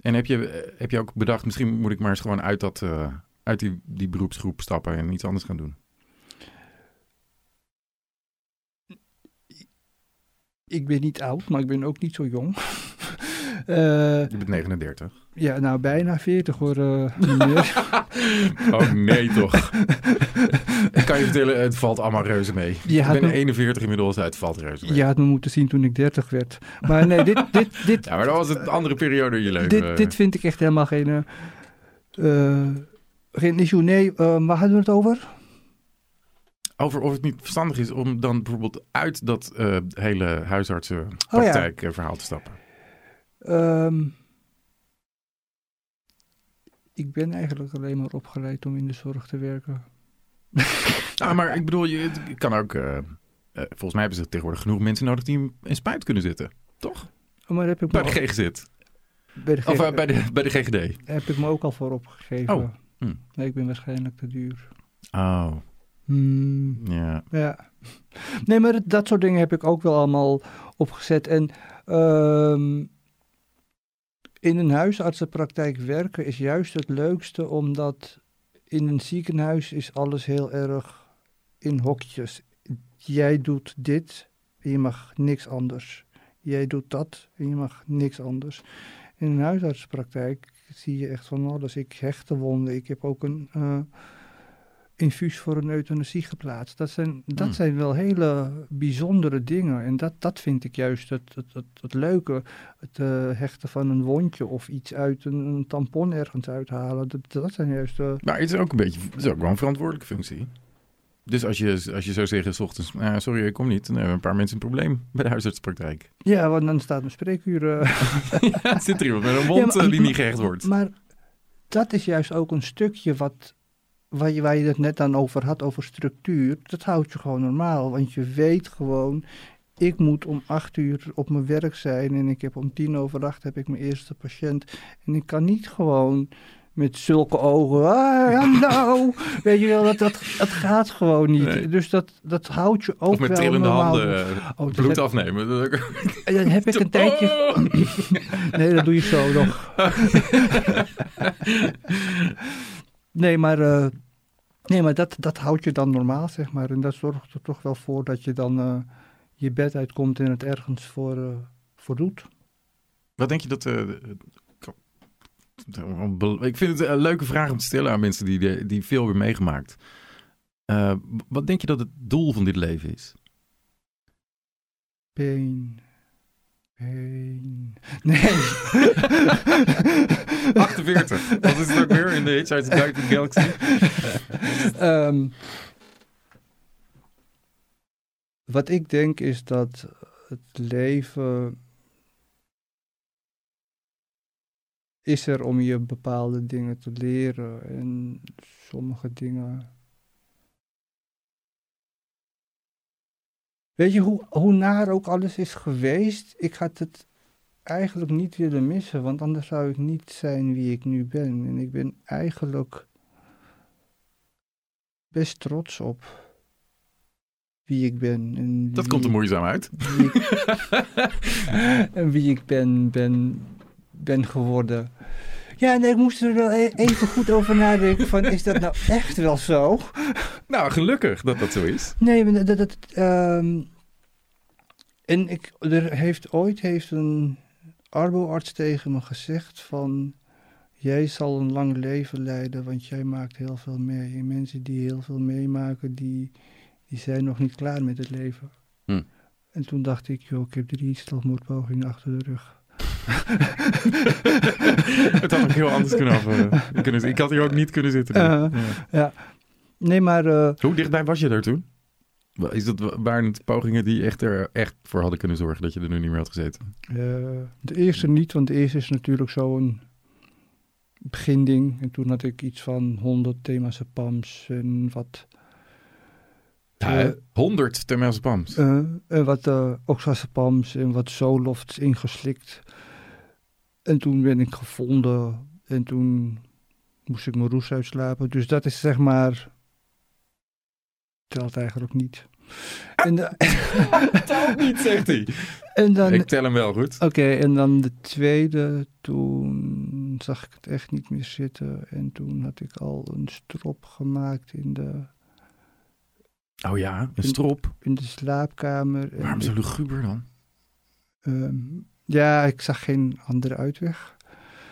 B: En heb je, eh, heb je ook bedacht, misschien moet ik maar eens gewoon uit, dat, eh, uit die, die beroepsgroep stappen en iets anders gaan doen?
A: Ik ben niet oud, maar ik ben ook niet zo jong. [LAUGHS] Eh,
B: Je bent 39.
A: Ja, nou bijna 40 hoor, eh, meneer. [LAUGHS]
B: Oh nee toch. ik kan je vertellen, het valt allemaal reuze mee.
A: Je
B: ik ben
A: me,
B: 41 inmiddels, het valt reuze mee.
A: je had me moeten zien toen ik 30 werd. Maar nee, dit, [LAUGHS] dit, dit,
B: Ja, maar dat was een andere periode in je leven.
A: dit, dit vind ik echt helemaal geen, eh, eh, geen issue. Nee, eh, waar hadden we het over?
B: Over of het niet verstandig is om dan bijvoorbeeld uit dat hele huisartsenpraktijk-verhaal te stappen.
A: Ehm, ik ben eigenlijk alleen maar opgeleid om in de zorg te werken. [LAUGHS]
B: Ah, maar ik bedoel, je kan ook... eh, eh, volgens mij hebben ze tegenwoordig genoeg mensen nodig die een spuit kunnen zetten. Toch?
A: Oh, maar heb ik,
B: Bij de GGZ.
A: bij, de
B: Of eh, bij, de, bij de GGD.
A: heb ik me ook al voor opgegeven.
B: Oh, hm.
A: Nee, ik ben waarschijnlijk te duur.
B: Oh,
A: Hmm.
B: ja.
A: Ja. Nee, maar dat, dat soort dingen heb ik ook wel allemaal opgezet. En ehm, in een huisartsenpraktijk werken is juist het leukste, omdat in een ziekenhuis is alles heel erg in hokjes. Jij doet dit je mag niks anders. Jij doet dat je mag niks anders. In een huisartsenpraktijk zie je echt van alles. Ik hechte wonden. Ik heb ook een, eh, infuus voor een euthanasie geplaatst. Dat zijn, dat
B: Hmm.
A: zijn wel hele bijzondere dingen. En dat, dat vind ik juist het, het, het, het leuke. Het eh, hechten van een wondje of iets uit een, een tampon ergens uithalen. Dat, dat zijn juist... eh,
B: Maar het is ook een beetje, het is ook wel een verantwoordelijke functie. Dus als je, als je zou zeggen, s ochtends, "Ah, sorry, ik kom niet, dan hebben een paar mensen een probleem bij de huisartspraktijk.
A: ja, want dan staat mijn spreekuur... eh, [LAUGHS]
B: ja, zit er iemand met een mond
A: Ja, maar-
B: eh, die niet gehecht wordt.
A: Maar dat is juist ook een stukje wat, waar, je, waar je het net dan over had, over structuur. Dat houdt je gewoon normaal, want je weet gewoon... Ik moet om acht uur op mijn werk zijn en ik heb om tien over acht heb ik mijn eerste patiënt. En ik kan niet gewoon met zulke ogen, ah, hallo, [LAUGHS] weet je wel, dat, dat, dat gaat gewoon niet.
B: Nee.
A: Dus dat, dat houdt je ook
B: Of met
A: wel
B: trillende
A: normaal.
B: handen eh,
A: Oh, dat
B: bloed
A: heb-
B: afnemen.
A: Dan heb ik een [LAUGHS] tijdje... [LAUGHS] Nee, dat doe je zo nog. Nee, maar, eh, nee, maar dat, dat houdt je dan normaal, zeg maar. En dat zorgt er toch wel voor dat je dan eh, je bed uitkomt en het ergens voor, eh, voor doet.
B: Wat denk je dat... ik vind het een leuke vraag om te stellen aan mensen die, die veel hebben meegemaakt. Wat denk je dat het doel van dit leven is?
A: Pijn. Nee. [LAUGHS]
B: 48. Wat is het ook weer in de Hitchhiker's Guide to the Galaxy? [LAUGHS]
A: Ehm, wat ik denk is dat het leven is er om je bepaalde dingen te leren en sommige dingen. Weet je hoe, hoe naar ook alles is geweest? Ik had het eigenlijk niet willen missen, want anders zou ik niet zijn wie ik nu ben. En ik ben eigenlijk best trots op wie ik ben. En
B: Dat komt er moeizaam uit.
A: wie ik- [LAUGHS] en wie ik ben, ben, ben geworden. Ja, nee, ik moest er wel e- even goed over nadenken van, is dat nou echt wel zo?
B: Nou, gelukkig dat dat zo is.
A: Nee, maar dat... dat ehm, en ik, er heeft ooit heeft een arboarts tegen me gezegd van... Jij zal een lang leven leiden, want jij maakt heel veel mee. En mensen die heel veel meemaken, die, die zijn nog niet klaar met het leven.
B: Hm.
A: En toen dacht ik, joh, ik heb drie zelfmoordpogingen achter de rug. [LAUGHS]
B: het had ook heel anders kunnen af. eh, kunnen, ik had hier ook niet kunnen zitten.
A: Eh.
B: Ja.
A: Nee, maar eh,
B: Hoe dichtbij was je daar toen? Is dat, waren het pogingen die echt er echt voor hadden kunnen zorgen dat je er nu niet meer had gezeten?
A: eh, de eerste niet, want de eerste is natuurlijk zo'n beginding. En toen had ik iets van 100 thema's pams en wat,
B: Ja, 100 temazepams.
A: eh en wat uh, oxazepams en wat solofts ingeslikt. En toen ben ik gevonden en toen moest ik mijn roes uitslapen. Dus dat is zeg maar, telt eigenlijk niet. En, de- [LAUGHS]
B: Telt niet, zegt hij. [LAUGHS]
A: en dan,
B: Ik tel hem wel goed.
A: Oké, en dan de tweede, toen zag ik het echt niet meer zitten. En toen had ik al een strop gemaakt in de,
B: Oh ja, een strop.
A: in de slaapkamer.
B: Waarom zo luguber dan?
A: ehm, ja, ik zag geen andere uitweg.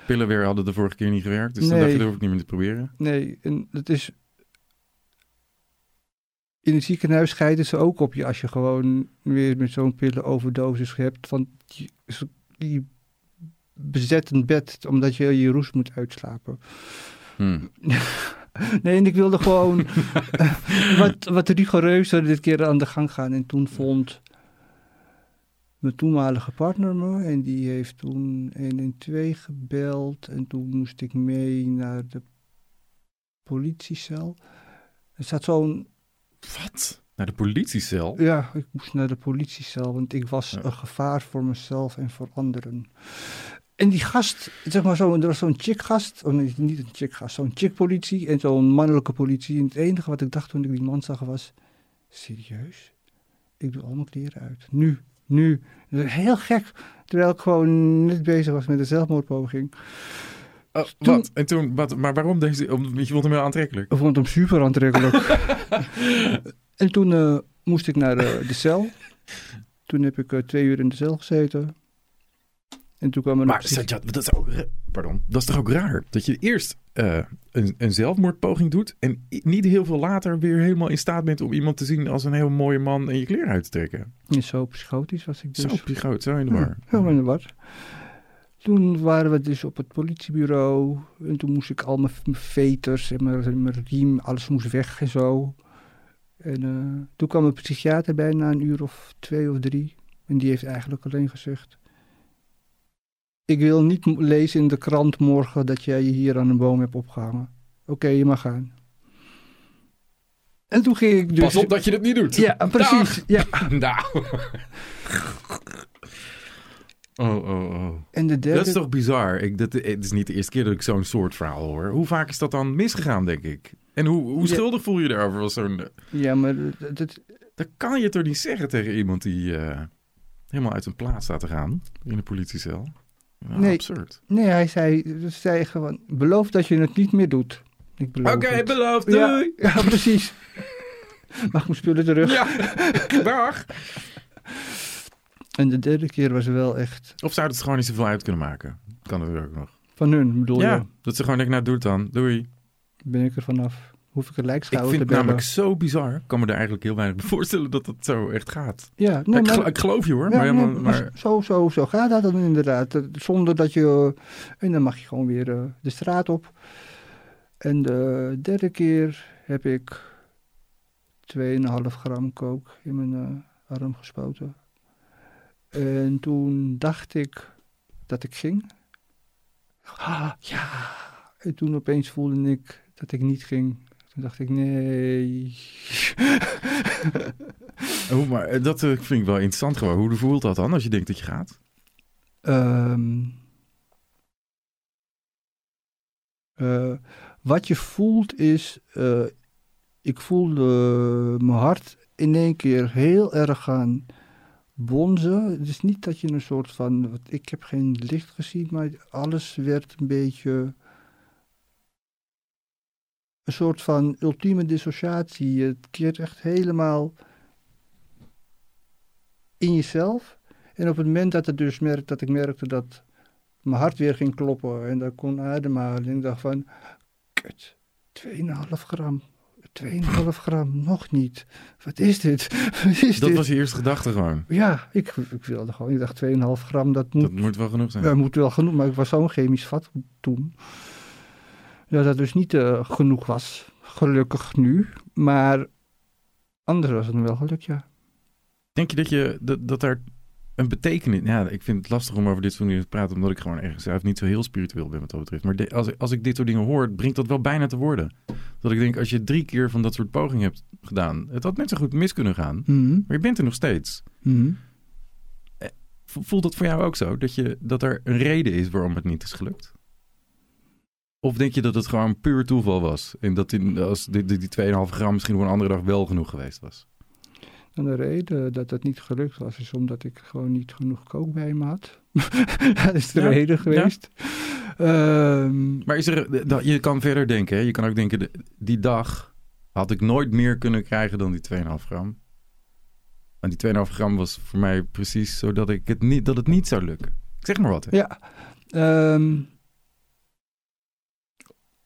B: Pillen weer hadden de vorige keer niet gewerkt, dus dan dacht je, dat hoef ik niet meer te proberen.
A: Nee, en het is... In het ziekenhuis scheiden ze ook op je als je gewoon weer met zo'n pillenoverdosis hebt. Want je, ze- die bezet een bed omdat je je roes moet uitslapen.
B: Hm. [LAUGHS]
A: Nee, en ik wilde gewoon [LAUGHS] [LAUGHS] wat, wat rigoureuzer dit keer aan de gang gaan. En toen vond mijn toenmalige partner me. En die heeft toen 112 gebeld. En toen moest ik mee naar de politiecel. Er staat zo'n...
B: Wat? Naar de politiecel?
A: Ja, ik moest naar de politiecel. Want ik was
B: Ja.
A: een gevaar voor mezelf en voor anderen. En die gast, zeg maar zo, er was zo'n chick-gast, oh nee, niet een chick-gast, zo'n chick-politie en zo'n mannelijke politie. En het enige wat ik dacht toen ik die man zag was, serieus? Ik doe al mijn kleren uit. Nu, nu. Heel gek, terwijl ik gewoon net bezig was met een zelfmoordpoging.
B: Oh,
A: Toen-
B: wat? En toen, wat? Maar waarom deze? Om, je vond hem heel aantrekkelijk.
A: Ik vond hem super aantrekkelijk. [LAUGHS] en toen eh, moest ik naar eh, de cel. Toen heb ik eh, twee uur in de cel gezeten. En toen kwam er
B: Maar
A: nog-
B: dat is, ook, pardon, dat is toch ook raar? Dat je eerst eh, een, een zelfmoordpoging doet... en niet heel veel later weer helemaal in staat bent... om iemand te zien als een heel mooie man... en je kleren uit te trekken.
A: Ja, zo psychotisch was ik dus.
B: Zo psychoot, zo in de war.
A: Helemaal in de war. Toen waren we dus op het politiebureau. En toen moest ik al mijn mijn veters en mijn, mijn riem, alles moest weg en zo. En eh, toen kwam een psychiater bij na een uur of twee of drie. En die heeft eigenlijk alleen gezegd... Ik wil niet lezen in de krant morgen dat jij je hier aan een boom hebt opgehangen. Oké, je mag gaan. En toen ging ik dus...
B: Pas op dat je het niet doet.
A: Ja, precies. Ja. [LAUGHS]
B: Nou. Oh, oh, oh.
A: En de derde...
B: Dat is toch bizar? Ik, dat, het is niet de eerste keer dat ik zo'n soort verhaal hoor. Hoe vaak is dat dan misgegaan, denk ik? En hoe, hoe
A: Ja.
B: schuldig voel je daarover? Als zo'n,
A: Ja, maar dat, dat-
B: dat kan je toch niet zeggen tegen iemand die eh, helemaal uit een plaats staat te gaan in de politiecel? Nou,
A: Nee.
B: Absurd.
A: Nee, hij zei, zei gewoon, beloof dat je het niet meer doet. Ik beloof
B: Oké,
A: het.
B: beloofd.
A: Ja,
B: Doei. [LAUGHS]
A: ja, precies. [LAUGHS] Mag ik mijn spullen terug?
B: Ja, [LAUGHS] dag.
A: En de derde keer was wel echt
B: Of zou het gewoon niet zoveel uit kunnen maken? Kan het ook nog.
A: van hun, bedoel
B: Ja,
A: je.
B: dat ze gewoon denken, nou doe het dan. Doei.
A: Ben ik er vanaf. Hoef ik een
B: Ik vind het namelijk zo bizar. Ik kan me er eigenlijk heel weinig bij voorstellen dat het zo echt gaat.
A: Ja,
B: Maar
A: nee,
B: ik,
A: maar,
B: gelo- ik geloof je hoor.
A: ja,
B: maar helemaal,
A: nee, maar zo, zo, zo gaat dat dan inderdaad. Eh, Zonder dat je... En dan mag je gewoon weer eh, de straat op. En de derde keer heb ik 2,5 gram kook in mijn eh, arm gespoten. En toen dacht ik dat ik ging. Ah, ja. En toen opeens voelde ik dat ik niet ging. Toen dacht ik, nee. [LAUGHS]
B: Oh, maar eh, dat eh, vind ik wel interessant gewoon. Hoe voelt dat dan als je denkt dat je gaat?
A: Ehm, eh, wat je voelt is, ik voelde mijn hart in één keer heel erg gaan bonzen. Het is niet dat je een soort van, ik heb geen licht gezien, maar alles werd een beetje een soort van ultieme dissociatie. Het keert echt helemaal in jezelf. En op het moment dat, het dus merk, dat ik merkte dat mijn hart weer ging kloppen en dat ik kon ademhalen, en ik dacht van, kut, 2,5 gram, 2,5 gram, nog niet. Wat is dit? [LAUGHS] Wat is
B: Dat
A: dit?
B: was je eerste gedachte gewoon.
A: Ja, ik, ik wilde gewoon, ik dacht 2,5 gram, dat moet,
B: Dat moet wel genoeg zijn.
A: ja, moet wel genoeg, maar ik was zo'n chemisch vat toen. Dat dat dus niet eh, genoeg was, gelukkig nu, maar anders was het wel gelukt, ja.
B: Denk je dat, je dat, dat er een betekenis... Ja, ik vind het lastig om over dit soort dingen te praten... omdat ik gewoon ergens zelf niet zo heel spiritueel ben wat dat betreft. Maar de- als, ik- als ik dit soort dingen hoor, brengt dat wel bijna te worden. Dat ik denk, als je drie keer van dat soort pogingen hebt gedaan... het had net zo goed mis kunnen gaan.
A: Mhm,
B: Maar je bent er nog steeds.
A: mhm.
B: V- Voelt dat voor jou ook zo? Dat, je, dat er een reden is waarom het niet is gelukt? Of denk je dat het gewoon puur toeval was? En dat die, als die, die, die 2,5 gram misschien op een andere dag wel genoeg geweest was?
A: En de reden dat het niet gelukt was, is omdat ik gewoon niet genoeg kook bij me had. [LAUGHS] dat is de
B: Ja,
A: reden geweest. Ehm,
B: Maar is er, dat- je kan verder denken. Hè? Je kan ook denken, de- die dag had ik nooit meer kunnen krijgen dan die 2,5 gram. En die 2,5 gram was voor mij precies zodat ik het niet, dat het niet zou lukken. Ik zeg maar wat. Hè?
A: ja. ehm,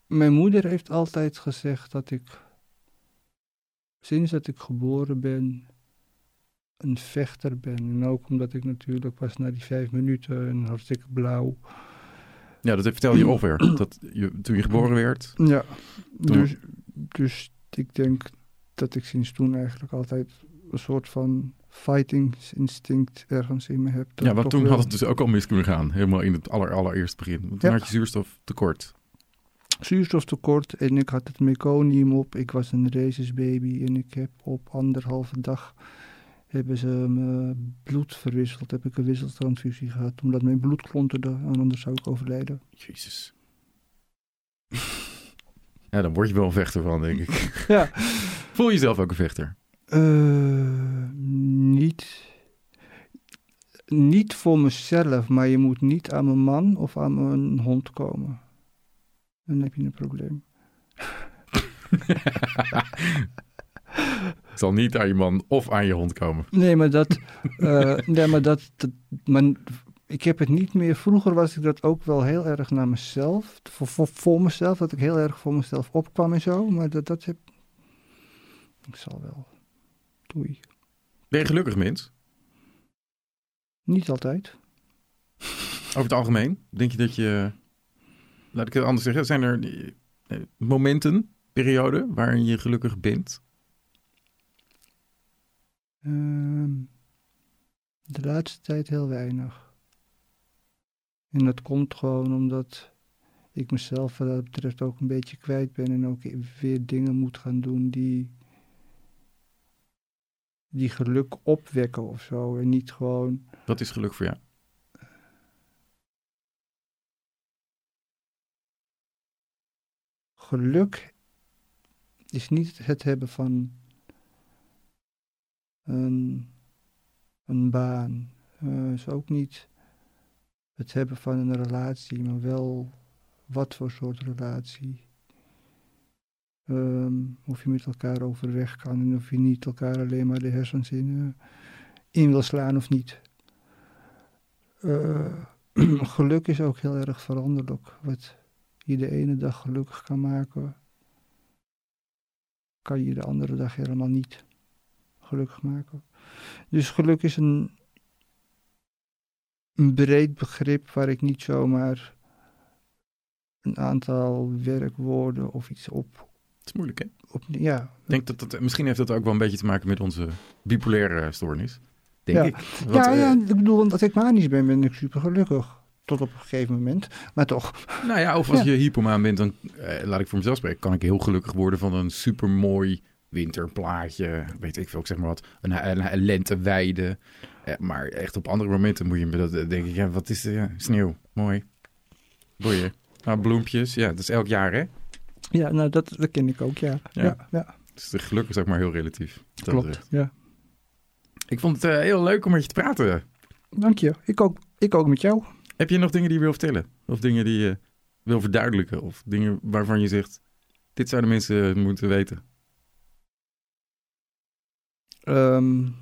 A: mijn moeder heeft altijd gezegd dat ik, sinds dat ik geboren ben, een vechter ben. En ook omdat ik natuurlijk was na die vijf minuten en hartstikke blauw.
B: Ja, dat vertel je over. Dat je, toen je geboren werd.
A: Ja, dus, dus ik denk dat ik sinds toen eigenlijk altijd een soort van fighting instinct ergens in me heb.
B: Ja, want toen
A: wel-
B: had het dus ook al mis kunnen gaan. Helemaal in het aller, allereerste begin. Want toen
A: Ja.
B: had je zuurstoftekort.
A: Zuurstoftekort en ik had het meconium op. Ik was een racesbaby en ik heb op anderhalve dag hebben ze mijn bloed verwisseld. Heb ik een wisseltransfusie gehad omdat mijn bloed klonterde en anders zou ik overlijden.
B: Jezus. [LAUGHS] Ja, dan word je wel een vechter van, denk ik. [LAUGHS]
A: Ja.
B: Voel je jezelf ook een vechter?
A: Eh, niet, niet voor mezelf, maar je moet niet aan mijn man of aan mijn hond komen. Dan heb je een probleem.
B: Het [LAUGHS] zal niet aan je man of aan je hond komen.
A: Nee, maar dat. [LAUGHS] eh, nee, maar dat. dat ik heb het niet meer. Vroeger was ik dat ook wel heel erg naar mezelf. Voor, voor, voor mezelf. Dat ik heel erg voor mezelf opkwam en zo. Maar dat, dat heb. Ik zal wel. Doei.
B: Ben je gelukkig mens?
A: Niet altijd.
B: Over het algemeen? Denk je dat je... Laat ik het anders zeggen. Zijn er eh, momenten, perioden, waarin je gelukkig bent?
A: Ehm, de laatste tijd heel weinig. En dat komt gewoon omdat ik mezelf wat dat betreft ook een beetje kwijt ben en ook weer dingen moet gaan doen die, die geluk opwekken of zo. En niet gewoon.
B: Wat is geluk voor jou?
A: Geluk is niet het hebben van een, een baan. Uh, is ook niet het hebben van een relatie, maar wel wat voor soort relatie. Um, of je met elkaar overweg kan en of je niet elkaar alleen maar de hersens in, in wil slaan of niet. Uh, [CLEARS THROAT] geluk is ook heel erg veranderlijk. Wat je de ene dag gelukkig kan maken, kan je de andere dag helemaal niet gelukkig maken. Dus geluk is een, een breed begrip waar ik niet zomaar een aantal werkwoorden of iets op.
B: Het is moeilijk, hè?
A: Op, ja.
B: Ik denk dat dat, misschien heeft dat ook wel een beetje te maken met onze bipolaire stoornis. Denk
A: ja.
B: ik.
A: Ja, ja, ik bedoel, omdat ik manisch ben, ben ik super gelukkig. Tot op een gegeven moment, maar toch.
B: Nou ja, of als je hypomaan bent, dan eh, laat ik voor mezelf spreken, kan ik heel gelukkig worden van een supermooi winterplaatje, weet ik veel, ik zeg maar wat, een, een, een lenteweide. Eh, maar echt op andere momenten moet je me dat denk ik, ja, wat is er? Ja, sneeuw, mooi, boeien. Nou, bloempjes, ja, dat is elk jaar, hè?
A: Ja, nou, dat, dat ken ik ook, ja. ja. ja, ja.
B: Dus de geluk is ook maar heel relatief.
A: Klopt, ja.
B: Ik vond het uh, heel leuk om met je te praten.
A: Dank je. Ik ook, ik ook met jou.
B: Heb je nog dingen die je wil vertellen? Of dingen die je wil verduidelijken? Of dingen waarvan je zegt, dit zouden mensen moeten weten?
A: Um,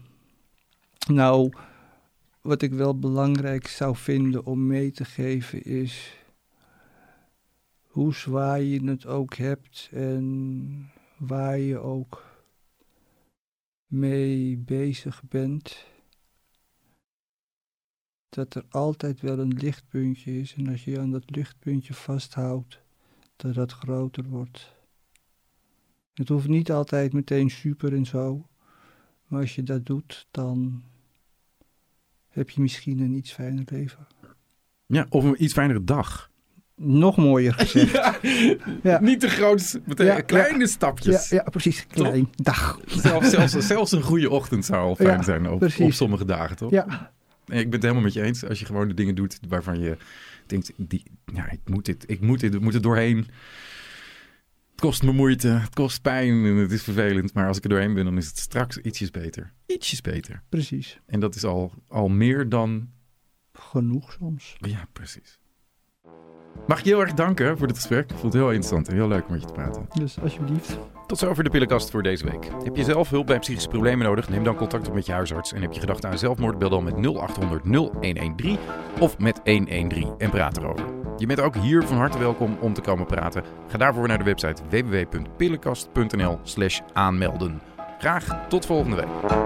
A: nou, wat ik wel belangrijk zou vinden om mee te geven is hoe zwaar je het ook hebt en waar je ook mee bezig bent, dat er altijd wel een lichtpuntje is en als je aan dat lichtpuntje vasthoudt, dat dat groter wordt. Het hoeft niet altijd meteen super en zo, maar als je dat doet, dan heb je misschien een iets fijner leven.
B: Ja, of een iets fijnere dag.
A: Nog mooier [LAUGHS] gezegd.
B: ja, ja. Niet de grootste, meteen ja, kleine stapjes.
A: Ja, precies. Klein dag.
B: Zelfs, zelfs, zelfs, een goede ochtend zou al fijn zijn op, op, sommige dagen, toch?
A: Ja.
B: Nee, ik ben het helemaal met je eens. Als je gewoon de dingen doet waarvan je denkt, die, ja, ik moet dit, ik moet dit, ik moet er doorheen. Het kost me moeite, het kost pijn en het is vervelend. Maar als ik er doorheen ben, dan is het straks ietsjes beter. Ietsjes beter.
A: Precies.
B: En dat is al, al meer dan...
A: Genoeg soms.
B: Ja, precies. Mag ik je heel erg danken voor dit gesprek. Ik vond het heel interessant en heel leuk om met je te praten.
A: Dus alsjeblieft.
B: Tot zover de pillenkast voor deze week. Heb je zelf hulp bij psychische problemen nodig? Neem dan contact op met je huisarts. En heb je gedachten aan zelfmoord? Bel dan met 0800 0113 of met 113 en praat erover. Je bent ook hier van harte welkom om te komen praten. Ga daarvoor naar de website www.pillenkast.nl slash aanmelden. Graag tot volgende week.